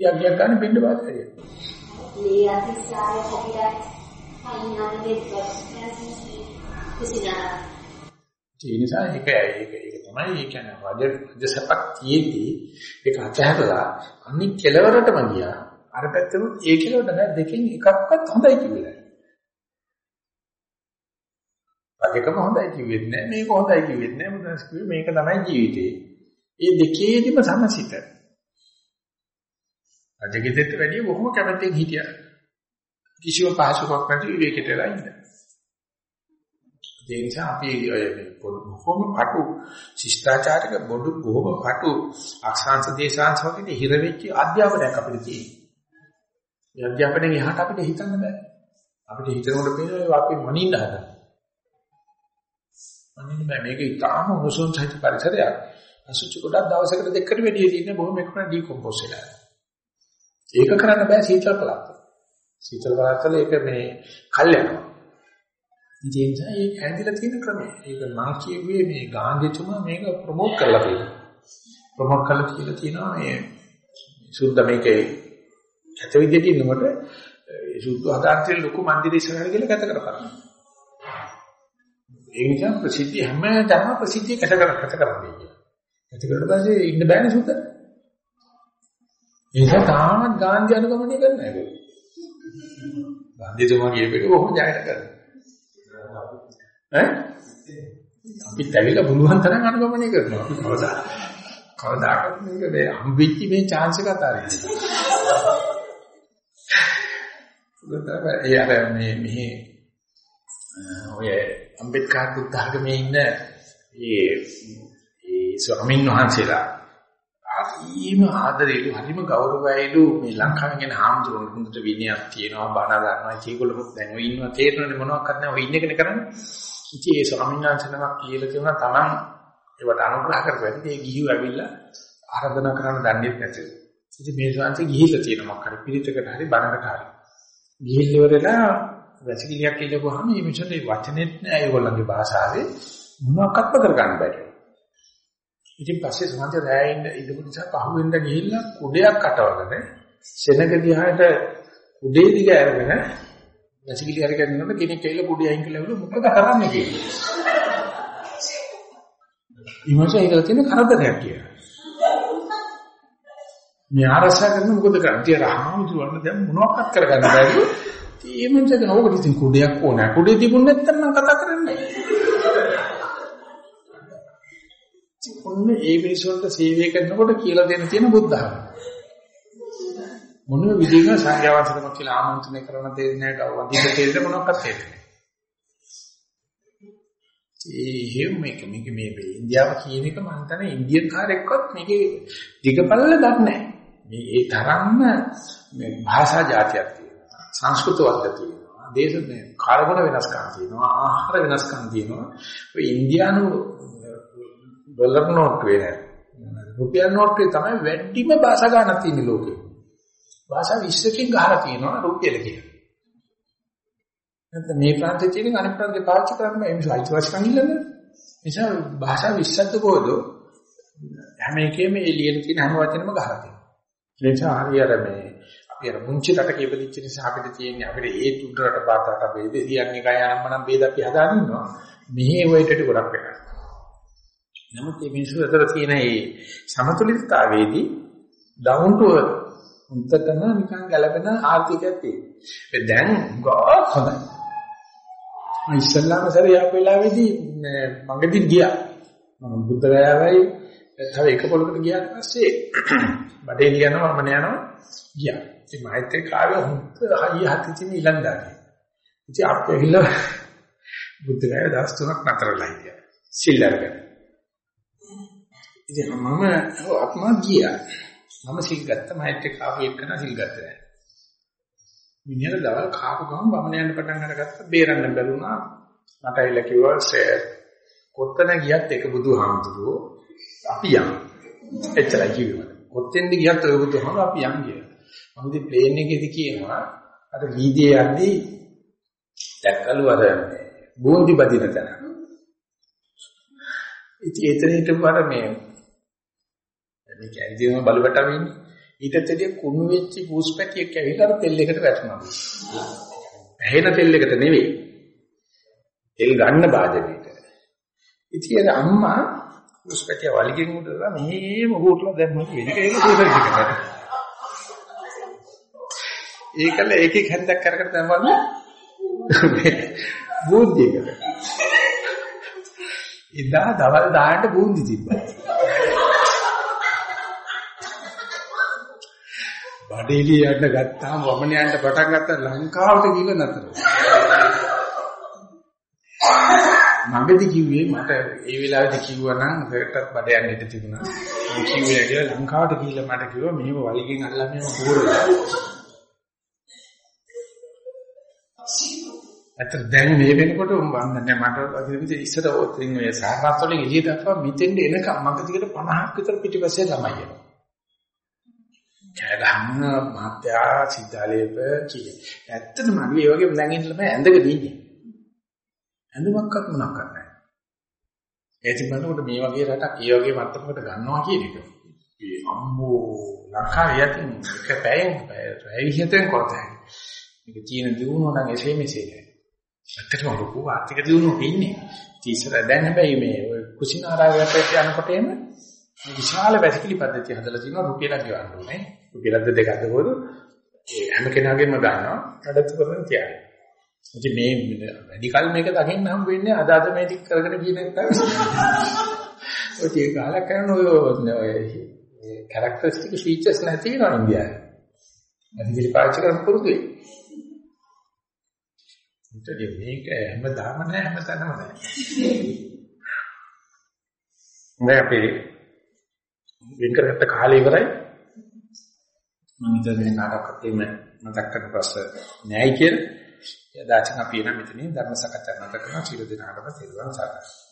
යක්යක් ගන්න පින්න පාත් කරේ.
මේ අතිශාය කොටියක් අයිනාගේ දෙස්පස් කුසිනා
ඒ නිසා ඒක ඒක ඒක තමයි ඒ කියන්නේ රජ රජසපක් තියේදී ඒක අතහැරලා අනිත් කෙලවරටම ගියා. අර පැත්තම ඒ කෙලවරට නෑ දෙකෙන් එකක්වත් හොඳයි කිව්වේ නෑ. රජකම හොඳයි කිව්වෙත් නෑ මේක හොඳයි කිව්වෙත් නෑ මොකද කිව්වේ මේක තමයි ජීවිතේ. ඒ දෙකේදිම සමසිත. රජගෙදරට වැඩිය බොහොම කැමැත්තෙන් හිටියා. කිසිම පහසුකමක් නැති විවේකයට වෙලා ඉන්න. ඒ නිසා අපි බොහොම පටු ශිෂ්ටාචාරික බොඩු බොහොම පටු අක්ෂාංශ දේශාංශ වගේ හිර වෙච්ච අධ්‍යාපනයක් අපිට තියෙනවා. මේ අධ්‍යාපනයෙන් එහාට අපිට හිතන්න බෑ. අපිට හිතනකොට පේනවා අපි මනින්න හදන. මනින්න බෑ මේක ඉතාම උණුසුම් සහිත පරිසරයක්. අසුචි කොටක් දවසකට දෙකකට වැඩි තියෙන බොහොම එකම ඩිකොම්පෝස් වෙලා. ඒක කරන්න බෑ සීතල පළාත. සීතල පළාතල ඒක මේ කල් යනවා. ඉතින් ඒ නිසා ඒක ඇඳිලා තියෙන ක්‍රමය. ඒක මා කියුවේ මේ ගාන්ධිතුමා මේක ප්‍රොමෝට් කරලා තියෙනවා. ප්‍රොමෝට් කරලා කියලා තියෙනවා මේ සුද්ධ මේකේ ඇත විදිහට ඉන්නකොට ඒ සුද්ධ හදාර්ථයේ ලොකු මන්දිරය ඉස්සරහට ගිහලා ගත කරපන්. ඒ නිසා ප්‍රසිද්ධිය හැමදාම ප්‍රසිද්ධිය කැට කර කැට කරන්නේ කියලා. කැට කරලා පස්සේ ඉන්න බෑනේ සුද්ධ. ඒ නිසා තාමත් ගාන්ධි අනුගමනය කරන්නේ නැහැ. ගාන්ධිතුමා කියපේක කොහොමද ජයයට කරන්නේ? ඈ අපිත් ඇවිල්ලා පුළුවන් තරම් අනුගමනය කරනවා. අපි කවදා කවදාකවත් මේක මේ හම්බෙච්ච මේ chance එක අතාරින්න. ඒ අර මේ මෙහි ඔය අම්බෙඩ්කර් බුද්ධාගමේ ඉන්න ඒ ඒ ස්වාමීන් වහන්සේලා හරිම ආදරේලු හරිම ගෞරවයලු මේ ලංකාවෙන් එන ආම්දුරුන් හොඳට විනයක් තියෙනවා බණ දන්නවා ඒගොල්ලෝ දැන් ඔය ඉන්නවා තේරෙන්නේ මොනවක්වත් නැහැ ඔය ඉන්න එකනේ කරන්නේ. ඉතින් ඒ ස්වාමීන් වහන්සේ නමක් කියලා කියනවා Taman ඒවට අනුග්‍රහ කරපැයි ඒ ගිහිව ඇවිල්ලා ආරාධනා කරන්න දන්නේ නැතිව. ඉතින් මේ ශාන්ති ගිහිල්ලා තියෙනවා මොකක් හරි පිළිතකට හරි බණකට හරි. ගිහිල්ලා ඉවරලා වැසිකිලියක් කියලපුවාම මේ මිනිස්සුන්ගේ වචනේත් නෑ ඒගොල්ලන්ගේ භාෂාවේ මොනවක්වත් කරගන්න බැහැ ඉතින් පස්සේ සමන්ත රැයින් ඉඳපු නිසා පහුවෙන්ද ගිහිල්ලා කුඩයක් අටවගෙන සෙනග දිහාට උඩේ දිග අරගෙන වැසිකිලි අරගෙන යනකොට කෙනෙක් ඇවිල්ලා කුඩේ අයින් කළා මොකද කරන්නේ කියලා. ඊමණට ඒක තියෙන කරදරයක් කියලා. මේ ආරසා කරන මොකද කරන්නේ? ඒ රහමුදුරන දැන් මොනවක්වත් කරගන්න බැරි. ඒ මනුස්සයද නෝකට ඉතින් කුඩයක් ඕනේ. කුඩේ තිබුණ නැත්නම් නම් කතා කරන්නේ ඔන්න ඒ මිනිසුන්ට සේවය කරනකොට කියලා දෙන්න තියෙන බුද්ධහම. මොන විදිහක සංඝයාසනම කියලා ආමන්ත්‍රණය කරන දෙන්නේ නැහැ. වදින දෙන්න මොනවක්වත් තේරෙන්නේ ඒ හේම මේක මේක මේ ඉන්දියාව කියන එක මම හිතන්නේ ඉන්දියන් කාරෙක්වත් මේකේ දිගපල්ල දන්නේ නැහැ. මේ ඒ තරම්ම මේ භාෂා જાතියක් තියෙනවා. සංස්කෘත වර්ග තියෙනවා. දේශ මේ කාලගුණ වෙනස්කම් තියෙනවා. ආහාර වෙනස්කම් තියෙනවා. ඔය ඉන්දියානු ඩොලර් නෝට්ටුවේ නෑ. රුපියල් නෝට්ටුවේ තමයි වැඩිම භාෂා ගන්න තියෙන ලෝකේ. භාෂා 20කින් ගහලා තියෙනවා රුපියල කියලා. නැත්නම් මේ ප්‍රාන්තයේ තියෙන අනිත් ප්‍රාන්තේ පාවිච්චි කරන්න මේ මිනිස්සු අයිතිවාසිකම් ඉල්ලන්නේ. නිසා භාෂා 20ක් කොහොද හැම එකෙම එළියෙන් තියෙන හැම වචනෙම ගහලා තියෙනවා. ඒ නිසා හරියට මේ අපි අර මුංචි රටක ඉපදිච්ච නිසා අපිට තියෙන්නේ අපිට ඒ තුඩරට පාතකට බෙද කියන්නේ කය අනම්මනම් බෙද අපි හදාගෙන ඉන්නවා. මෙහි වයිටට ගොඩක් වෙනවා. නමුත් මේ මිනිස්සු අතර තියෙන මේ සමතුලිතතාවයේදී down to earth උන්ටතන නිකන් ගැළපෙන ආර්ථිකයක් තියෙනවා. දැන් ගොඩක් හොඳයි. මම ඉස්සල්ලාම සැරේ යාප වෙලාවේදී මගදී ගියා. මම බුද්ධ ගයාවයි තව එක පොලකට ගියාට පස්සේ බඩේ යනවා මම යනවා ගියා. ඉතින් මයිත් එක්ක ආවේ හුත් හයිය හති තියෙන ඊළඳාගේ. ඉතින් අපි ඇවිල්ලා බුද්ධ ගයාව දවස් තුනක් නතරලා හිටියා. සිල් අරගෙන. ඉතින් මම අපම ගියා. මම සිල් ගත්තා මයිත් එක්ක ආපු එකන සිල් ගත්තා නෑ. මිනිහට දවල් කාපු ගමන් වමන යන පටන් අරගත්තා බේරන්න බැරුණා. මට ඇවිල්ලා කිව්වා සර් කොත්තන ගියත් එක බුදුහාමුදුරුවෝ අපි යම්. එච්චරයි කිව්වා. කොත්තෙන්ද ගියත් ඔය බුදුහාමුදුරුවෝ අපි යම් කියලා. මම ඉතින් ප්ලේන් එකේදී කියනවා අර වීදියේ යද්දී දැක්කලු අර බෝන්දි බදින තැන. ඉතින් එතන හිටපුවාට මේ මේ කැන්දිනම බලවටම ඉන්නේ. ඊටත් එදිය කුණු වෙච්ච පූස් පැටියක් ඇවිල්ලා අර තෙල් එකට වැටුණා. ඇහෙන තෙල් එකට නෙවෙයි. එල් ගන්න වාදනයේට. ඉතින් අම්මා උස්පැටිය වලිගෙන් උඩලා මෙහෙම හොටලා දැම්මම වෙදික ඒක සූසර් එකට. ඒකල ඒකේ හැන්දක් කරකට දැම්මම බූන්දියකට. ඉදා දවල් 10ට බූන්දි තිබ්බා. බඩේලිය යන්න ගත්තාම වමන යන්න පටන් ගත්තා ලංකාවට ගිහින් නතර. මගදී කිව්වේ මට ඒ වෙලාවේදී කිව්වා නම් දෙකටත් බඩ යන්න ඉඩ තිබුණා. මම කිව්වේ කියලා ලංකාවට ගිහිල්ලා මට කිව්වා මෙහෙම වලිගෙන් අල්ලලා මෙහෙම කෝරලා. අතට දැන් මේ වෙනකොට මම දන්නේ මට විදිහට ඉස්සර ඔතින් ඔය සාරාත් වලින් එළියට ආවා මෙතෙන්ද එනකම් මගදීකට 50ක් විතර පිටිපස්සේ ළමයි එනවා. කෑගහන මහත්යා සිද්ධාලේප කියේ. ඇත්තටම අපි මේ වගේ දැන් ඉන්න ළමයි ඇඳගෙන ඉන්නේ. ඇඳුමක්වත් මොනක් නැහැ. ඒත් බලනකොට මේ වගේ රටක් ඒ වගේ මට්ටමකට ගන්නවා කියන එක. මේ අම්මෝ ලංකාවේ යටින් එක පැයෙන් පැය විහිතෙන් කරතයි. මේක චීන දිනුනෝ නම් එසේ මෙසේ නෑ. ඇත්තටම ලොකු ආර්ථික දිනුනෝ ඉන්නේ. ඉතින් දැන් හැබැයි මේ ඔය කුසිනාරාවයට යනකොට එම විශාල වැසිකිලි පද්ධතිය හදලා තියෙනවා රුපියලක් ගෙවන්න ඕනේ. රුපියලක්ද දෙකක්ද කොහොද? ඒ හැම කෙනාගේම ගන්නවා. නඩත්තු කරන තියන්නේ. ඉතින් මේ වැඩි කල මේක දකින්න හම් වෙන්නේ අද අද මේ ටික කරගෙන ගියේ නැත්නම් ඔය ටික කාලයක් කරන ඔය ඔය කැරක්ටරිස්ටික් ෆීචර්ස් නැති වෙනවා ඉන්දියාවේ. වැඩි පාවිච්චි කරන පුරුදුයි. ඉතින් මේක හැමදාම නෑ හැමතැනම නෑ. මේ අපේ වෙන්කරට කාලේ ඉවරයි. මම හිතන්නේ නාටකත් එimhe මතක් කරන ප්‍රශ්න නෑයි කියලා. එදාචින් අපි එන මෙතනින් ධර්ම සාකච්ඡා නැත කරන චිර දිනාටම තෙරුවන් සරණයි.